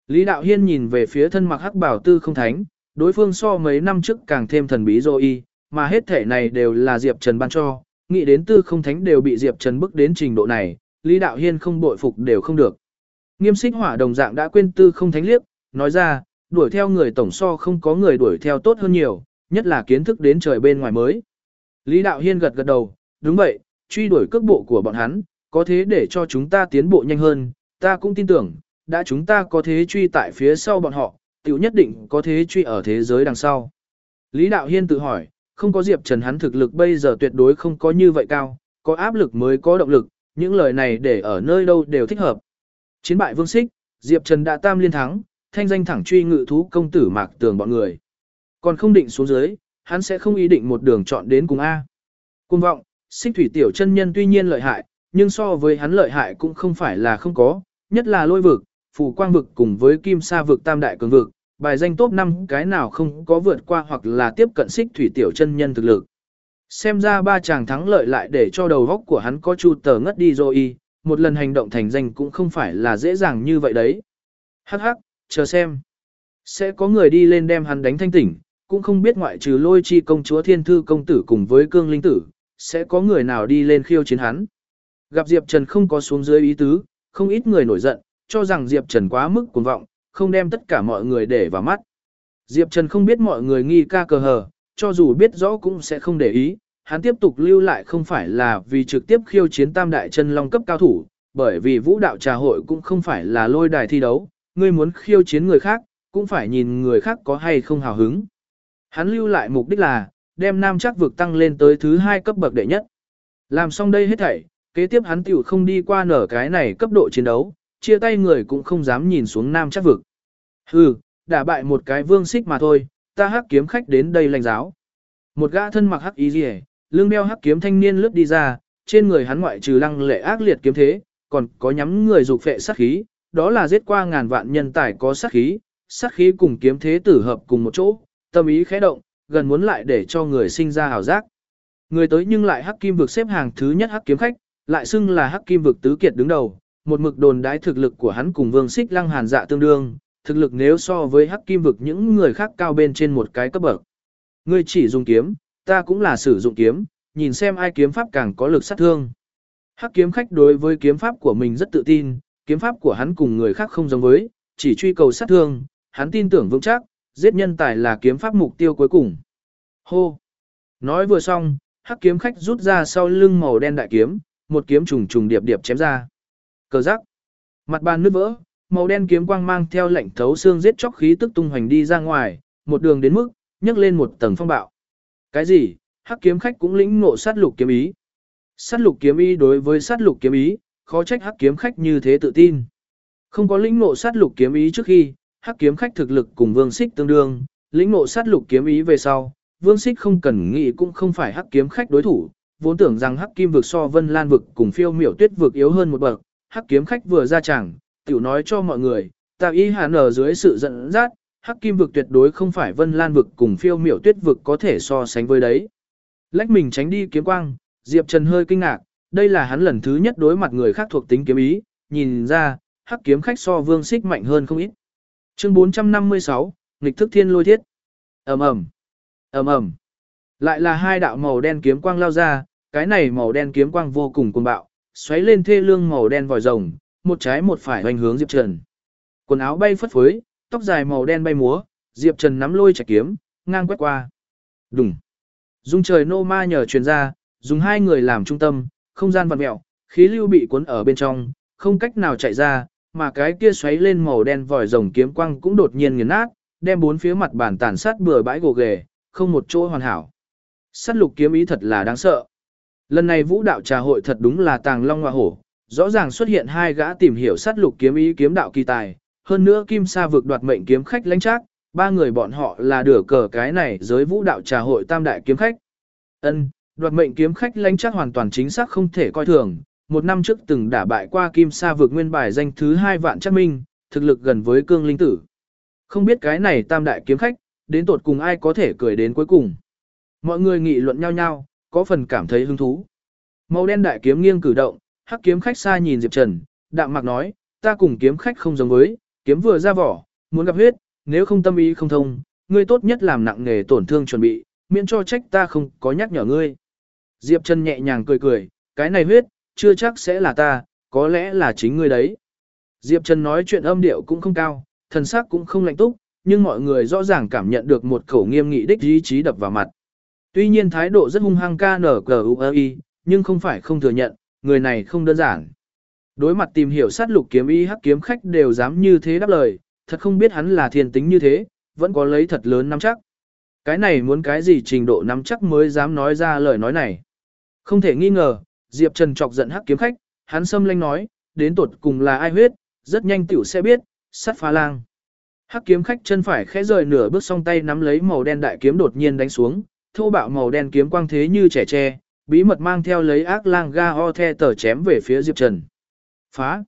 Lý Đạo Hiên nhìn về phía thân mặc hắc bảo tư không thánh, đối phương so mấy năm trước càng thêm thần bí rồi y, mà hết thể này đều là Diệp Trần ban cho, nghĩ đến tư không thánh đều bị Diệp Trần bức đến trình độ này, Lý Đạo Hiên không bội phục đều không được. Nghiêm xích hỏa đồng dạng đã quên tư không thánh liếc, nói ra, đuổi theo người tổng so không có người đuổi theo tốt hơn nhiều, nhất là kiến thức đến trời bên ngoài mới. Lý Đạo Hiên gật gật đầu, đúng vậy, truy đuổi cước bộ của bọn hắn, có thế để cho chúng ta tiến bộ nhanh hơn, ta cũng tin tưởng, đã chúng ta có thế truy tại phía sau bọn họ, tiểu nhất định có thế truy ở thế giới đằng sau. Lý Đạo Hiên tự hỏi, không có Diệp Trần hắn thực lực bây giờ tuyệt đối không có như vậy cao, có áp lực mới có động lực, những lời này để ở nơi đâu đều thích hợp. Chiến bại Vương Xích, Diệp Trần đã tam liên thắng, thanh danh thẳng truy ngự thú công tử Mạc Tường bọn người. Còn không định xuống dưới, hắn sẽ không ý định một đường chọn đến cùng A. Cung vọng, Xích thủy tiểu chân nhân tuy nhiên lợi hại, nhưng so với hắn lợi hại cũng không phải là không có, nhất là lôi vực, phù quang vực cùng với kim sa vực tam đại cường vực, bài danh top 5 cái nào không có vượt qua hoặc là tiếp cận xích thủy tiểu chân nhân thực lực. Xem ra ba chàng thắng lợi lại để cho đầu góc của hắn có chu tờ ngất đi rồi y. một lần hành động thành danh cũng không phải là dễ dàng như vậy đấy. Hắc hắc, chờ xem. Sẽ có người đi lên đem hắn đánh thanh tỉnh, cũng không biết ngoại trừ lôi chi công chúa thiên thư công tử cùng với cương linh tử, sẽ có người nào đi lên khiêu chiến hắn. Gặp Diệp Trần không có xuống dưới ý tứ, không ít người nổi giận, cho rằng Diệp Trần quá mức cuồng vọng, không đem tất cả mọi người để vào mắt. Diệp Trần không biết mọi người nghi ca cờ hờ, cho dù biết rõ cũng sẽ không để ý, hắn tiếp tục lưu lại không phải là vì trực tiếp khiêu chiến tam đại chân long cấp cao thủ, bởi vì vũ đạo trà hội cũng không phải là lôi đài thi đấu, ngươi muốn khiêu chiến người khác, cũng phải nhìn người khác có hay không hào hứng. Hắn lưu lại mục đích là, đem nam chắc vực tăng lên tới thứ hai cấp bậc đệ nhất. Làm xong đây hết thảy, kế tiếp hắn tiểu không đi qua nở cái này cấp độ chiến đấu, chia tay người cũng không dám nhìn xuống nam chắc vực. Hừ, đả bại một cái vương xích mà thôi, ta hắc kiếm khách đến đây lành giáo. Một gã thân mặc hắc y rìa, lưng đeo hắc kiếm thanh niên lướt đi ra, trên người hắn ngoại trừ lăng lệ ác liệt kiếm thế, còn có nhắm người dục phệ sát khí, đó là giết qua ngàn vạn nhân tài có sát khí, sát khí cùng kiếm thế tử hợp cùng một chỗ, tâm ý khẽ động, gần muốn lại để cho người sinh ra hào giác. Người tới nhưng lại hắc kim vực xếp hàng thứ nhất hắc kiếm khách, lại xưng là hắc kim vực tứ kiệt đứng đầu, một mực đồn đái thực lực của hắn cùng vương xích lăng hàn dạ tương đương, thực lực nếu so với hắc kim vực những người khác cao bên trên một cái cấp bậc. Ngươi chỉ dùng kiếm, ta cũng là sử dụng kiếm, nhìn xem ai kiếm pháp càng có lực sát thương. Hắc kiếm khách đối với kiếm pháp của mình rất tự tin, kiếm pháp của hắn cùng người khác không giống với, chỉ truy cầu sát thương, hắn tin tưởng vững chắc, giết nhân tài là kiếm pháp mục tiêu cuối cùng. Hô! Nói vừa xong, hắc kiếm khách rút ra sau lưng màu đen đại kiếm, một kiếm trùng trùng điệp điệp chém ra. Cờ rắc! Mặt bàn nứt vỡ, màu đen kiếm quang mang theo lệnh thấu xương giết chóc khí tức tung hoành đi ra ngoài, một đường đến mức, nhấc lên một tầng phong bạo. Cái gì? Hắc kiếm khách cũng lĩnh ngộ sát lục kiếm ý. Sát lục kiếm ý đối với sát lục kiếm ý, khó trách hắc kiếm khách như thế tự tin. Không có lĩnh ngộ sát lục kiếm ý trước khi, hắc kiếm khách thực lực cùng vương xích tương đương, lĩnh ngộ sát lục kiếm ý về sau, vương xích không cần nghĩ cũng không phải hắc kiếm khách đối thủ, vốn tưởng rằng hắc kim vực so vân lan vực cùng phiêu miểu tuyết vực yếu hơn một bậc, hắc kiếm khách vừa ra chẳng, tiểu nói cho mọi người, ta y hàn ở dưới sự giận dắt, hắc kim vực tuyệt đối không phải vân lan vực cùng phiêu miểu tuyết vực có thể so sánh với đấy. Lách mình tránh đi kiếm quang, Diệp Trần hơi kinh ngạc, đây là hắn lần thứ nhất đối mặt người khác thuộc tính kiếm ý, nhìn ra, hắc kiếm khách so vương xích mạnh hơn không ít. Chương 456, nghịch thức thiên lôi thiết. ầm ầm ầm ầm Lại là hai đạo màu đen kiếm quang lao ra, cái này màu đen kiếm quang vô cùng cuồng bạo, xoáy lên thê lương màu đen vòi rồng, một trái một phải hoành hướng Diệp Trần. Quần áo bay phất phới, tóc dài màu đen bay múa, Diệp Trần nắm lôi chạy kiếm, ngang quét qua. Đùng. Dung trời nô ma nhờ truyền ra, dùng hai người làm trung tâm, không gian vặn mẹo, khí lưu bị cuốn ở bên trong, không cách nào chạy ra, mà cái kia xoáy lên màu đen vòi rồng kiếm quang cũng đột nhiên nghiền nát, đem bốn phía mặt bản tàn sát bừa bãi gồ ghề, không một chỗ hoàn hảo. Sát lục kiếm ý thật là đáng sợ. Lần này vũ đạo trà hội thật đúng là tàng long hoa hổ, rõ ràng xuất hiện hai gã tìm hiểu sát lục kiếm ý kiếm đạo kỳ tài, hơn nữa kim sa vực đoạt mệnh kiếm khách lãnh trác, ba người bọn họ là đửa cờ cái này giới vũ đạo trà hội tam đại kiếm khách. Ân, đoạt mệnh kiếm khách lãnh trác hoàn toàn chính xác không thể coi thường, một năm trước từng đả bại qua kim sa vực nguyên bài danh thứ hai vạn chắc minh, thực lực gần với cương linh tử. Không biết cái này tam đại kiếm khách, đến tột cùng ai có thể cười đến cuối cùng. Mọi người nghị luận nhau nhau, có phần cảm thấy hứng thú. Màu đen đại kiếm nghiêng cử động, hắc kiếm khách xa nhìn Diệp Trần, đạm mạc nói, ta cùng kiếm khách không giống với, kiếm vừa ra vỏ, muốn gặp huyết, nếu không tâm ý không thông, ngươi tốt nhất làm nặng nghề tổn thương chuẩn bị, miễn cho trách ta không có nhắc nhở ngươi. Diệp Trần nhẹ nhàng cười cười, cái này huyết, chưa chắc sẽ là ta, có lẽ là chính ngươi đấy. Diệp Trần nói chuyện âm điệu cũng không cao, thần sắc cũng không lạnh túc, nhưng mọi người rõ ràng cảm nhận được một khẩu nghiêm nghị đích ý chí đập vào mặt. Tuy nhiên thái độ rất hung hăng ca nhưng không phải không thừa nhận, người này không đơn giản. Đối mặt tìm hiểu sát lục kiếm y hắc kiếm khách đều dám như thế đáp lời, thật không biết hắn là thiên tính như thế, vẫn có lấy thật lớn nắm chắc. Cái này muốn cái gì trình độ nắm chắc mới dám nói ra lời nói này. Không thể nghi ngờ, Diệp Trần chọc giận hắc kiếm khách, hắn xâm lanh nói, đến tột cùng là ai huyết, rất nhanh tiểu sẽ biết, sát phá lang. Hắc kiếm khách chân phải khẽ rời nửa bước song tay nắm lấy màu đen đại kiếm đột nhiên đánh xuống, thô bạo màu đen kiếm quang thế như trẻ tre, bí mật mang theo lấy ác lang ga ho the tờ chém về phía Diệp Trần. Phá!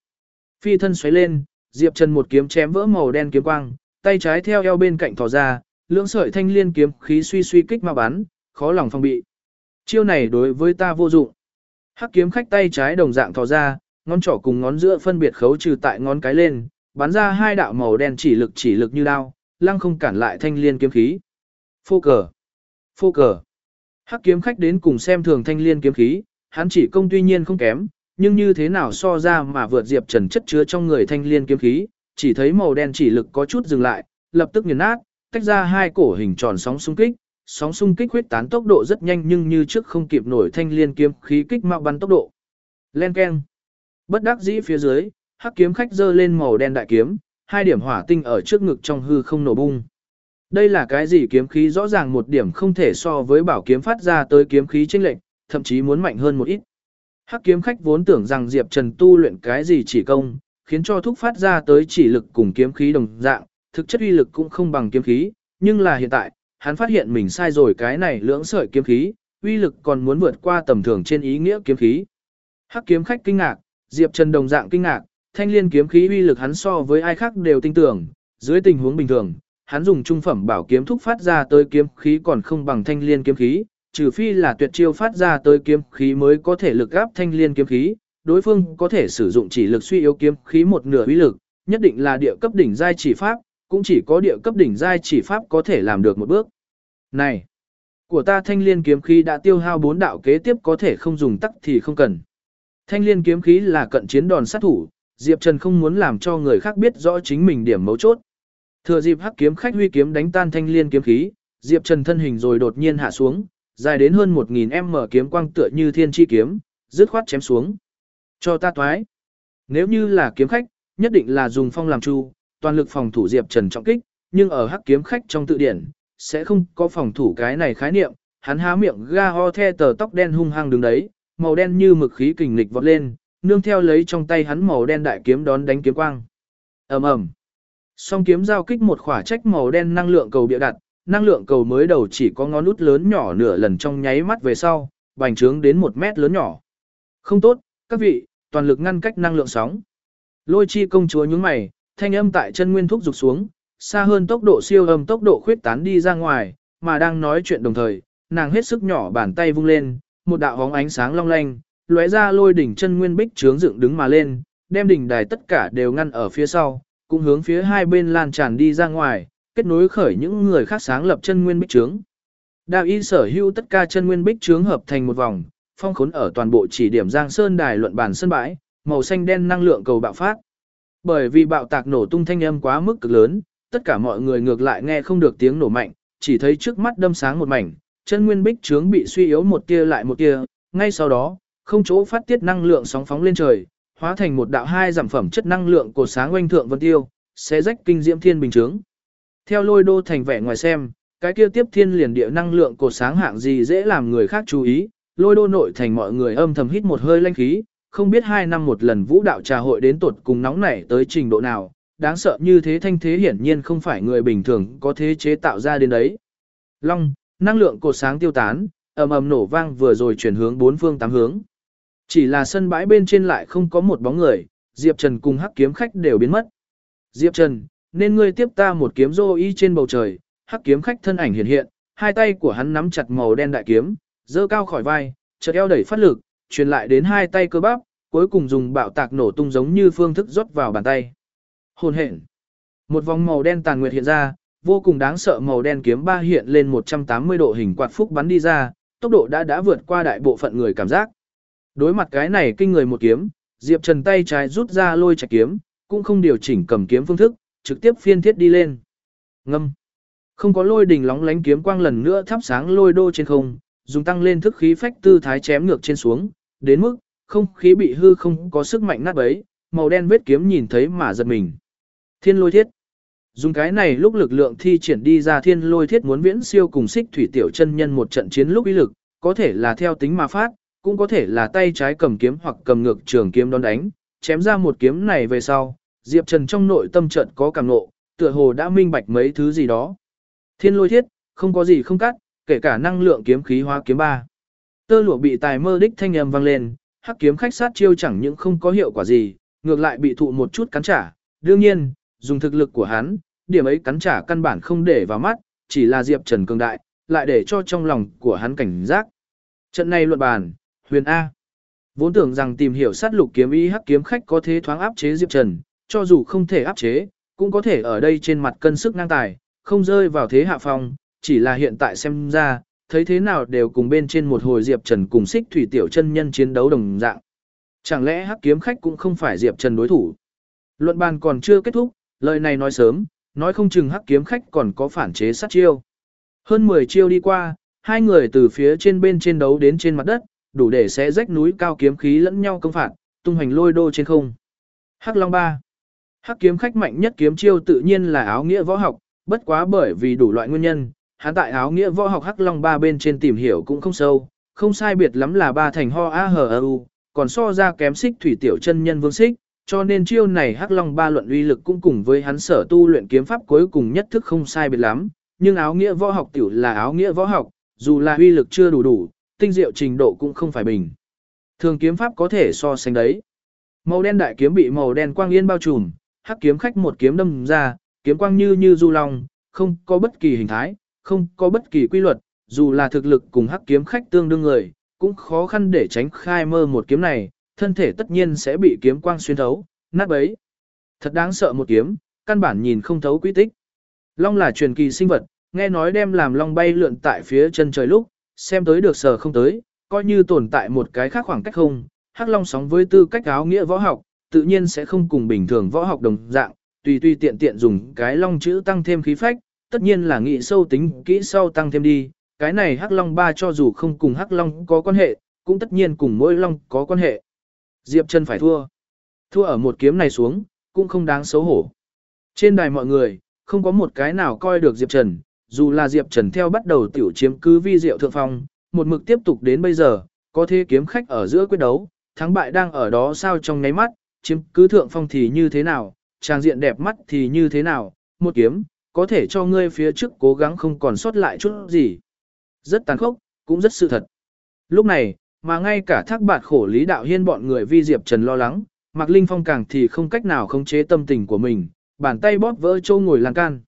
Phi thân xoáy lên, Diệp Trần một kiếm chém vỡ màu đen kiếm quang, tay trái theo eo bên cạnh thò ra, lưỡng sợi thanh liên kiếm khí suy suy kích mà bắn, khó lòng phòng bị. Chiêu này đối với ta vô dụng. Hắc kiếm khách tay trái đồng dạng thò ra, ngón trỏ cùng ngón giữa phân biệt khấu trừ tại ngón cái lên, bắn ra hai đạo màu đen chỉ lực chỉ lực như đao, lăng không cản lại thanh liên kiếm khí. Phô cờ. Phô cờ. Hắc kiếm khách đến cùng xem thường thanh liên kiếm khí, hắn chỉ công tuy nhiên không kém, nhưng như thế nào so ra mà vượt Diệp Trần chất chứa trong người thanh liên kiếm khí, chỉ thấy màu đen chỉ lực có chút dừng lại, lập tức nghiền nát, tách ra hai cổ hình tròn sóng xung kích, sóng xung kích huyết tán tốc độ rất nhanh nhưng như trước không kịp nổi thanh liên kiếm khí kích mạo bắn tốc độ. Len keng. Bất đắc dĩ phía dưới, hắc kiếm khách giơ lên màu đen đại kiếm, hai điểm hỏa tinh ở trước ngực trong hư không nổ bung. Đây là cái gì kiếm khí rõ ràng một điểm không thể so với bảo kiếm phát ra tới kiếm khí chênh lệnh, thậm chí muốn mạnh hơn một ít. Hắc kiếm khách vốn tưởng rằng Diệp Trần tu luyện cái gì chỉ công, khiến cho thúc phát ra tới chỉ lực cùng kiếm khí đồng dạng, thực chất uy lực cũng không bằng kiếm khí, nhưng là hiện tại, hắn phát hiện mình sai rồi cái này lưỡng sợi kiếm khí, uy lực còn muốn vượt qua tầm thường trên ý nghĩa kiếm khí. Hắc kiếm khách kinh ngạc, Diệp Trần đồng dạng kinh ngạc, thanh liên kiếm khí uy lực hắn so với ai khác đều tin tưởng, dưới tình huống bình thường, hắn dùng trung phẩm bảo kiếm thúc phát ra tới kiếm khí còn không bằng thanh liên kiếm khí, trừ phi là tuyệt chiêu phát ra tới kiếm khí mới có thể lực áp thanh liên kiếm khí, đối phương có thể sử dụng chỉ lực suy yếu kiếm khí một nửa uy lực, nhất định là địa cấp đỉnh giai chỉ pháp, cũng chỉ có địa cấp đỉnh giai chỉ pháp có thể làm được một bước. Này, của ta thanh liên kiếm khí đã tiêu hao bốn đạo kế tiếp có thể không dùng tắc thì không cần. Thanh liên kiếm khí là cận chiến đòn sát thủ, Diệp Trần không muốn làm cho người khác biết rõ chính mình điểm mấu chốt. Thừa dịp hắc kiếm khách huy kiếm đánh tan thanh liên kiếm khí, Diệp Trần thân hình rồi đột nhiên hạ xuống, dài đến hơn 1000m kiếm quang tựa như thiên chi kiếm, dứt khoát chém xuống. Cho ta toái. Nếu như là kiếm khách, nhất định là dùng phong làm chu, toàn lực phòng thủ Diệp Trần trọng kích, nhưng ở hắc kiếm khách trong tự điển, sẽ không có phòng thủ cái này khái niệm, hắn há miệng ga ho the tờ tóc đen hung hăng đứng đấy, màu đen như mực khí kình lịch vọt lên, nương theo lấy trong tay hắn màu đen đại kiếm đón đánh kiếm quang. Ầm ầm. Song kiếm giao kích một khỏa trách màu đen năng lượng cầu bịa đặt, năng lượng cầu mới đầu chỉ có ngón út lớn nhỏ nửa lần trong nháy mắt về sau, bành trướng đến một mét lớn nhỏ. Không tốt, các vị, toàn lực ngăn cách năng lượng sóng. Lôi chi công chúa nhướng mày, thanh âm tại chân nguyên thúc rục xuống, xa hơn tốc độ siêu âm tốc độ khuyết tán đi ra ngoài, mà đang nói chuyện đồng thời, nàng hết sức nhỏ bàn tay vung lên, một đạo bóng ánh sáng long lanh, lóe ra lôi đỉnh chân nguyên bích trướng dựng đứng mà lên, đem đỉnh đài tất cả đều ngăn ở phía sau, cũng hướng phía hai bên lan tràn đi ra ngoài, kết nối khởi những người khác sáng lập chân nguyên bích trướng. Đạo y sở hữu tất cả chân nguyên bích trướng hợp thành một vòng, phong khốn ở toàn bộ chỉ điểm Giang Sơn đài luận bàn sân bãi, màu xanh đen năng lượng cầu bạo phát. Bởi vì bạo tạc nổ tung thanh âm quá mức cực lớn, tất cả mọi người ngược lại nghe không được tiếng nổ mạnh, chỉ thấy trước mắt đâm sáng một mảnh, chân nguyên bích trướng bị suy yếu một tia lại một tia, ngay sau đó, không chỗ phát tiết năng lượng sóng phóng lên trời, hóa thành một đạo hai giảm phẩm chất năng lượng của sáng oanh thượng vân tiêu, sẽ rách kinh diễm thiên bình chứng Theo lôi đô thành vẻ ngoài xem, cái kia tiếp thiên liền địa năng lượng của sáng hạng gì dễ làm người khác chú ý, lôi đô nội thành mọi người âm thầm hít một hơi lanh khí, không biết hai năm một lần vũ đạo trà hội đến tuột cùng nóng nảy tới trình độ nào, đáng sợ như thế thanh thế hiển nhiên không phải người bình thường có thế chế tạo ra đến đấy. Long, năng lượng cột sáng tiêu tán, ầm ầm nổ vang vừa rồi chuyển hướng bốn phương tám hướng. Chỉ là sân bãi bên trên lại không có một bóng người, Diệp Trần cùng hắc kiếm khách đều biến mất. Diệp Trần, nên ngươi tiếp ta một kiếm rô y trên bầu trời, hắc kiếm khách thân ảnh hiện hiện, hai tay của hắn nắm chặt màu đen đại kiếm, dơ cao khỏi vai, chợt eo đẩy phát lực, truyền lại đến hai tay cơ bắp, cuối cùng dùng bạo tạc nổ tung giống như phương thức rót vào bàn tay. Hồn hện. Một vòng màu đen tàn nguyệt hiện ra, vô cùng đáng sợ màu đen kiếm ba hiện lên 180 độ hình quạt phúc bắn đi ra, tốc độ đã đã vượt qua đại bộ phận người cảm giác. Đối mặt cái này kinh người một kiếm, Diệp Trần tay trái rút ra lôi chạy kiếm, cũng không điều chỉnh cầm kiếm phương thức, trực tiếp phiên thiết đi lên. Ngâm. Không có lôi đỉnh lóng lánh kiếm quang lần nữa thắp sáng lôi đô trên không, dùng tăng lên thức khí phách tư thái chém ngược trên xuống, đến mức không khí bị hư không có sức mạnh nát bấy, màu đen vết kiếm nhìn thấy mà giật mình. Thiên lôi thiết. Dùng cái này lúc lực lượng thi triển đi ra thiên lôi thiết muốn viễn siêu cùng xích thủy tiểu chân nhân một trận chiến lúc ý lực, có thể là theo tính mà phát, cũng có thể là tay trái cầm kiếm hoặc cầm ngược trường kiếm đón đánh, chém ra một kiếm này về sau, Diệp Trần trong nội tâm trận có cảm ngộ, tựa hồ đã minh bạch mấy thứ gì đó. Thiên lôi thiết, không có gì không cắt, kể cả năng lượng kiếm khí hóa kiếm ba. Tơ lụa bị tài mơ đích thanh âm vang lên, hắc kiếm khách sát chiêu chẳng những không có hiệu quả gì, ngược lại bị thụ một chút cắn trả. Đương nhiên, dùng thực lực của hắn, điểm ấy cắn trả căn bản không để vào mắt, chỉ là Diệp Trần cường đại, lại để cho trong lòng của hắn cảnh giác. Trận này luận bàn, huyền A. Vốn tưởng rằng tìm hiểu sát lục kiếm ý hắc kiếm khách có thế thoáng áp chế Diệp Trần, cho dù không thể áp chế, cũng có thể ở đây trên mặt cân sức ngang tài, không rơi vào thế hạ phong, chỉ là hiện tại xem ra, thấy thế nào đều cùng bên trên một hồi Diệp Trần cùng xích thủy tiểu chân nhân chiến đấu đồng dạng. Chẳng lẽ hắc kiếm khách cũng không phải Diệp Trần đối thủ? Luận bàn còn chưa kết thúc, lời này nói sớm, nói không chừng hắc kiếm khách còn có phản chế sát chiêu. Hơn 10 chiêu đi qua, hai người từ phía trên bên trên đấu đến trên mặt đất, đủ để sẽ rách núi cao kiếm khí lẫn nhau công phạt, tung hành lôi đô trên không. Hắc Long 3 Hắc kiếm khách mạnh nhất kiếm chiêu tự nhiên là áo nghĩa võ học, bất quá bởi vì đủ loại nguyên nhân, hắn tại áo nghĩa võ học Hắc Long 3 bên trên tìm hiểu cũng không sâu, không sai biệt lắm là ba thành ho a hờ u, còn so ra kém xích thủy tiểu chân nhân vương xích, cho nên chiêu này Hắc Long ba luận uy lực cũng cùng với hắn sở tu luyện kiếm pháp cuối cùng nhất thức không sai biệt lắm, nhưng áo nghĩa võ học tiểu là áo nghĩa võ học, dù là uy lực chưa đủ đủ, tinh diệu trình độ cũng không phải bình. Thường kiếm pháp có thể so sánh đấy. Màu đen đại kiếm bị màu đen quang yên bao trùm, hắc kiếm khách một kiếm đâm ra, kiếm quang như như du long, không có bất kỳ hình thái, không có bất kỳ quy luật, dù là thực lực cùng hắc kiếm khách tương đương người, cũng khó khăn để tránh khai mơ một kiếm này, thân thể tất nhiên sẽ bị kiếm quang xuyên thấu, nát bấy. Thật đáng sợ một kiếm, căn bản nhìn không thấu quy tích. Long là truyền kỳ sinh vật, nghe nói đem làm long bay lượn tại phía chân trời lúc, xem tới được sờ không tới, coi như tồn tại một cái khác khoảng cách không, hắc long sóng với tư cách áo nghĩa võ học, tự nhiên sẽ không cùng bình thường võ học đồng dạng, tùy tùy tiện tiện dùng cái long chữ tăng thêm khí phách, tất nhiên là nghị sâu tính kỹ sau tăng thêm đi, cái này hắc long ba cho dù không cùng hắc long có quan hệ, cũng tất nhiên cùng mỗi long có quan hệ. Diệp Trần phải thua. Thua ở một kiếm này xuống, cũng không đáng xấu hổ. Trên đài mọi người, không có một cái nào coi được Diệp Trần, dù là Diệp Trần theo bắt đầu tiểu chiếm cứ vi diệu thượng phong, một mực tiếp tục đến bây giờ, có thế kiếm khách ở giữa quyết đấu, thắng bại đang ở đó sao trong nháy mắt, chiếm cứ thượng phong thì như thế nào, trang diện đẹp mắt thì như thế nào, một kiếm, có thể cho ngươi phía trước cố gắng không còn sót lại chút gì. Rất tàn khốc, cũng rất sự thật. Lúc này, mà ngay cả thác bạt khổ lý đạo hiên bọn người vi Diệp Trần lo lắng, Mạc Linh Phong càng thì không cách nào khống chế tâm tình của mình, bàn tay bóp vỡ châu ngồi lan can.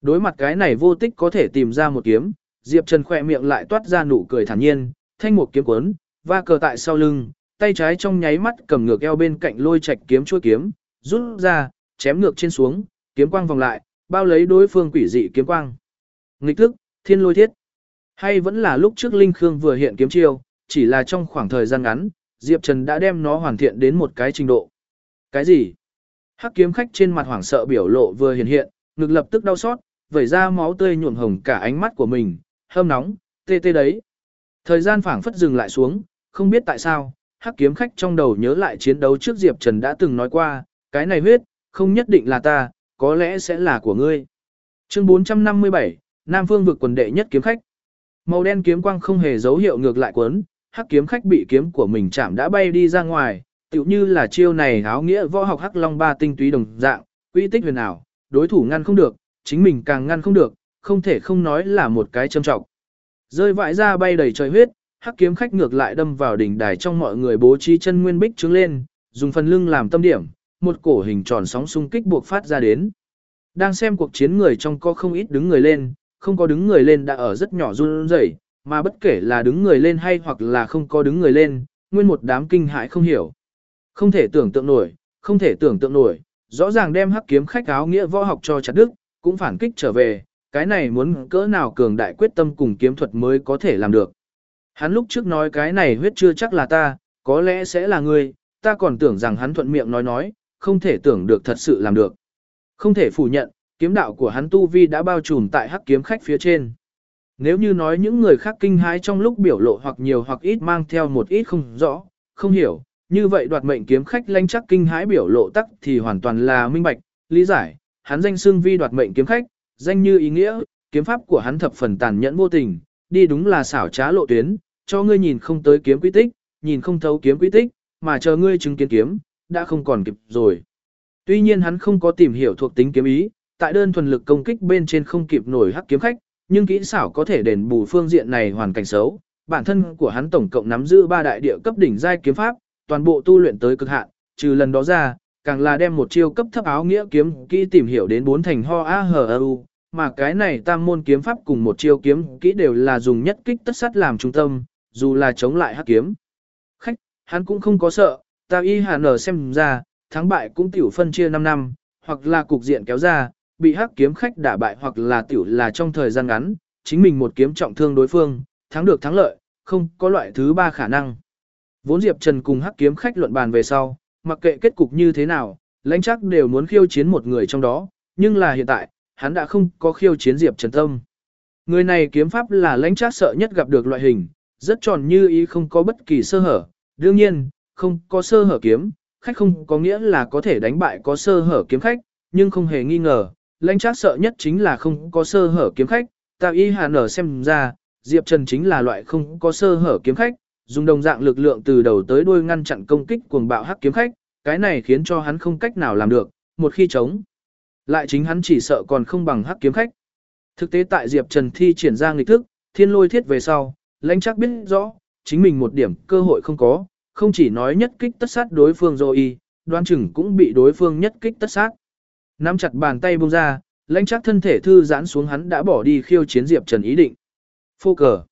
Đối mặt cái này vô tích có thể tìm ra một kiếm, Diệp Trần khỏe miệng lại toát ra nụ cười thản nhiên, thanh một kiếm cuốn, va cờ tại sau lưng, tay trái trong nháy mắt cầm ngược eo bên cạnh lôi chạch kiếm chuôi kiếm, rút ra, chém ngược trên xuống, kiếm quang vòng lại, bao lấy đối phương quỷ dị kiếm quang. Nghịch thức, thiên lôi thiết. Hay vẫn là lúc trước Linh Khương vừa hiện kiếm chiêu, chỉ là trong khoảng thời gian ngắn, Diệp Trần đã đem nó hoàn thiện đến một cái trình độ. Cái gì? Hắc kiếm khách trên mặt hoảng sợ biểu lộ vừa hiện hiện, ngực lập tức đau xót, vẩy ra máu tươi nhuộm hồng cả ánh mắt của mình, hâm nóng, tê tê đấy. Thời gian phảng phất dừng lại xuống, không biết tại sao, hắc kiếm khách trong đầu nhớ lại chiến đấu trước Diệp Trần đã từng nói qua, cái này huyết, không nhất định là ta, có lẽ sẽ là của ngươi. Chương 457, Nam Phương vực quần đệ nhất kiếm khách. Màu đen kiếm quang không hề dấu hiệu ngược lại cuốn, hắc kiếm khách bị kiếm của mình chạm đã bay đi ra ngoài, tựu như là chiêu này áo nghĩa võ học hắc long ba tinh túy đồng dạng, quy tích huyền ảo, đối thủ ngăn không được, chính mình càng ngăn không được, không thể không nói là một cái châm trọng. Rơi vãi ra bay đầy trời huyết, hắc kiếm khách ngược lại đâm vào đỉnh đài trong mọi người bố trí chân nguyên bích trướng lên, dùng phần lưng làm tâm điểm, một cổ hình tròn sóng xung kích buộc phát ra đến. Đang xem cuộc chiến người trong có không ít đứng người lên, không có đứng người lên đã ở rất nhỏ run rẩy, mà bất kể là đứng người lên hay hoặc là không có đứng người lên, nguyên một đám kinh hãi không hiểu. Không thể tưởng tượng nổi, không thể tưởng tượng nổi, rõ ràng đem hắc kiếm khách áo nghĩa võ học cho chặt đức, cũng phản kích trở về, cái này muốn cỡ nào cường đại quyết tâm cùng kiếm thuật mới có thể làm được. Hắn lúc trước nói cái này huyết chưa chắc là ta, có lẽ sẽ là ngươi, ta còn tưởng rằng hắn thuận miệng nói nói, không thể tưởng được thật sự làm được. Không thể phủ nhận, kiếm đạo của hắn tu vi đã bao trùm tại hắc kiếm khách phía trên. Nếu như nói những người khác kinh hãi trong lúc biểu lộ hoặc nhiều hoặc ít mang theo một ít không rõ, không hiểu, như vậy đoạt mệnh kiếm khách lanh chắc kinh hãi biểu lộ tắc thì hoàn toàn là minh bạch, lý giải, hắn danh xưng vi đoạt mệnh kiếm khách, danh như ý nghĩa, kiếm pháp của hắn thập phần tàn nhẫn vô tình, đi đúng là xảo trá lộ tuyến, cho ngươi nhìn không tới kiếm quy tích, nhìn không thấu kiếm quy tích, mà chờ ngươi chứng kiến kiếm, đã không còn kịp rồi. Tuy nhiên hắn không có tìm hiểu thuộc tính kiếm ý, tại đơn thuần lực công kích bên trên không kịp nổi hắc kiếm khách, nhưng kỹ xảo có thể đền bù phương diện này hoàn cảnh xấu. Bản thân của hắn tổng cộng nắm giữ ba đại địa cấp đỉnh giai kiếm pháp, toàn bộ tu luyện tới cực hạn, trừ lần đó ra, càng là đem một chiêu cấp thấp áo nghĩa kiếm kỹ tìm hiểu đến bốn thành ho a h a u, mà cái này tam môn kiếm pháp cùng một chiêu kiếm kỹ đều là dùng nhất kích tất sát làm trung tâm, dù là chống lại hắc kiếm. Khách, hắn cũng không có sợ, ta y hà nở xem ra, thắng bại cũng tiểu phân chia 5 năm, hoặc là cục diện kéo ra, bị hắc kiếm khách đả bại hoặc là tiểu là trong thời gian ngắn, chính mình một kiếm trọng thương đối phương, thắng được thắng lợi, không có loại thứ ba khả năng. Vốn Diệp Trần cùng hắc kiếm khách luận bàn về sau, mặc kệ kết cục như thế nào, lãnh chắc đều muốn khiêu chiến một người trong đó, nhưng là hiện tại, hắn đã không có khiêu chiến Diệp Trần Tâm. Người này kiếm pháp là lãnh chắc sợ nhất gặp được loại hình, rất tròn như ý không có bất kỳ sơ hở, đương nhiên, không có sơ hở kiếm, khách không có nghĩa là có thể đánh bại có sơ hở kiếm khách, nhưng không hề nghi ngờ, lãnh chắc sợ nhất chính là không có sơ hở kiếm khách, tạo y hà nở xem ra, Diệp Trần chính là loại không có sơ hở kiếm khách, dùng đồng dạng lực lượng từ đầu tới đuôi ngăn chặn công kích cuồng bạo hắc kiếm khách, cái này khiến cho hắn không cách nào làm được, một khi chống. Lại chính hắn chỉ sợ còn không bằng hắc kiếm khách. Thực tế tại Diệp Trần thi triển ra nghịch thức, thiên lôi thiết về sau, lãnh chắc biết rõ, chính mình một điểm cơ hội không có, không chỉ nói nhất kích tất sát đối phương rồi y, đoan chừng cũng bị đối phương nhất kích tất sát. Nắm chặt bàn tay buông ra, lãnh chắc thân thể thư giãn xuống hắn đã bỏ đi khiêu chiến Diệp Trần ý định. Phô cờ.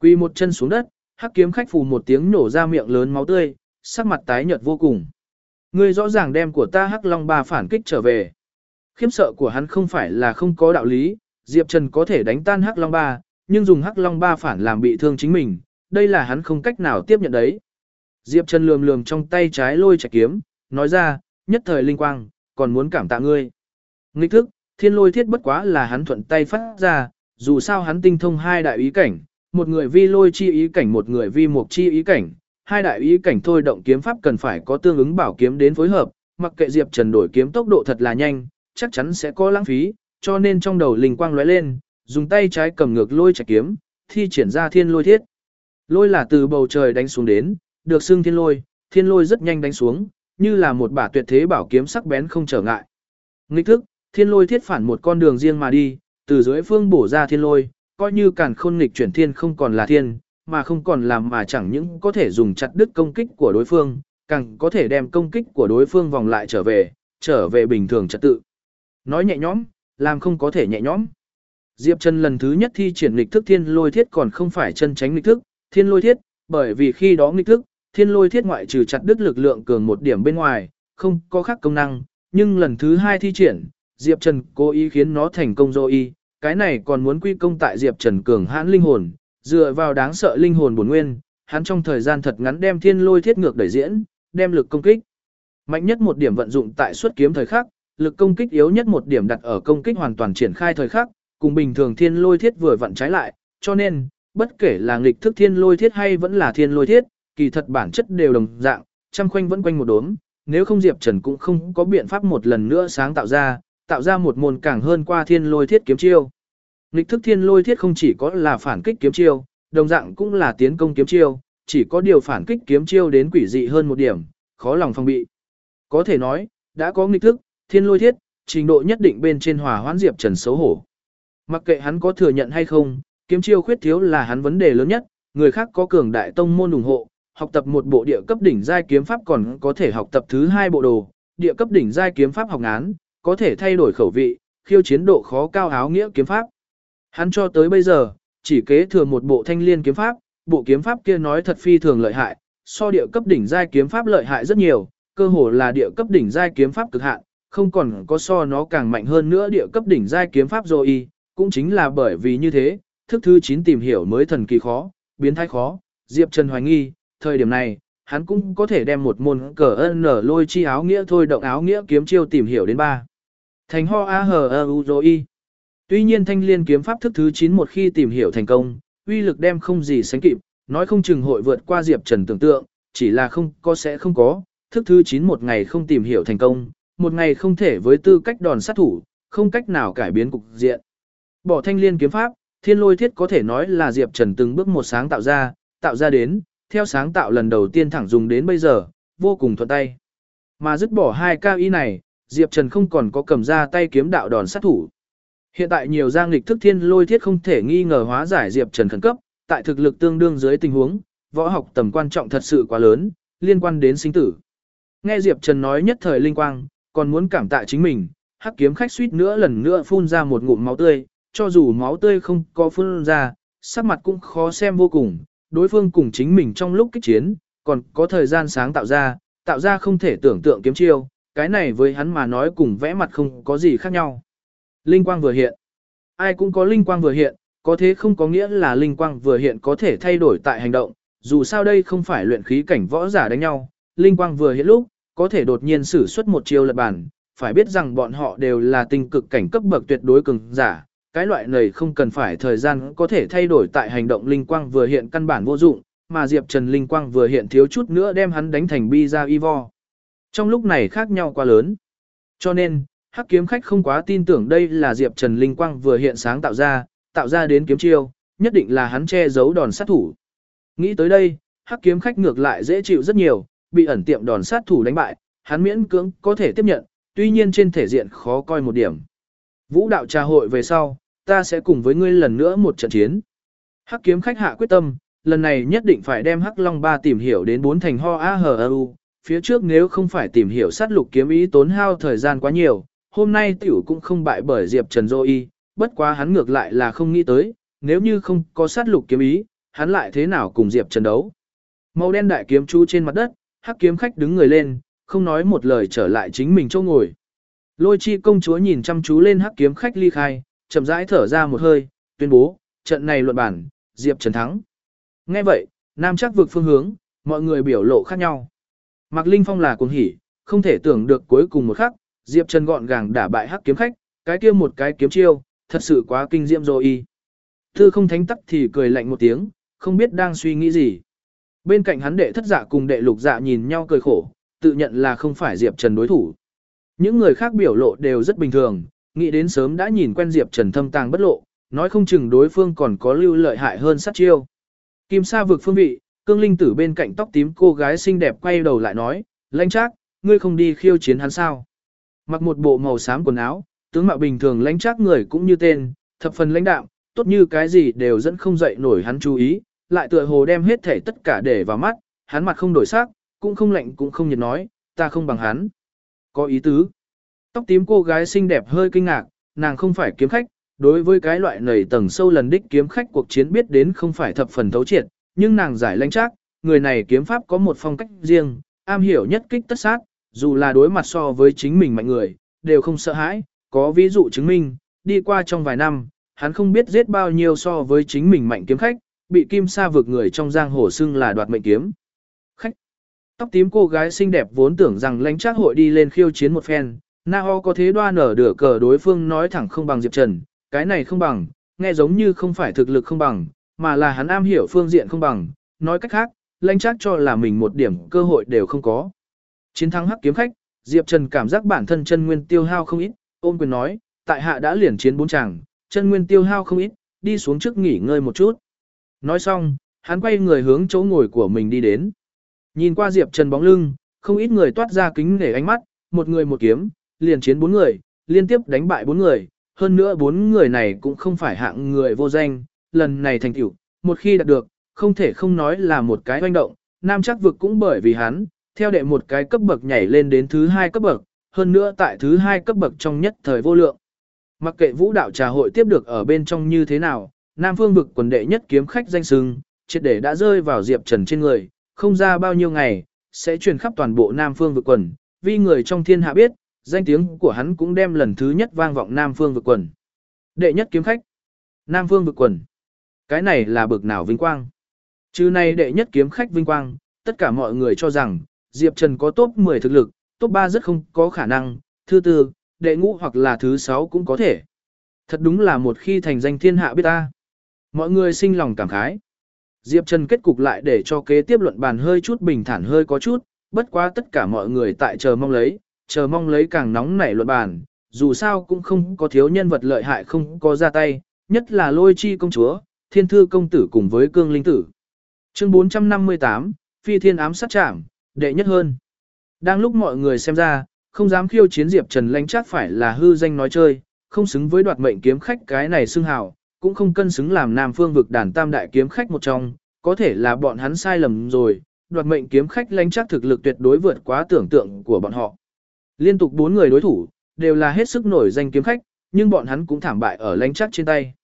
Quy một chân xuống đất, hắc kiếm khách phù một tiếng nổ ra miệng lớn máu tươi, sắc mặt tái nhợt vô cùng. Ngươi rõ ràng đem của ta hắc long ba phản kích trở về. Khiếm sợ của hắn không phải là không có đạo lý, Diệp Trần có thể đánh tan hắc long ba, nhưng dùng hắc long ba phản làm bị thương chính mình, đây là hắn không cách nào tiếp nhận đấy. Diệp Trần lườm lườm trong tay trái lôi chạy kiếm, nói ra, nhất thời linh quang, còn muốn cảm tạ ngươi. Nghịch thức, thiên lôi thiết bất quá là hắn thuận tay phát ra, dù sao hắn tinh thông hai đại ý cảnh, một người vi lôi chi ý cảnh một người vi mục chi ý cảnh, hai đại ý cảnh thôi động kiếm pháp cần phải có tương ứng bảo kiếm đến phối hợp, mặc kệ Diệp Trần đổi kiếm tốc độ thật là nhanh, chắc chắn sẽ có lãng phí, cho nên trong đầu linh quang lóe lên, dùng tay trái cầm ngược lôi chạy kiếm, thi triển ra thiên lôi thiết. Lôi là từ bầu trời đánh xuống đến, được xưng thiên lôi, thiên lôi rất nhanh đánh xuống, như là một bả tuyệt thế bảo kiếm sắc bén không trở ngại. Nghịch thức, thiên lôi thiết phản một con đường riêng mà đi, từ dưới phương bổ ra thiên lôi, coi như càn khôn nghịch chuyển thiên không còn là thiên, mà không còn làm mà chẳng những có thể dùng chặt đứt công kích của đối phương, càng có thể đem công kích của đối phương vòng lại trở về, trở về bình thường trật tự. Nói nhẹ nhõm, làm không có thể nhẹ nhõm. Diệp Trần lần thứ nhất thi triển nghịch thức thiên lôi thiết còn không phải chân tránh nghịch thức, thiên lôi thiết, bởi vì khi đó nghịch thức, thiên lôi thiết ngoại trừ chặt đứt lực lượng cường một điểm bên ngoài, không có khác công năng, nhưng lần thứ hai thi triển, Diệp Trần cố ý khiến nó thành công rồi y, cái này còn muốn quy công tại Diệp Trần cường hãn linh hồn, dựa vào đáng sợ linh hồn bổn nguyên, hắn trong thời gian thật ngắn đem thiên lôi thiết ngược đẩy diễn, đem lực công kích. Mạnh nhất một điểm vận dụng tại xuất kiếm thời khắc, lực công kích yếu nhất một điểm đặt ở công kích hoàn toàn triển khai thời khắc, cùng bình thường thiên lôi thiết vừa vặn trái lại, cho nên, bất kể là nghịch thức thiên lôi thiết hay vẫn là thiên lôi thiết, kỳ thật bản chất đều đồng dạng, trăm khoanh vẫn quanh một đốm, nếu không Diệp Trần cũng không có biện pháp một lần nữa sáng tạo ra, tạo ra một môn càng hơn qua thiên lôi thiết kiếm chiêu. lịch thức thiên lôi thiết không chỉ có là phản kích kiếm chiêu, đồng dạng cũng là tiến công kiếm chiêu, chỉ có điều phản kích kiếm chiêu đến quỷ dị hơn một điểm, khó lòng phòng bị. Có thể nói, đã có nghịch thức, thiên lôi thiết, trình độ nhất định bên trên hòa hoãn Diệp Trần xấu hổ. Mặc kệ hắn có thừa nhận hay không, kiếm chiêu khuyết thiếu là hắn vấn đề lớn nhất, người khác có cường đại tông môn ủng hộ, học tập một bộ địa cấp đỉnh giai kiếm pháp còn có thể học tập thứ hai bộ đồ, địa cấp đỉnh giai kiếm pháp học ngán, có thể thay đổi khẩu vị, khiêu chiến độ khó cao áo nghĩa kiếm pháp. Hắn cho tới bây giờ, chỉ kế thừa một bộ thanh liên kiếm pháp, bộ kiếm pháp kia nói thật phi thường lợi hại, so địa cấp đỉnh giai kiếm pháp lợi hại rất nhiều, cơ hồ là địa cấp đỉnh giai kiếm pháp cực hạn, không còn có so nó càng mạnh hơn nữa địa cấp đỉnh giai kiếm pháp rồi cũng chính là bởi vì như thế, thức thứ 9 tìm hiểu mới thần kỳ khó, biến thái khó, Diệp Trần hoài nghi, thời điểm này, hắn cũng có thể đem một môn cờ ân nở lôi chi áo nghĩa thôi động áo nghĩa kiếm chiêu tìm hiểu đến ba. Thành ho a hờ ơ u rồi Tuy nhiên thanh liên kiếm pháp thức thứ 9 một khi tìm hiểu thành công, uy lực đem không gì sánh kịp, nói không chừng hội vượt qua Diệp Trần tưởng tượng, chỉ là không có sẽ không có, thức thứ 9 một ngày không tìm hiểu thành công, một ngày không thể với tư cách đòn sát thủ, không cách nào cải biến cục diện. Bỏ thanh liên kiếm pháp, thiên lôi thiết có thể nói là Diệp Trần từng bước một sáng tạo ra, tạo ra đến, theo sáng tạo lần đầu tiên thẳng dùng đến bây giờ, vô cùng thuận tay. Mà dứt bỏ hai cao ý này, Diệp Trần không còn có cầm ra tay kiếm đạo đòn sát thủ. Hiện tại nhiều giang lịch thức thiên lôi thiết không thể nghi ngờ hóa giải Diệp Trần khẩn cấp, tại thực lực tương đương dưới tình huống, võ học tầm quan trọng thật sự quá lớn, liên quan đến sinh tử. Nghe Diệp Trần nói nhất thời linh quang, còn muốn cảm tạ chính mình, hắc kiếm khách suýt nữa lần nữa phun ra một ngụm máu tươi, cho dù máu tươi không có phun ra, sắc mặt cũng khó xem vô cùng, đối phương cùng chính mình trong lúc kích chiến, còn có thời gian sáng tạo ra, tạo ra không thể tưởng tượng kiếm chiêu, cái này với hắn mà nói cùng vẽ mặt không có gì khác nhau. Linh quang vừa hiện. Ai cũng có linh quang vừa hiện, có thế không có nghĩa là linh quang vừa hiện có thể thay đổi tại hành động, dù sao đây không phải luyện khí cảnh võ giả đánh nhau, linh quang vừa hiện lúc, có thể đột nhiên sử xuất một chiêu lật bản, phải biết rằng bọn họ đều là tinh cực cảnh cấp bậc tuyệt đối cường giả, cái loại này không cần phải thời gian có thể thay đổi tại hành động linh quang vừa hiện căn bản vô dụng, mà Diệp Trần linh quang vừa hiện thiếu chút nữa đem hắn đánh thành bi ra y vo. Trong lúc này khác nhau quá lớn. Cho nên, hắc kiếm khách không quá tin tưởng đây là Diệp Trần linh quang vừa hiện sáng tạo ra, tạo ra đến kiếm chiêu, nhất định là hắn che giấu đòn sát thủ. Nghĩ tới đây, hắc kiếm khách ngược lại dễ chịu rất nhiều, bị ẩn tiệm đòn sát thủ đánh bại, hắn miễn cưỡng có thể tiếp nhận, tuy nhiên trên thể diện khó coi một điểm. Vũ đạo trà hội về sau, ta sẽ cùng với ngươi lần nữa một trận chiến. Hắc kiếm khách hạ quyết tâm, lần này nhất định phải đem Hắc Long Ba tìm hiểu đến bốn thành ho a hờ u, phía trước nếu không phải tìm hiểu sát lục kiếm ý tốn hao thời gian quá nhiều, hôm nay tiểu cũng không bại bởi Diệp Trần Dô Y, bất quá hắn ngược lại là không nghĩ tới, nếu như không có sát lục kiếm ý, hắn lại thế nào cùng Diệp Trần đấu. Màu đen đại kiếm chú trên mặt đất, hắc kiếm khách đứng người lên, không nói một lời trở lại chính mình chỗ ngồi. Lôi chi công chúa nhìn chăm chú lên hắc kiếm khách ly khai, chậm rãi thở ra một hơi, tuyên bố, trận này luận bản, Diệp Trần thắng. Nghe vậy, Nam chắc vực phương hướng, mọi người biểu lộ khác nhau. Mạc Linh Phong là cuồng hỉ, không thể tưởng được cuối cùng một khắc, Diệp Trần gọn gàng đả bại hắc kiếm khách, cái kia một cái kiếm chiêu, thật sự quá kinh diệm rồi y. Thư không thánh tắc thì cười lạnh một tiếng, không biết đang suy nghĩ gì. Bên cạnh hắn đệ thất dạ cùng đệ lục dạ nhìn nhau cười khổ, tự nhận là không phải Diệp Trần đối thủ. Những người khác biểu lộ đều rất bình thường, nghĩ đến sớm đã nhìn quen Diệp Trần thâm tàng bất lộ, nói không chừng đối phương còn có lưu lợi hại hơn sát chiêu. Kim Sa vực phương vị, cương linh tử bên cạnh tóc tím cô gái xinh đẹp quay đầu lại nói, lãnh trác, ngươi không đi khiêu chiến hắn sao. Mặc một bộ màu xám quần áo, tướng mạo bình thường lãnh trác người cũng như tên, thập phần lãnh đạm, tốt như cái gì đều dẫn không dậy nổi hắn chú ý, lại tựa hồ đem hết thể tất cả để vào mắt, hắn mặt không đổi sắc, cũng không lạnh cũng không nhiệt nói, ta không bằng hắn. Có ý tứ. Tóc tím cô gái xinh đẹp hơi kinh ngạc, nàng không phải kiếm khách, đối với cái loại nảy tầng sâu lần đích kiếm khách cuộc chiến biết đến không phải thập phần thấu triệt, nhưng nàng giải lãnh chắc, người này kiếm pháp có một phong cách riêng, am hiểu nhất kích tất sát, dù là đối mặt so với chính mình mạnh người, đều không sợ hãi, có ví dụ chứng minh, đi qua trong vài năm, hắn không biết giết bao nhiêu so với chính mình mạnh kiếm khách, bị kim sa vực người trong giang hồ xưng là đoạt mệnh kiếm. Khách Tóc tím cô gái xinh đẹp vốn tưởng rằng lãnh trác hội đi lên khiêu chiến một phen, Na Ho có thế đoan ở đửa cờ đối phương nói thẳng không bằng Diệp Trần, cái này không bằng, nghe giống như không phải thực lực không bằng, mà là hắn am hiểu phương diện không bằng, nói cách khác, lãnh chắc cho là mình một điểm cơ hội đều không có. Chiến thắng hắc kiếm khách, Diệp Trần cảm giác bản thân chân nguyên tiêu hao không ít, ôm quyền nói, tại hạ đã liền chiến bốn chàng, chân nguyên tiêu hao không ít, đi xuống trước nghỉ ngơi một chút. Nói xong, hắn quay người hướng chỗ ngồi của mình đi đến. Nhìn qua Diệp Trần bóng lưng, không ít người toát ra kính nể ánh mắt, một người một kiếm, liền chiến bốn người, liên tiếp đánh bại bốn người, hơn nữa bốn người này cũng không phải hạng người vô danh, lần này thành tựu, một khi đạt được, không thể không nói là một cái hoành động, nam chắc vực cũng bởi vì hắn, theo đệ một cái cấp bậc nhảy lên đến thứ hai cấp bậc, hơn nữa tại thứ hai cấp bậc trong nhất thời vô lượng. Mặc kệ vũ đạo trà hội tiếp được ở bên trong như thế nào, Nam Phương vực quần đệ nhất kiếm khách danh sưng, triệt để đã rơi vào Diệp Trần trên người, không ra bao nhiêu ngày, sẽ truyền khắp toàn bộ Nam Phương vực quần, vì người trong thiên hạ biết, danh tiếng của hắn cũng đem lần thứ nhất vang vọng Nam Phương vực quần. Đệ nhất kiếm khách, Nam Phương vực quần. Cái này là bực nào vinh quang. Chứ này đệ nhất kiếm khách vinh quang, tất cả mọi người cho rằng, Diệp Trần có top 10 thực lực, top 3 rất không có khả năng, thứ tư, đệ ngũ hoặc là thứ 6 cũng có thể. Thật đúng là một khi thành danh thiên hạ biết ta. Mọi người sinh lòng cảm khái. Diệp Trần kết cục lại để cho kế tiếp luận bàn hơi chút bình thản hơi có chút, bất quá tất cả mọi người tại chờ mong lấy, chờ mong lấy càng nóng nảy luận bàn, dù sao cũng không có thiếu nhân vật lợi hại không có ra tay, nhất là lôi chi công chúa, thiên thư công tử cùng với cương linh tử. Chương 458, Phi thiên ám sát trảm, đệ nhất hơn. Đang lúc mọi người xem ra, không dám khiêu chiến Diệp Trần lãnh chắc phải là hư danh nói chơi, không xứng với đoạt mệnh kiếm khách cái này xưng hào, cũng không cân xứng làm Nam Phương vực đàn tam đại kiếm khách một trong, có thể là bọn hắn sai lầm rồi, đoạt mệnh kiếm khách lãnh chắc thực lực tuyệt đối vượt quá tưởng tượng của bọn họ. Liên tục bốn người đối thủ, đều là hết sức nổi danh kiếm khách, nhưng bọn hắn cũng thảm bại ở lãnh chắc trên tay.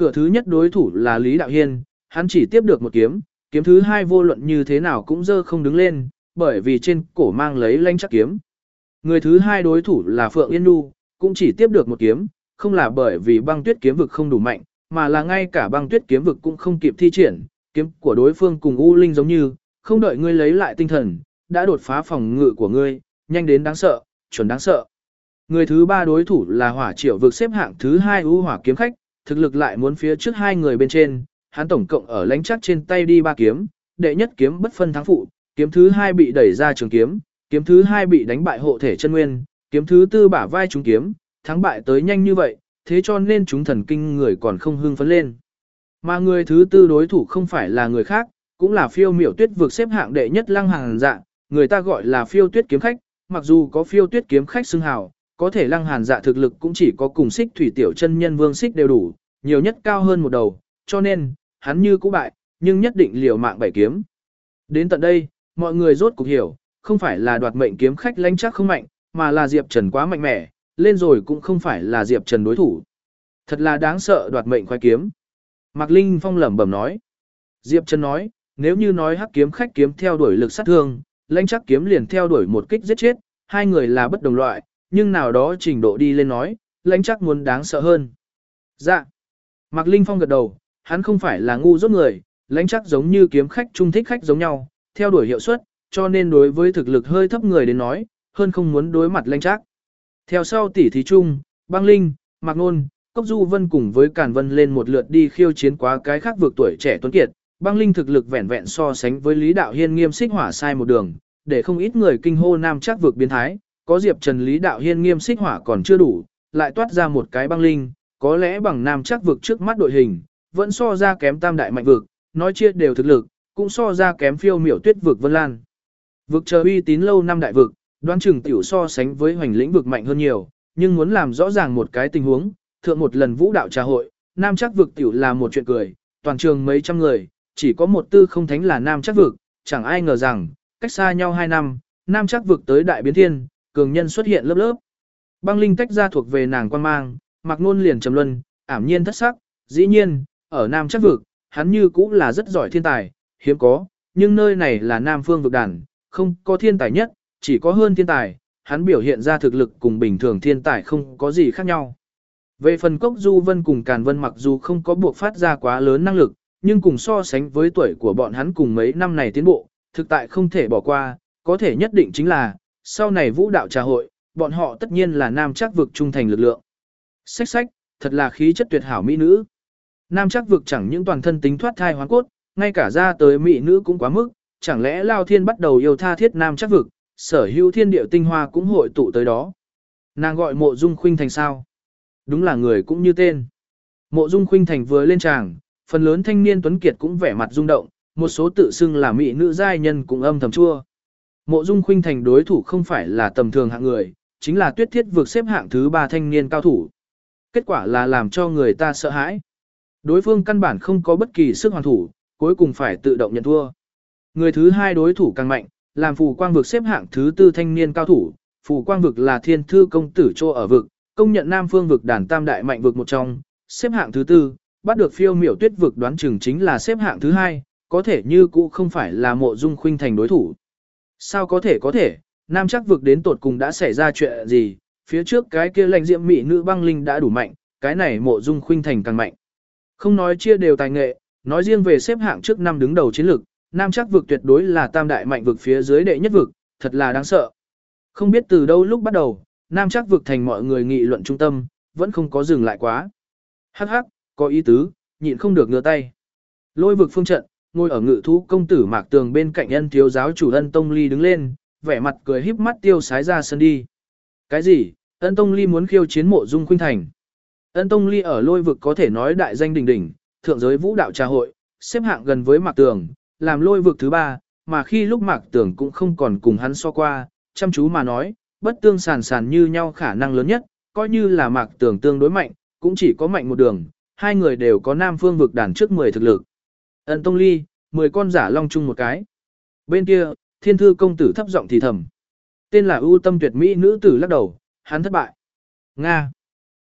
Cửa thứ nhất đối thủ là Lý Đạo Hiên, hắn chỉ tiếp được một kiếm, kiếm thứ hai vô luận như thế nào cũng dơ không đứng lên, bởi vì trên cổ mang lấy lanh chắc kiếm. Người thứ hai đối thủ là Phượng Yên Nhu, cũng chỉ tiếp được một kiếm, không là bởi vì băng tuyết kiếm vực không đủ mạnh, mà là ngay cả băng tuyết kiếm vực cũng không kịp thi triển, kiếm của đối phương cùng U Linh giống như, không đợi ngươi lấy lại tinh thần, đã đột phá phòng ngự của ngươi, nhanh đến đáng sợ, chuẩn đáng sợ. Người thứ ba đối thủ là hỏa triệu vực xếp hạng thứ hai U hỏa kiếm khách, thực lực lại muốn phía trước hai người bên trên, hắn tổng cộng ở lãnh chắc trên tay đi ba kiếm, đệ nhất kiếm bất phân thắng phụ, kiếm thứ hai bị đẩy ra trường kiếm, kiếm thứ hai bị đánh bại hộ thể chân nguyên, kiếm thứ tư bả vai trúng kiếm, thắng bại tới nhanh như vậy, thế cho nên chúng thần kinh người còn không hưng phấn lên. Mà người thứ tư đối thủ không phải là người khác, cũng là phiêu miểu tuyết vượt xếp hạng đệ nhất lăng hàng dạ, người ta gọi là phiêu tuyết kiếm khách, mặc dù có phiêu tuyết kiếm khách xưng hào, có thể lăng hàn dạ thực lực cũng chỉ có cùng xích thủy tiểu chân nhân vương xích đều đủ, nhiều nhất cao hơn một đầu, cho nên, hắn như cũ bại, nhưng nhất định liều mạng bảy kiếm. Đến tận đây, mọi người rốt cục hiểu, không phải là đoạt mệnh kiếm khách lãnh chắc không mạnh, mà là Diệp Trần quá mạnh mẽ, lên rồi cũng không phải là Diệp Trần đối thủ. Thật là đáng sợ đoạt mệnh khoái kiếm. Mạc Linh Phong lẩm bẩm nói. Diệp Trần nói, nếu như nói hắc kiếm khách kiếm theo đuổi lực sát thương, lãnh chắc kiếm liền theo đuổi một kích giết chết, hai người là bất đồng loại, nhưng nào đó trình độ đi lên nói, lãnh chắc muốn đáng sợ hơn. Dạ. Mạc Linh Phong gật đầu, hắn không phải là ngu dốt người, lãnh chắc giống như kiếm khách trung thích khách giống nhau, theo đuổi hiệu suất, cho nên đối với thực lực hơi thấp người đến nói, hơn không muốn đối mặt lãnh chắc. Theo sau tỷ thí chung, băng linh, mạc nôn, cốc du vân cùng với càn vân lên một lượt đi khiêu chiến quá cái khác vượt tuổi trẻ tuấn kiệt. Băng linh thực lực vẹn vẹn so sánh với Lý Đạo Hiên nghiêm xích hỏa sai một đường, để không ít người kinh hô nam chắc vượt biến thái, có Diệp Trần Lý Đạo Hiên nghiêm xích hỏa còn chưa đủ, lại toát ra một cái băng linh, có lẽ bằng nam chắc Vực trước mắt đội hình, vẫn so ra kém tam đại mạnh vực, nói chia đều thực lực, cũng so ra kém phiêu miểu tuyết vực Vân Lan. Vực chờ uy tín lâu năm đại vực, đoán chừng tiểu so sánh với hoành lĩnh vực mạnh hơn nhiều, nhưng muốn làm rõ ràng một cái tình huống, thượng một lần vũ đạo trà hội, nam chắc vực tiểu là một chuyện cười, toàn trường mấy trăm người, chỉ có một tư không thánh là nam chắc vực, chẳng ai ngờ rằng, cách xa nhau hai năm, nam chắc vực tới đại biến thiên, cường nhân xuất hiện lớp lớp. Băng linh tách ra thuộc về nàng quan mang, mặc nôn liền trầm luân, ảm nhiên thất sắc, dĩ nhiên, ở nam chắc vực, hắn như cũng là rất giỏi thiên tài, hiếm có, nhưng nơi này là nam phương vực đàn, không có thiên tài nhất, chỉ có hơn thiên tài, hắn biểu hiện ra thực lực cùng bình thường thiên tài không có gì khác nhau. Về phần Cốc Du Vân cùng Càn Vân mặc dù không có buộc phát ra quá lớn năng lực, nhưng cùng so sánh với tuổi của bọn hắn cùng mấy năm này tiến bộ, thực tại không thể bỏ qua, có thể nhất định chính là, sau này vũ đạo trà hội, bọn họ tất nhiên là nam chắc vực trung thành lực lượng. Sách xách, thật là khí chất tuyệt hảo mỹ nữ. Nam chắc vực chẳng những toàn thân tính thoát thai hoán cốt, ngay cả ra tới mỹ nữ cũng quá mức, chẳng lẽ Lao Thiên bắt đầu yêu tha thiết nam chắc vực, sở hữu thiên điệu tinh hoa cũng hội tụ tới đó. Nàng gọi mộ dung khuynh thành sao? Đúng là người cũng như tên. Mộ dung khuynh thành vừa lên tràng, phần lớn thanh niên tuấn kiệt cũng vẻ mặt rung động, một số tự xưng là mỹ nữ giai nhân cũng âm thầm chua. Mộ Dung Khuynh Thành đối thủ không phải là tầm thường hạng người, chính là tuyết thiết vượt xếp hạng thứ ba thanh niên cao thủ. Kết quả là làm cho người ta sợ hãi. Đối phương căn bản không có bất kỳ sức hoàn thủ, cuối cùng phải tự động nhận thua. Người thứ hai đối thủ càng mạnh, làm phù quang vực xếp hạng thứ tư thanh niên cao thủ, phù quang vực là thiên thư công tử chô ở vực, công nhận nam phương vực đàn tam đại mạnh vực một trong, xếp hạng thứ tư, bắt được phiêu miểu tuyết vực đoán chừng chính là xếp hạng thứ hai, có thể như cũ không phải là mộ dung khuynh thành đối thủ. Sao có thể có thể, nam chắc vực đến tột cùng đã xảy ra chuyện gì, phía trước cái kia lãnh diệm mỹ nữ băng linh đã đủ mạnh, cái này mộ dung khuynh thành càng mạnh. Không nói chia đều tài nghệ, nói riêng về xếp hạng trước năm đứng đầu chiến lược, nam chắc vực tuyệt đối là tam đại mạnh vực phía dưới đệ nhất vực, thật là đáng sợ. Không biết từ đâu lúc bắt đầu, nam chắc vực thành mọi người nghị luận trung tâm, vẫn không có dừng lại quá. Hắc hắc, có ý tứ, nhịn không được ngửa tay. Lôi vực phương trận, ngồi ở ngự thú công tử mạc tường bên cạnh ân thiếu giáo chủ ân tông ly đứng lên, vẻ mặt cười híp mắt tiêu sái ra sân đi. Cái gì, ân tông ly muốn khiêu chiến mộ dung khuynh thành. Ân tông ly ở lôi vực có thể nói đại danh đỉnh đỉnh, thượng giới vũ đạo trà hội, xếp hạng gần với mạc tường, làm lôi vực thứ ba, mà khi lúc mạc tường cũng không còn cùng hắn so qua, chăm chú mà nói, bất tương sàn sàn như nhau khả năng lớn nhất, coi như là mạc tường tương đối mạnh, cũng chỉ có mạnh một đường, hai người đều có nam phương vực đàn trước 10 thực lực. Ân Tông Ly, 10 con giả long chung một cái. Bên kia, thiên thư công tử thấp giọng thì thầm. Tên là ưu tâm tuyệt mỹ nữ tử lắc đầu, hắn thất bại. Nga.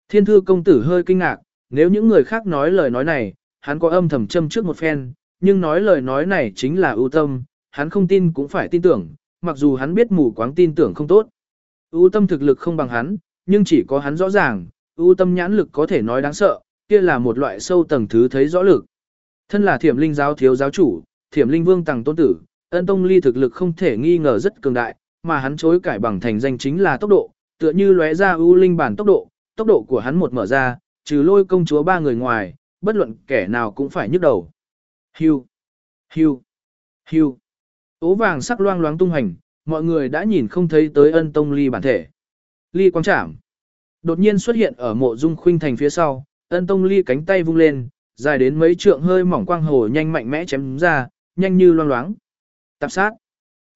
Thiên thư công tử hơi kinh ngạc, nếu những người khác nói lời nói này, hắn có âm thầm châm trước một phen, nhưng nói lời nói này chính là ưu tâm, hắn không tin cũng phải tin tưởng, mặc dù hắn biết mù quáng tin tưởng không tốt. Ưu tâm thực lực không bằng hắn, nhưng chỉ có hắn rõ ràng, ưu tâm nhãn lực có thể nói đáng sợ, kia là một loại sâu tầng thứ thấy rõ lực. Thân là thiểm linh giáo thiếu giáo chủ, thiểm linh vương tàng tôn tử, ân tông ly thực lực không thể nghi ngờ rất cường đại, mà hắn chối cải bằng thành danh chính là tốc độ, tựa như lóe ra ưu linh bản tốc độ, tốc độ của hắn một mở ra, trừ lôi công chúa ba người ngoài, bất luận kẻ nào cũng phải nhức đầu. Hưu, hưu, hưu. Ố vàng sắc loang loáng tung hành, mọi người đã nhìn không thấy tới ân tông ly bản thể. Ly quang trảm. Đột nhiên xuất hiện ở mộ dung khuynh thành phía sau, ân tông ly cánh tay vung lên, dài đến mấy trượng hơi mỏng quang hồ nhanh mạnh mẽ chém ra, nhanh như loang loáng. Tạp sát.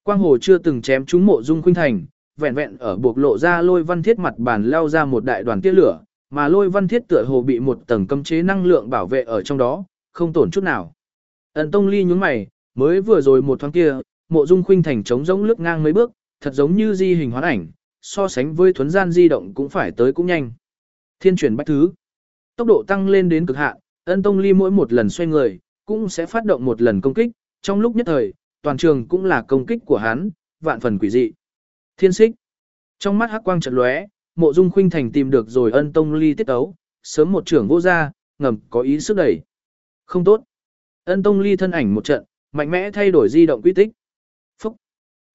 Quang hồ chưa từng chém trúng mộ dung khuynh thành, vẹn vẹn ở buộc lộ ra lôi văn thiết mặt bàn leo ra một đại đoàn tia lửa, mà lôi văn thiết tựa hồ bị một tầng cấm chế năng lượng bảo vệ ở trong đó, không tổn chút nào. ẩn tông ly nhúng mày, mới vừa rồi một thoáng kia, mộ dung khuynh thành trống rỗng lướt ngang mấy bước, thật giống như di hình hoán ảnh, so sánh với thuấn gian di động cũng phải tới cũng nhanh. Thiên chuyển bách thứ. Tốc độ tăng lên đến cực hạn, ân tông ly mỗi một lần xoay người, cũng sẽ phát động một lần công kích, trong lúc nhất thời, toàn trường cũng là công kích của hắn, vạn phần quỷ dị. Thiên xích. Trong mắt hắc quang trận lóe, mộ dung khuynh thành tìm được rồi ân tông ly tiết ấu, sớm một trưởng vô ra, ngầm có ý sức đẩy. Không tốt. Ân tông ly thân ảnh một trận, mạnh mẽ thay đổi di động quy tích. Phúc.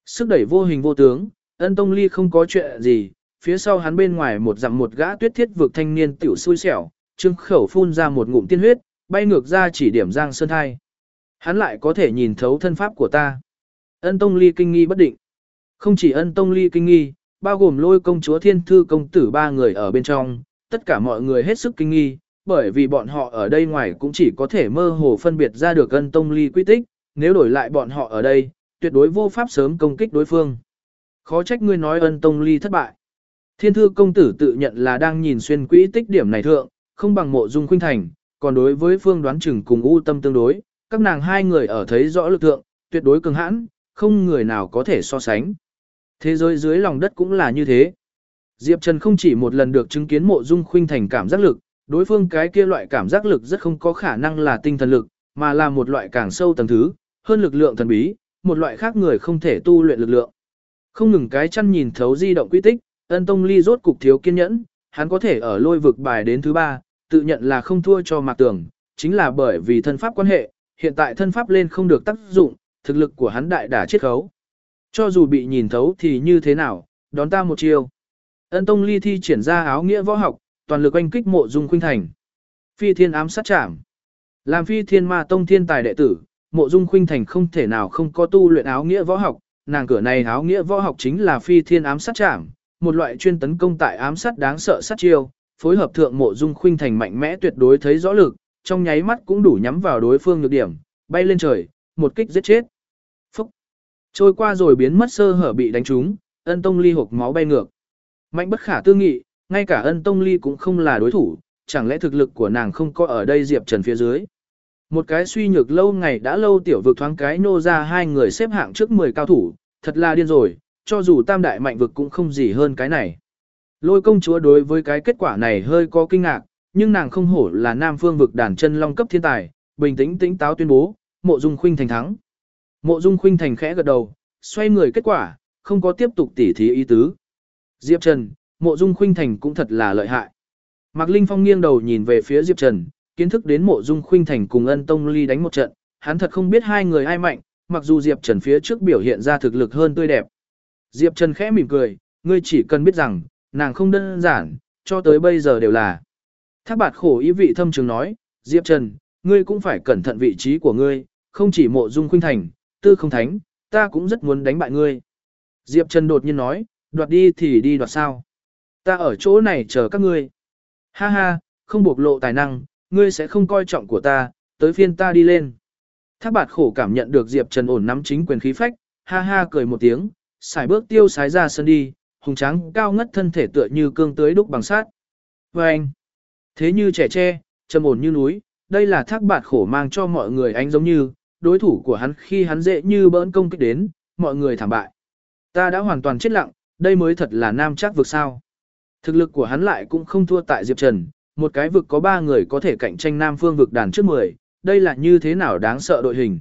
Sức đẩy vô hình vô tướng, ân tông ly không có chuyện gì, phía sau hắn bên ngoài một dặm một gã tuyết thiết vực thanh niên tiểu xui xẻo, trương khẩu phun ra một ngụm tiên huyết, bay ngược ra chỉ điểm giang sơn thai. Hắn lại có thể nhìn thấu thân pháp của ta. Ân tông ly kinh nghi bất định. Không chỉ ân tông ly kinh nghi, bao gồm lôi công chúa thiên thư công tử ba người ở bên trong, tất cả mọi người hết sức kinh nghi, bởi vì bọn họ ở đây ngoài cũng chỉ có thể mơ hồ phân biệt ra được ân tông ly quy tích, nếu đổi lại bọn họ ở đây, tuyệt đối vô pháp sớm công kích đối phương. Khó trách ngươi nói ân tông ly thất bại. Thiên thư công tử tự nhận là đang nhìn xuyên quỹ tích điểm này thượng, không bằng mộ dung khuynh thành, còn đối với phương đoán chừng cùng u tâm tương đối, các nàng hai người ở thấy rõ lực thượng, tuyệt đối cường hãn, không người nào có thể so sánh. Thế giới dưới lòng đất cũng là như thế. Diệp Trần không chỉ một lần được chứng kiến mộ dung khuynh thành cảm giác lực, đối phương cái kia loại cảm giác lực rất không có khả năng là tinh thần lực, mà là một loại càng sâu tầng thứ, hơn lực lượng thần bí, một loại khác người không thể tu luyện lực lượng. Không ngừng cái chăn nhìn thấu di động quy tích, ân tông ly rốt cục thiếu kiên nhẫn, hắn có thể ở lôi vực bài đến thứ ba, tự nhận là không thua cho mạc tường, chính là bởi vì thân pháp quan hệ, hiện tại thân pháp lên không được tác dụng, thực lực của hắn đại đả chết khấu. Cho dù bị nhìn thấu thì như thế nào, đón ta một chiêu. Ân tông ly thi triển ra áo nghĩa võ học, toàn lực oanh kích mộ dung khuynh thành. Phi thiên ám sát chạm. Làm phi thiên ma tông thiên tài đệ tử, mộ dung khuynh thành không thể nào không có tu luyện áo nghĩa võ học, nàng cửa này áo nghĩa võ học chính là phi thiên ám sát chạm, một loại chuyên tấn công tại ám sát đáng sợ sát chiêu, phối hợp thượng mộ dung khuynh thành mạnh mẽ tuyệt đối thấy rõ lực, trong nháy mắt cũng đủ nhắm vào đối phương nhược điểm, bay lên trời, một kích giết chết. Trôi qua rồi biến mất sơ hở bị đánh trúng, ân tông ly hộp máu bay ngược. Mạnh bất khả tư nghị, ngay cả ân tông ly cũng không là đối thủ, chẳng lẽ thực lực của nàng không có ở đây Diệp Trần phía dưới. Một cái suy nhược lâu ngày đã lâu tiểu vực thoáng cái nô ra hai người xếp hạng trước 10 cao thủ, thật là điên rồi, cho dù tam đại mạnh vực cũng không gì hơn cái này. Lôi công chúa đối với cái kết quả này hơi có kinh ngạc, nhưng nàng không hổ là nam phương vực đàn chân long cấp thiên tài, bình tĩnh tĩnh táo tuyên bố, mộ dung khuynh thành thắng. Mộ dung khuynh thành khẽ gật đầu, xoay người kết quả, không có tiếp tục tỉ thí ý tứ. Diệp Trần, mộ dung khuynh thành cũng thật là lợi hại. Mạc Linh Phong nghiêng đầu nhìn về phía Diệp Trần, kiến thức đến mộ dung khuynh thành cùng ân tông ly đánh một trận, hắn thật không biết hai người ai mạnh, mặc dù Diệp Trần phía trước biểu hiện ra thực lực hơn tươi đẹp. Diệp Trần khẽ mỉm cười, ngươi chỉ cần biết rằng, nàng không đơn giản, cho tới bây giờ đều là. Thác bạt khổ ý vị thâm trường nói, Diệp Trần, ngươi cũng phải cẩn thận vị trí của ngươi, không chỉ mộ dung khuynh thành, tư không thánh, ta cũng rất muốn đánh bại ngươi. Diệp Trần đột nhiên nói, đoạt đi thì đi đoạt sao. Ta ở chỗ này chờ các ngươi. Ha ha, không bộc lộ tài năng, ngươi sẽ không coi trọng của ta, tới phiên ta đi lên. Thác bạt khổ cảm nhận được Diệp Trần ổn nắm chính quyền khí phách, ha ha cười một tiếng, xài bước tiêu sái ra sân đi, hùng tráng cao ngất thân thể tựa như cương tới đúc bằng sát. Và vâng anh, thế như trẻ tre, trầm ổn như núi, đây là thác bạt khổ mang cho mọi người ánh giống như, đối thủ của hắn khi hắn dễ như bỡn công kích đến, mọi người thảm bại. Ta đã hoàn toàn chết lặng, đây mới thật là nam chắc vực sao. Thực lực của hắn lại cũng không thua tại Diệp Trần, một cái vực có ba người có thể cạnh tranh nam phương vực đàn trước 10, đây là như thế nào đáng sợ đội hình.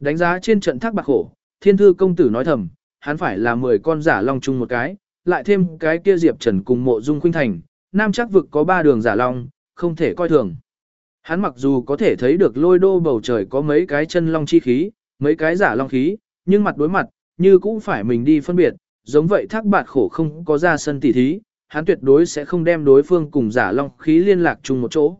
Đánh giá trên trận thác bạc khổ, thiên thư công tử nói thầm, hắn phải là 10 con giả long chung một cái, lại thêm cái kia Diệp Trần cùng mộ dung khuynh thành, nam chắc vực có ba đường giả long, không thể coi thường. Hắn mặc dù có thể thấy được lôi đô bầu trời có mấy cái chân long chi khí, mấy cái giả long khí, nhưng mặt đối mặt, như cũng phải mình đi phân biệt, giống vậy thác bạt khổ không có ra sân tỉ thí, hắn tuyệt đối sẽ không đem đối phương cùng giả long khí liên lạc chung một chỗ.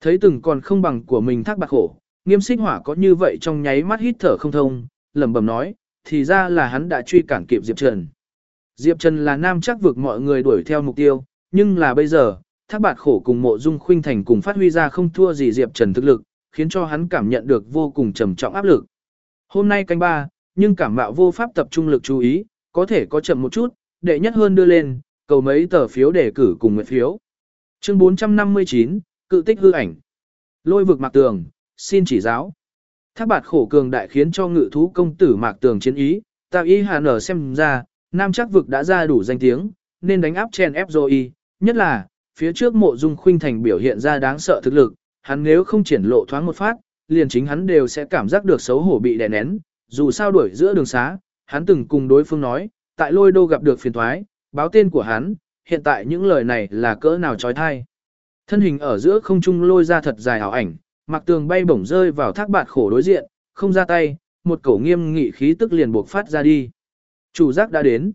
Thấy từng còn không bằng của mình thác bạt khổ, nghiêm xích hỏa có như vậy trong nháy mắt hít thở không thông, lẩm bẩm nói, thì ra là hắn đã truy cản kịp Diệp Trần. Diệp Trần là nam chắc vực mọi người đuổi theo mục tiêu, nhưng là bây giờ, thác bạt khổ cùng mộ dung khuynh thành cùng phát huy ra không thua gì Diệp Trần thực lực, khiến cho hắn cảm nhận được vô cùng trầm trọng áp lực. Hôm nay canh ba, nhưng cảm mạo vô pháp tập trung lực chú ý, có thể có chậm một chút, đệ nhất hơn đưa lên, cầu mấy tờ phiếu đề cử cùng nguyện phiếu. Chương 459, cự tích hư ảnh. Lôi vực mạc tường, xin chỉ giáo. Thác bạt khổ cường đại khiến cho ngự thú công tử mạc tường chiến ý, tạo ý hà nở xem ra, nam chắc vực đã ra đủ danh tiếng, nên đánh áp chen ép rồi nhất là, phía trước mộ dung khuynh thành biểu hiện ra đáng sợ thực lực, hắn nếu không triển lộ thoáng một phát, liền chính hắn đều sẽ cảm giác được xấu hổ bị đè nén, dù sao đuổi giữa đường xá, hắn từng cùng đối phương nói, tại lôi đô gặp được phiền thoái, báo tên của hắn, hiện tại những lời này là cỡ nào trói thai. Thân hình ở giữa không trung lôi ra thật dài ảo ảnh, mặc tường bay bổng rơi vào thác bạt khổ đối diện, không ra tay, một cổ nghiêm nghị khí tức liền buộc phát ra đi. Chủ giác đã đến.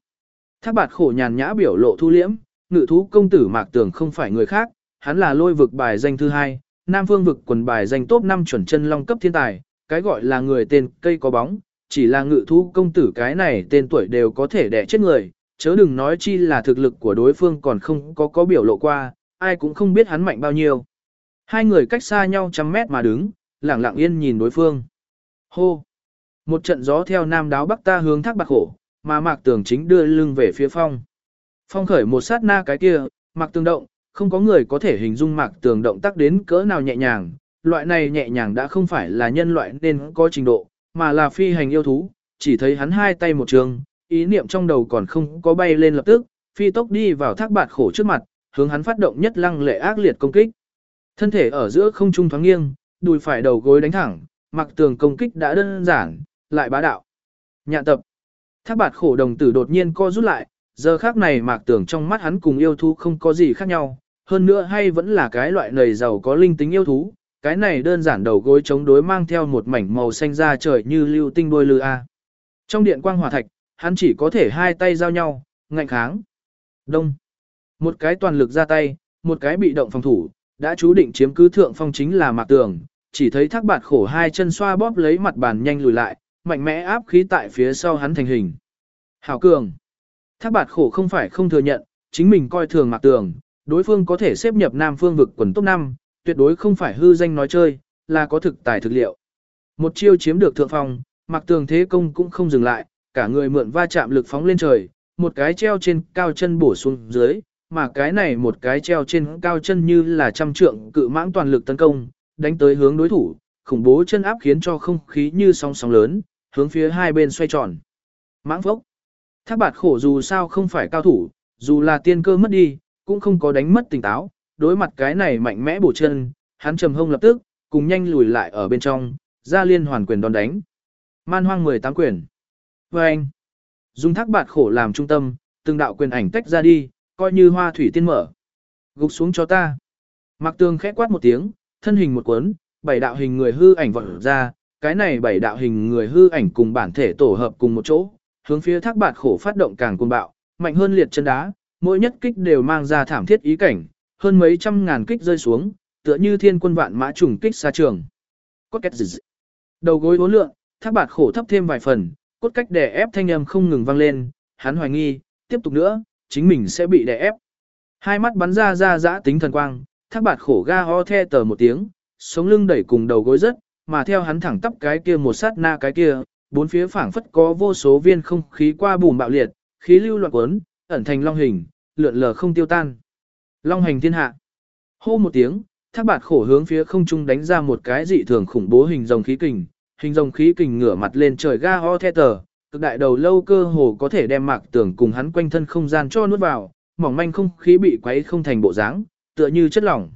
Thác bạt khổ nhàn nhã biểu lộ thu liễm, ngự thú công tử mạc tường không phải người khác, hắn là lôi vực bài danh thứ hai, nam phương vực quần bài danh top 5 chuẩn chân long cấp thiên tài, cái gọi là người tên cây có bóng, chỉ là ngự thú công tử cái này tên tuổi đều có thể đẻ chết người, chớ đừng nói chi là thực lực của đối phương còn không có có biểu lộ qua, ai cũng không biết hắn mạnh bao nhiêu. Hai người cách xa nhau trăm mét mà đứng, lặng lặng yên nhìn đối phương. Hô! Một trận gió theo nam đáo bắc ta hướng thác bạc khổ, mà mạc tường chính đưa lưng về phía phong. Phong khởi một sát na cái kia, mặc tường động, không có người có thể hình dung mạc tường động tác đến cỡ nào nhẹ nhàng. Loại này nhẹ nhàng đã không phải là nhân loại nên có trình độ, mà là phi hành yêu thú, chỉ thấy hắn hai tay một trường, ý niệm trong đầu còn không có bay lên lập tức, phi tốc đi vào thác bạt khổ trước mặt, hướng hắn phát động nhất lăng lệ ác liệt công kích. Thân thể ở giữa không trung thoáng nghiêng, đùi phải đầu gối đánh thẳng, mặc tường công kích đã đơn giản, lại bá đạo. Nhạn tập. Thác bạt khổ đồng tử đột nhiên co rút lại, giờ khác này mạc tường trong mắt hắn cùng yêu thú không có gì khác nhau, hơn nữa hay vẫn là cái loại nầy giàu có linh tính yêu thú, cái này đơn giản đầu gối chống đối mang theo một mảnh màu xanh da trời như lưu tinh đôi lư A. Trong điện quang hỏa thạch, hắn chỉ có thể hai tay giao nhau, ngạnh kháng. Đông. Một cái toàn lực ra tay, một cái bị động phòng thủ, đã chú định chiếm cứ thượng phong chính là mạc tường, chỉ thấy thác bạt khổ hai chân xoa bóp lấy mặt bàn nhanh lùi lại, mạnh mẽ áp khí tại phía sau hắn thành hình. Hảo cường. Thác bạt khổ không phải không thừa nhận, chính mình coi thường mạc tường, đối phương có thể xếp nhập nam phương vực quần top 5, tuyệt đối không phải hư danh nói chơi, là có thực tài thực liệu. Một chiêu chiếm được thượng phong, mặc tường thế công cũng không dừng lại, cả người mượn va chạm lực phóng lên trời, một cái treo trên cao chân bổ xuống dưới, mà cái này một cái treo trên cao chân như là trăm trượng cự mãng toàn lực tấn công, đánh tới hướng đối thủ, khủng bố chân áp khiến cho không khí như sóng sóng lớn, hướng phía hai bên xoay tròn. Mãng phốc. Thác bạt khổ dù sao không phải cao thủ, dù là tiên cơ mất đi, cũng không có đánh mất tỉnh táo, đối mặt cái này mạnh mẽ bổ chân, hắn trầm hông lập tức, cùng nhanh lùi lại ở bên trong, ra liên hoàn quyền đòn đánh. Man hoang 18 quyền. Và anh, dùng thác bạt khổ làm trung tâm, từng đạo quyền ảnh tách ra đi, coi như hoa thủy tiên mở. Gục xuống cho ta. Mặc tường khẽ quát một tiếng, thân hình một cuốn, bảy đạo hình người hư ảnh vọt ra, cái này bảy đạo hình người hư ảnh cùng bản thể tổ hợp cùng một chỗ, hướng phía thác bạt khổ phát động càng cuồng bạo, mạnh hơn liệt chân đá, mỗi nhất kích đều mang ra thảm thiết ý cảnh, hơn mấy trăm ngàn kích rơi xuống, tựa như thiên quân vạn mã trùng kích xa trường. Cốt cách dịch. Đầu gối uốn lượn thác bạt khổ thấp thêm vài phần, cốt cách đè ép thanh âm không ngừng vang lên, hắn hoài nghi, tiếp tục nữa, chính mình sẽ bị đè ép. Hai mắt bắn ra ra dã tính thần quang, thác bạt khổ ga ho the tờ một tiếng, sống lưng đẩy cùng đầu gối rất, mà theo hắn thẳng tắp cái kia một sát na cái kia, bốn phía phảng phất có vô số viên không khí qua bùm bạo liệt, khí lưu loạn cuốn, ẩn thành long hình, lượn lờ không tiêu tan. Long hành thiên hạ. Hô một tiếng, thác bạt khổ hướng phía không trung đánh ra một cái dị thường khủng bố hình rồng khí kình, hình rồng khí kình ngửa mặt lên trời ga ho the tờ, cực đại đầu lâu cơ hồ có thể đem mạc tưởng cùng hắn quanh thân không gian cho nuốt vào, mỏng manh không khí bị quấy không thành bộ dáng, tựa như chất lỏng.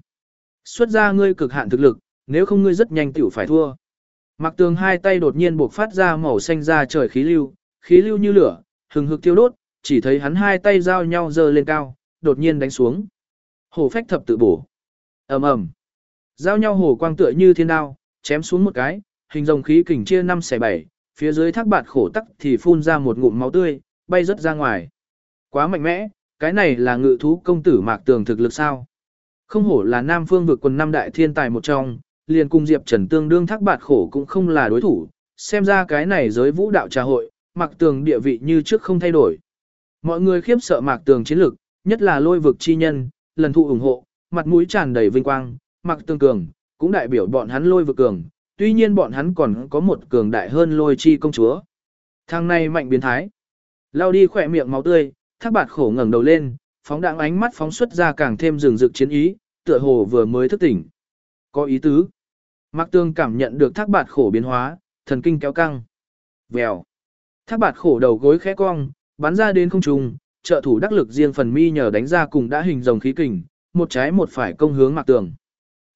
Xuất ra ngươi cực hạn thực lực, nếu không ngươi rất nhanh tiểu phải thua. Mạc tường hai tay đột nhiên buộc phát ra màu xanh ra trời khí lưu, khí lưu như lửa, hừng hực tiêu đốt, chỉ thấy hắn hai tay giao nhau giơ lên cao, đột nhiên đánh xuống. Hổ phách thập tự bổ. ầm ầm, Giao nhau hổ quang tựa như thiên đao, chém xuống một cái, hình rồng khí kình chia năm xẻ bảy, phía dưới thác bạt khổ tắc thì phun ra một ngụm máu tươi, bay rất ra ngoài. Quá mạnh mẽ, cái này là ngự thú công tử mạc tường thực lực sao? Không hổ là nam phương vực quần năm đại thiên tài một trong, liền cùng Diệp Trần tương đương thác bạt khổ cũng không là đối thủ, xem ra cái này giới vũ đạo trà hội, mạc tường địa vị như trước không thay đổi. Mọi người khiếp sợ mạc tường chiến lực, nhất là lôi vực chi nhân, lần thụ ủng hộ, mặt mũi tràn đầy vinh quang, mạc tường cường, cũng đại biểu bọn hắn lôi vực cường, tuy nhiên bọn hắn còn có một cường đại hơn lôi chi công chúa. Thằng này mạnh biến thái. Lao đi khỏe miệng máu tươi, thác bạt khổ ngẩng đầu lên, phóng đạng ánh mắt phóng xuất ra càng thêm rừng rực chiến ý, tựa hồ vừa mới thức tỉnh. Có ý tứ. Mạc Tương cảm nhận được thác bạt khổ biến hóa, thần kinh kéo căng. Vèo. Thác bạt khổ đầu gối khẽ cong, bắn ra đến không trung, trợ thủ đắc lực riêng phần mi nhờ đánh ra cùng đã hình rồng khí kình, một trái một phải công hướng Mạc Tường.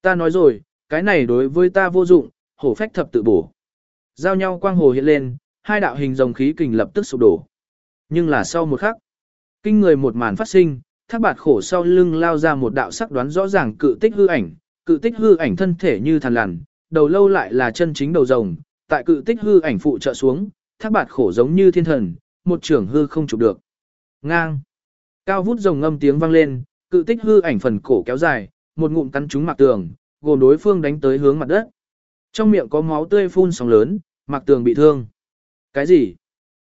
Ta nói rồi, cái này đối với ta vô dụng, hổ phách thập tự bổ. Giao nhau quang hồ hiện lên, hai đạo hình rồng khí kình lập tức sụp đổ. Nhưng là sau một khắc, kinh người một màn phát sinh, thác bạt khổ sau lưng lao ra một đạo sắc đoán rõ ràng cự tích hư ảnh, cự tích hư ảnh thân thể như thằn lằn, đầu lâu lại là chân chính đầu rồng, tại cự tích hư ảnh phụ trợ xuống, thác bạt khổ giống như thiên thần, một trưởng hư không chụp được. Ngang. Cao vút rồng ngâm tiếng vang lên, cự tích hư ảnh phần cổ kéo dài, một ngụm cắn trúng mặt tường, gồm đối phương đánh tới hướng mặt đất. Trong miệng có máu tươi phun sóng lớn, mặt tường bị thương. Cái gì?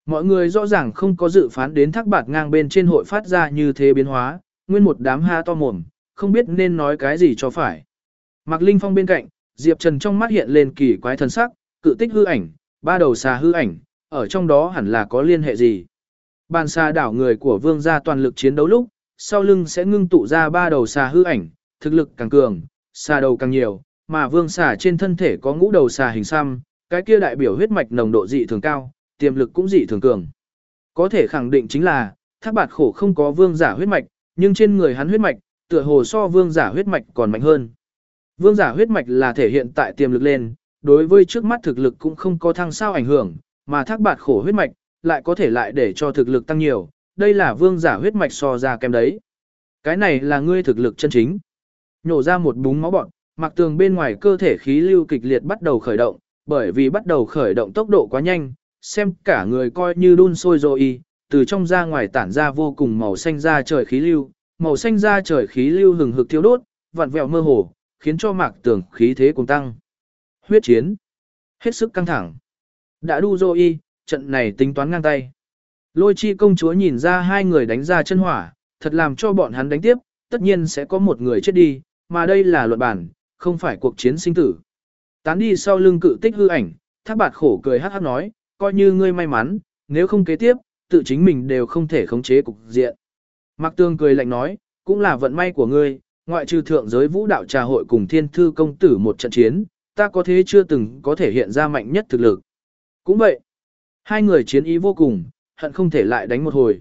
Mọi người rõ ràng không có dự phán đến thác bạt ngang bên trên hội phát ra như thế biến hóa, nguyên một đám ha to mồm, không biết nên nói cái gì cho phải. Mạc Linh Phong bên cạnh, Diệp Trần trong mắt hiện lên kỳ quái thần sắc, cự tích hư ảnh, ba đầu xà hư ảnh, ở trong đó hẳn là có liên hệ gì. Bàn xà đảo người của vương gia toàn lực chiến đấu lúc, sau lưng sẽ ngưng tụ ra ba đầu xà hư ảnh, thực lực càng cường, xà đầu càng nhiều, mà vương xà trên thân thể có ngũ đầu xà hình xăm, cái kia đại biểu huyết mạch nồng độ dị thường cao, tiềm lực cũng dị thường cường. Có thể khẳng định chính là, thác bạt khổ không có vương giả huyết mạch, nhưng trên người hắn huyết mạch, tựa hồ so vương giả huyết mạch còn mạnh hơn. Vương giả huyết mạch là thể hiện tại tiềm lực lên, đối với trước mắt thực lực cũng không có thăng sao ảnh hưởng, mà thác bạt khổ huyết mạch, lại có thể lại để cho thực lực tăng nhiều, đây là vương giả huyết mạch so ra kém đấy. Cái này là ngươi thực lực chân chính. Nhổ ra một búng máu bọn, mặc tường bên ngoài cơ thể khí lưu kịch liệt bắt đầu khởi động, bởi vì bắt đầu khởi động tốc độ quá nhanh, xem cả người coi như đun sôi rồi y, từ trong ra ngoài tản ra vô cùng màu xanh da trời khí lưu, màu xanh da trời khí lưu hừng hực thiêu đốt, vặn vẹo mơ hồ, khiến cho mạc tường khí thế cùng tăng. Huyết chiến. Hết sức căng thẳng. Đã đu dô y, trận này tính toán ngang tay. Lôi chi công chúa nhìn ra hai người đánh ra chân hỏa, thật làm cho bọn hắn đánh tiếp, tất nhiên sẽ có một người chết đi, mà đây là luận bản, không phải cuộc chiến sinh tử. Tán đi sau lưng cự tích hư ảnh, thác bạt khổ cười hát hát nói, coi như ngươi may mắn, nếu không kế tiếp, tự chính mình đều không thể khống chế cục diện. Mạc Tương cười lạnh nói, cũng là vận may của ngươi, ngoại trừ thượng giới vũ đạo trà hội cùng thiên thư công tử một trận chiến, ta có thế chưa từng có thể hiện ra mạnh nhất thực lực. Cũng vậy, hai người chiến ý vô cùng, hận không thể lại đánh một hồi.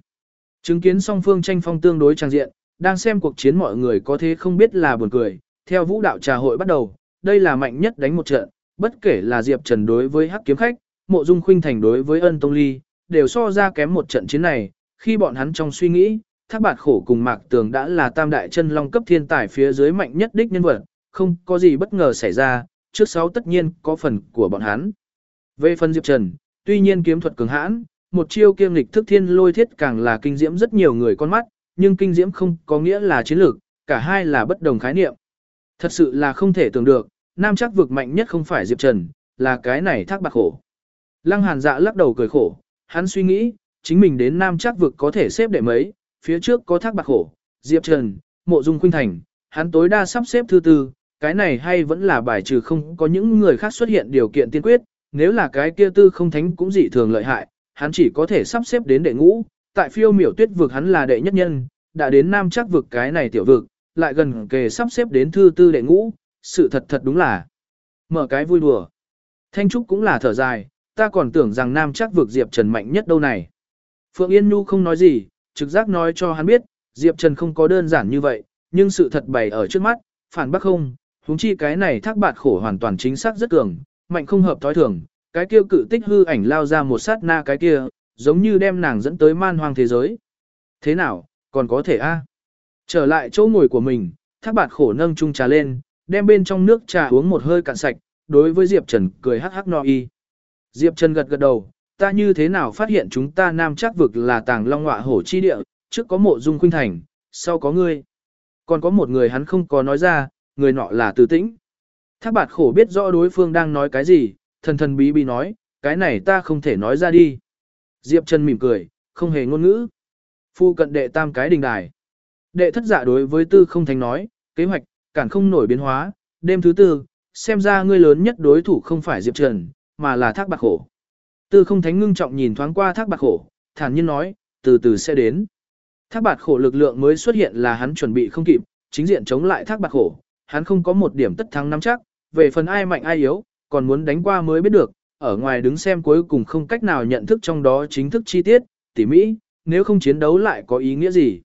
Chứng kiến song phương tranh phong tương đối trang diện, đang xem cuộc chiến mọi người có thế không biết là buồn cười, theo vũ đạo trà hội bắt đầu, đây là mạnh nhất đánh một trận, bất kể là Diệp Trần đối với Hắc kiếm khách, Mộ Dung Khuynh Thành đối với Ân Tông Ly, đều so ra kém một trận chiến này, khi bọn hắn trong suy nghĩ, Thác Bạt Khổ cùng Mạc Tường đã là tam đại chân long cấp thiên tài phía dưới mạnh nhất đích nhân vật, không có gì bất ngờ xảy ra, trước sáu tất nhiên có phần của bọn hắn. Về phần Diệp Trần, tuy nhiên kiếm thuật cường hãn, một chiêu kiêm lịch thức thiên lôi thiết càng là kinh diễm rất nhiều người con mắt, nhưng kinh diễm không có nghĩa là chiến lược, cả hai là bất đồng khái niệm. Thật sự là không thể tưởng được, nam chắc vực mạnh nhất không phải Diệp Trần, là cái này thác bạc khổ. Lăng hàn dạ lắc đầu cười khổ, hắn suy nghĩ, chính mình đến nam chắc vực có thể xếp đệ mấy, phía trước có thác bạc khổ, Diệp Trần, mộ dung khuynh thành, hắn tối đa sắp xếp thứ tư, cái này hay vẫn là bài trừ không có những người khác xuất hiện điều kiện tiên quyết, nếu là cái kia tư không thánh cũng dị thường lợi hại, hắn chỉ có thể sắp xếp đến đệ ngũ, tại phiêu miểu tuyết vực hắn là đệ nhất nhân, đã đến nam chắc vực cái này tiểu vực, lại gần kề sắp xếp đến thư tư đệ ngũ, sự thật thật đúng là mở cái vui đùa. Thanh Trúc cũng là thở dài, ta còn tưởng rằng nam chắc vực Diệp Trần mạnh nhất đâu này. Phượng Yên Nhu không nói gì, trực giác nói cho hắn biết, Diệp Trần không có đơn giản như vậy, nhưng sự thật bày ở trước mắt, phản bác không, huống chi cái này thác bạt khổ hoàn toàn chính xác rất cường, mạnh không hợp thói thường, cái kia cự tích hư ảnh lao ra một sát na cái kia, giống như đem nàng dẫn tới man hoang thế giới. Thế nào, còn có thể a? Trở lại chỗ ngồi của mình, thác bạt khổ nâng chung trà lên, đem bên trong nước trà uống một hơi cạn sạch, đối với Diệp Trần cười hắc hắc no y. Diệp Trần gật gật đầu, ta như thế nào phát hiện chúng ta nam chắc vực là tàng long ngọa hổ chi địa, trước có mộ dung khuynh thành, sau có ngươi. Còn có một người hắn không có nói ra, người nọ là từ tĩnh. Thác bạt khổ biết rõ đối phương đang nói cái gì, thần thần bí bí nói, cái này ta không thể nói ra đi. Diệp Trần mỉm cười, không hề ngôn ngữ. Phu cận đệ tam cái đình đài. Đệ thất giả đối với tư không thành nói, kế hoạch, cản không nổi biến hóa, đêm thứ tư, xem ra ngươi lớn nhất đối thủ không phải Diệp Trần, mà là thác bạc khổ. Tư không thánh ngưng trọng nhìn thoáng qua thác bạc khổ, thản nhiên nói, từ từ sẽ đến. Thác bạc khổ lực lượng mới xuất hiện là hắn chuẩn bị không kịp, chính diện chống lại thác bạc khổ, hắn không có một điểm tất thắng nắm chắc, về phần ai mạnh ai yếu, còn muốn đánh qua mới biết được, ở ngoài đứng xem cuối cùng không cách nào nhận thức trong đó chính thức chi tiết, tỉ mỹ, nếu không chiến đấu lại có ý nghĩa gì.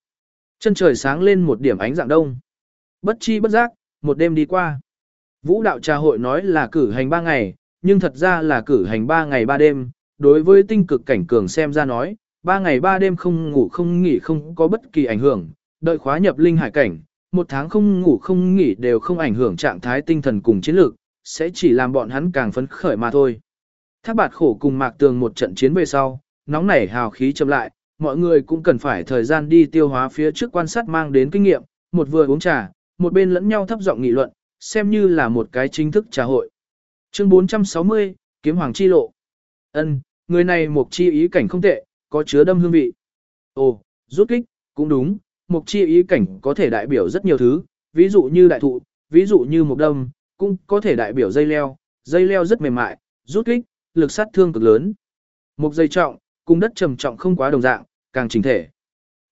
Chân trời sáng lên một điểm ánh dạng đông. Bất chi bất giác, một đêm đi qua. Vũ đạo trà hội nói là cử hành ba ngày, nhưng thật ra là cử hành 3 ngày 3 đêm. Đối với tinh cực cảnh cường xem ra nói, 3 ngày 3 đêm không ngủ không nghỉ không có bất kỳ ảnh hưởng, đợi khóa nhập linh hải cảnh, một tháng không ngủ không nghỉ đều không ảnh hưởng trạng thái tinh thần cùng chiến lược, sẽ chỉ làm bọn hắn càng phấn khởi mà thôi. Thác bạt khổ cùng mạc tường một trận chiến về sau, nóng nảy hào khí chậm lại, mọi người cũng cần phải thời gian đi tiêu hóa phía trước quan sát mang đến kinh nghiệm, một vừa uống trà, một bên lẫn nhau thấp giọng nghị luận, xem như là một cái chính thức trà hội. Chương 460, Kiếm Hoàng Chi Lộ. Ân, người này một chi ý cảnh không tệ, có chứa đâm hương vị. Ồ, rút kích, cũng đúng, một chi ý cảnh có thể đại biểu rất nhiều thứ, ví dụ như đại thụ, ví dụ như một đâm, cũng có thể đại biểu dây leo, dây leo rất mềm mại, rút kích, lực sát thương cực lớn. Một dây trọng, cùng đất trầm trọng không quá đồng dạng, càng chỉnh thể.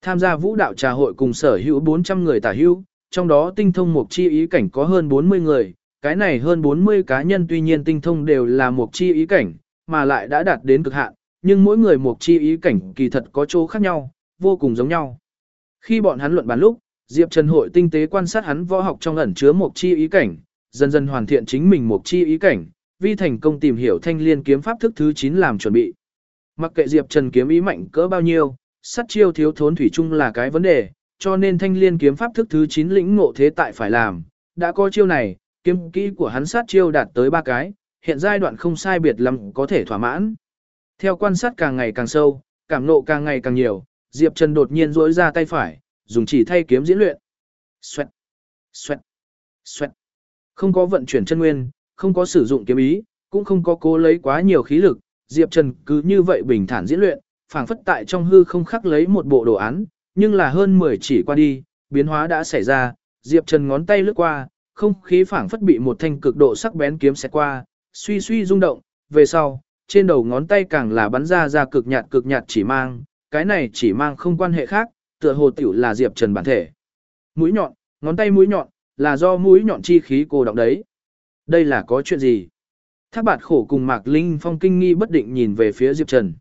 Tham gia vũ đạo trà hội cùng sở hữu 400 người tả hữu, trong đó tinh thông một chi ý cảnh có hơn 40 người, cái này hơn 40 cá nhân tuy nhiên tinh thông đều là một chi ý cảnh, mà lại đã đạt đến cực hạn, nhưng mỗi người một chi ý cảnh kỳ thật có chỗ khác nhau, vô cùng giống nhau. Khi bọn hắn luận bàn lúc, Diệp Trần hội tinh tế quan sát hắn võ học trong ẩn chứa một chi ý cảnh, dần dần hoàn thiện chính mình một chi ý cảnh, vi thành công tìm hiểu thanh liên kiếm pháp thức thứ 9 làm chuẩn bị. Mặc kệ Diệp Trần kiếm ý mạnh cỡ bao nhiêu, sát chiêu thiếu thốn thủy chung là cái vấn đề, cho nên thanh liên kiếm pháp thức thứ 9 lĩnh ngộ thế tại phải làm. Đã có chiêu này, kiếm kỹ của hắn sát chiêu đạt tới ba cái, hiện giai đoạn không sai biệt lắm có thể thỏa mãn. Theo quan sát càng ngày càng sâu, cảm nộ càng ngày càng nhiều, Diệp Trần đột nhiên duỗi ra tay phải, dùng chỉ thay kiếm diễn luyện. Xoẹt, xoẹt, xoẹt. Không có vận chuyển chân nguyên, không có sử dụng kiếm ý, cũng không có cố lấy quá nhiều khí lực, Diệp Trần cứ như vậy bình thản diễn luyện, phảng phất tại trong hư không khắc lấy một bộ đồ án, nhưng là hơn 10 chỉ qua đi, biến hóa đã xảy ra, Diệp Trần ngón tay lướt qua, không khí phảng phất bị một thanh cực độ sắc bén kiếm xẹt qua, suy suy rung động, về sau, trên đầu ngón tay càng là bắn ra ra cực nhạt cực nhạt chỉ mang, cái này chỉ mang không quan hệ khác, tựa hồ tiểu là Diệp Trần bản thể. Mũi nhọn, ngón tay mũi nhọn, là do mũi nhọn chi khí cô động đấy. Đây là có chuyện gì? Thác bạt khổ cùng Mạc Linh Phong kinh nghi bất định nhìn về phía Diệp Trần.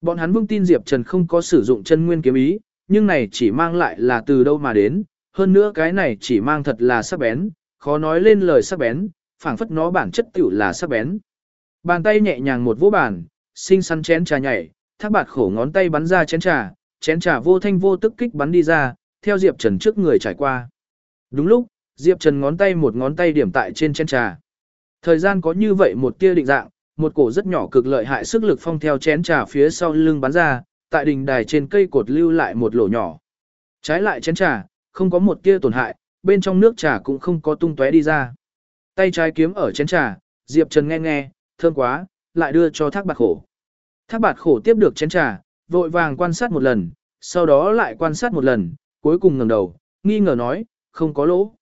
Bọn hắn vững tin Diệp Trần không có sử dụng chân nguyên kiếm ý, nhưng này chỉ mang lại là từ đâu mà đến, hơn nữa cái này chỉ mang thật là sắc bén, khó nói lên lời sắc bén, phảng phất nó bản chất tiểu là sắc bén. Bàn tay nhẹ nhàng một vỗ bàn, xinh xắn chén trà nhảy, thác bạt khổ ngón tay bắn ra chén trà, chén trà vô thanh vô tức kích bắn đi ra, theo Diệp Trần trước người trải qua. Đúng lúc, Diệp Trần ngón tay một ngón tay điểm tại trên chén trà. Thời gian có như vậy một tia định dạng, một cổ rất nhỏ cực lợi hại sức lực phong theo chén trà phía sau lưng bắn ra, tại đỉnh đài trên cây cột lưu lại một lỗ nhỏ. Trái lại chén trà, không có một tia tổn hại, bên trong nước trà cũng không có tung tóe đi ra. Tay trái kiếm ở chén trà, Diệp Trần nghe nghe, thơm quá, lại đưa cho thác bạt khổ. Thác bạt khổ tiếp được chén trà, vội vàng quan sát một lần, sau đó lại quan sát một lần, cuối cùng ngẩng đầu, nghi ngờ nói, không có lỗ.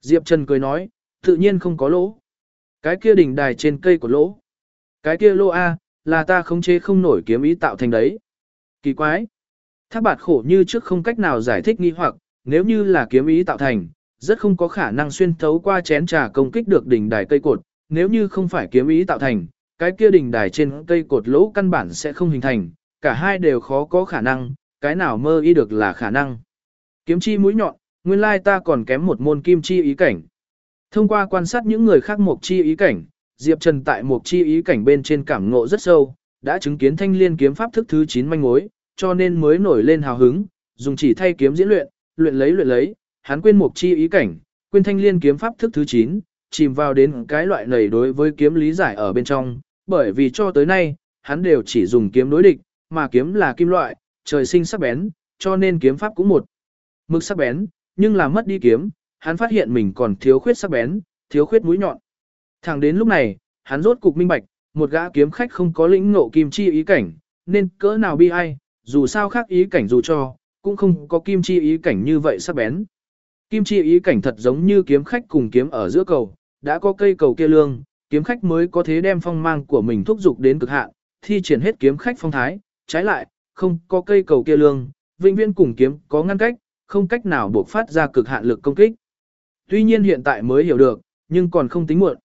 Diệp Trần cười nói, tự nhiên không có lỗ. Cái kia đỉnh đài trên cây của lỗ. Cái kia lỗ A, là ta không chế không nổi kiếm ý tạo thành đấy. Kỳ quái. Thác bạt khổ như trước không cách nào giải thích nghi hoặc, nếu như là kiếm ý tạo thành, rất không có khả năng xuyên thấu qua chén trà công kích được đỉnh đài cây cột, nếu như không phải kiếm ý tạo thành, cái kia đỉnh đài trên cây cột lỗ căn bản sẽ không hình thành, cả hai đều khó có khả năng, cái nào mơ y được là khả năng. Kiếm chi mũi nhọn, nguyên lai ta còn kém một môn kim chi ý cảnh. Thông qua quan sát những người khác mục chi ý cảnh, Diệp Trần tại mục chi ý cảnh bên trên cảm ngộ rất sâu, đã chứng kiến thanh liên kiếm pháp thức thứ 9 manh mối, cho nên mới nổi lên hào hứng, dùng chỉ thay kiếm diễn luyện, luyện lấy luyện lấy, hắn quên mục chi ý cảnh, quên thanh liên kiếm pháp thức thứ 9, chìm vào đến cái loại này đối với kiếm lý giải ở bên trong, bởi vì cho tới nay, hắn đều chỉ dùng kiếm đối địch, mà kiếm là kim loại, trời sinh sắc bén, cho nên kiếm pháp cũng một. Mực sắc bén, nhưng là mất đi kiếm, hắn phát hiện mình còn thiếu khuyết sắc bén, thiếu khuyết mũi nhọn. Thẳng đến lúc này, hắn rốt cục minh bạch, một gã kiếm khách không có lĩnh ngộ kim chi ý cảnh, nên cỡ nào bi ai, dù sao khác ý cảnh dù cho, cũng không có kim chi ý cảnh như vậy sắc bén. Kim chi ý cảnh thật giống như kiếm khách cùng kiếm ở giữa cầu, đã có cây cầu kia lương, kiếm khách mới có thế đem phong mang của mình thúc dục đến cực hạn, thi triển hết kiếm khách phong thái, trái lại, không có cây cầu kia lương, vĩnh viễn cùng kiếm có ngăn cách, không cách nào buộc phát ra cực hạn lực công kích. Tuy nhiên hiện tại mới hiểu được, nhưng còn không tính muộn.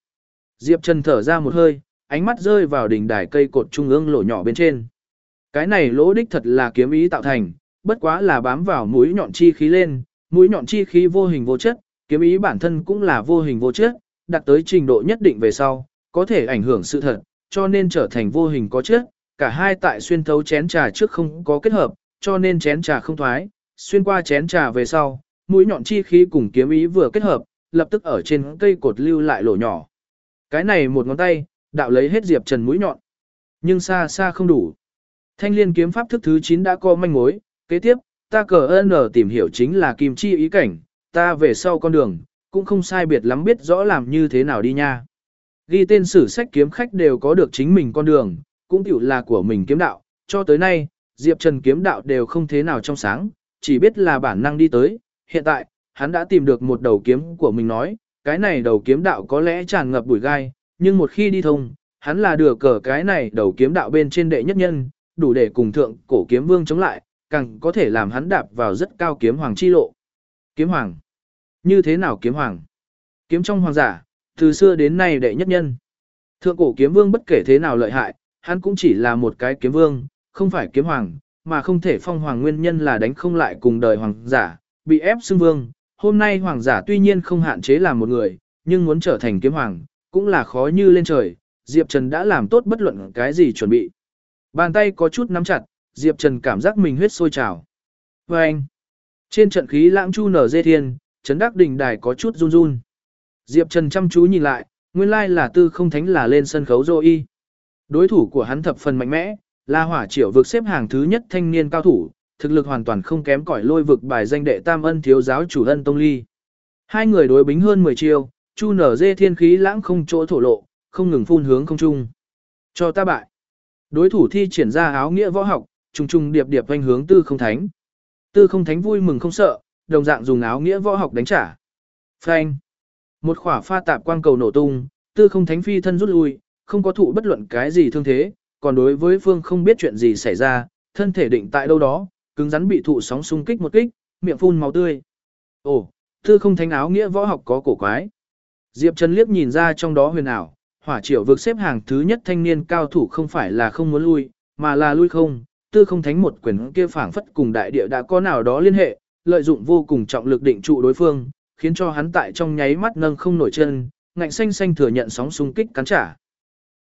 Diệp Trần thở ra một hơi, ánh mắt rơi vào đỉnh đài cây cột trung ương lỗ nhỏ bên trên. Cái này lỗ đích thật là kiếm ý tạo thành, bất quá là bám vào mũi nhọn chi khí lên, mũi nhọn chi khí vô hình vô chất, kiếm ý bản thân cũng là vô hình vô chất, đạt tới trình độ nhất định về sau, có thể ảnh hưởng sự thật, cho nên trở thành vô hình có chất, cả hai tại xuyên thấu chén trà trước không có kết hợp, cho nên chén trà không thoái, xuyên qua chén trà về sau, mũi nhọn chi khí cùng kiếm ý vừa kết hợp, lập tức ở trên cây cột lưu lại lỗ nhỏ. Cái này một ngón tay, đạo lấy hết Diệp Trần mũi nhọn. Nhưng xa xa không đủ. Thanh liên kiếm pháp thức thứ 9 đã có manh mối, kế tiếp, ta cờ ơn ở tìm hiểu chính là kim chi ý cảnh, ta về sau con đường, cũng không sai biệt lắm biết rõ làm như thế nào đi nha. Ghi tên sử sách kiếm khách đều có được chính mình con đường, cũng tiểu là của mình kiếm đạo, cho tới nay, Diệp Trần kiếm đạo đều không thế nào trong sáng, chỉ biết là bản năng đi tới, hiện tại, hắn đã tìm được một đầu kiếm của mình nói, cái này đầu kiếm đạo có lẽ tràn ngập bụi gai, nhưng một khi đi thông, hắn là được cờ cái này đầu kiếm đạo bên trên đệ nhất nhân, đủ để cùng thượng cổ kiếm vương chống lại, càng có thể làm hắn đạp vào rất cao kiếm hoàng chi lộ. Kiếm hoàng. Như thế nào kiếm hoàng? Kiếm trong hoàng giả, từ xưa đến nay đệ nhất nhân. Thượng cổ kiếm vương bất kể thế nào lợi hại, hắn cũng chỉ là một cái kiếm vương, không phải kiếm hoàng, mà không thể phong hoàng nguyên nhân là đánh không lại cùng đời hoàng giả, bị ép xưng vương. Hôm nay hoàng giả tuy nhiên không hạn chế làm một người, nhưng muốn trở thành kiếm hoàng, cũng là khó như lên trời. Diệp Trần đã làm tốt bất luận cái gì chuẩn bị. Bàn tay có chút nắm chặt, Diệp Trần cảm giác mình huyết sôi trào. Và anh, trên trận khí lãng chu nở dê thiên, Trấn đắc đỉnh đài có chút run run. Diệp Trần chăm chú nhìn lại, nguyên lai là tư không thánh là lên sân khấu dô y. Đối thủ của hắn thập phần mạnh mẽ, là hỏa Triệu vực xếp hàng thứ nhất thanh niên cao thủ, thực lực hoàn toàn không kém cỏi lôi vực bài danh đệ tam ân thiếu giáo chủ ân tông ly. Hai người đối bính hơn 10 chiêu, chu nở dê thiên khí lãng không chỗ thổ lộ, không ngừng phun hướng không trung. Cho ta bại. Đối thủ thi triển ra áo nghĩa võ học, trùng trùng điệp điệp quanh hướng tư không thánh. Tư không thánh vui mừng không sợ, đồng dạng dùng áo nghĩa võ học đánh trả. Phanh. Một khỏa pha tạp quang cầu nổ tung, tư không thánh phi thân rút lui, không có thụ bất luận cái gì thương thế, còn đối với phương không biết chuyện gì xảy ra, thân thể định tại đâu đó, cứng rắn bị thụ sóng xung kích một kích, miệng phun máu tươi. Ồ, tư không thánh áo nghĩa võ học có cổ quái. Diệp Trần liếc nhìn ra trong đó huyền ảo, hỏa triều vực xếp hàng thứ nhất thanh niên cao thủ không phải là không muốn lui, mà là lui không, tư không thánh một quyền kia phảng phất cùng đại địa đã có nào đó liên hệ, lợi dụng vô cùng trọng lực định trụ đối phương, khiến cho hắn tại trong nháy mắt nâng không nổi chân, ngạnh xanh xanh thừa nhận sóng xung kích cắn trả.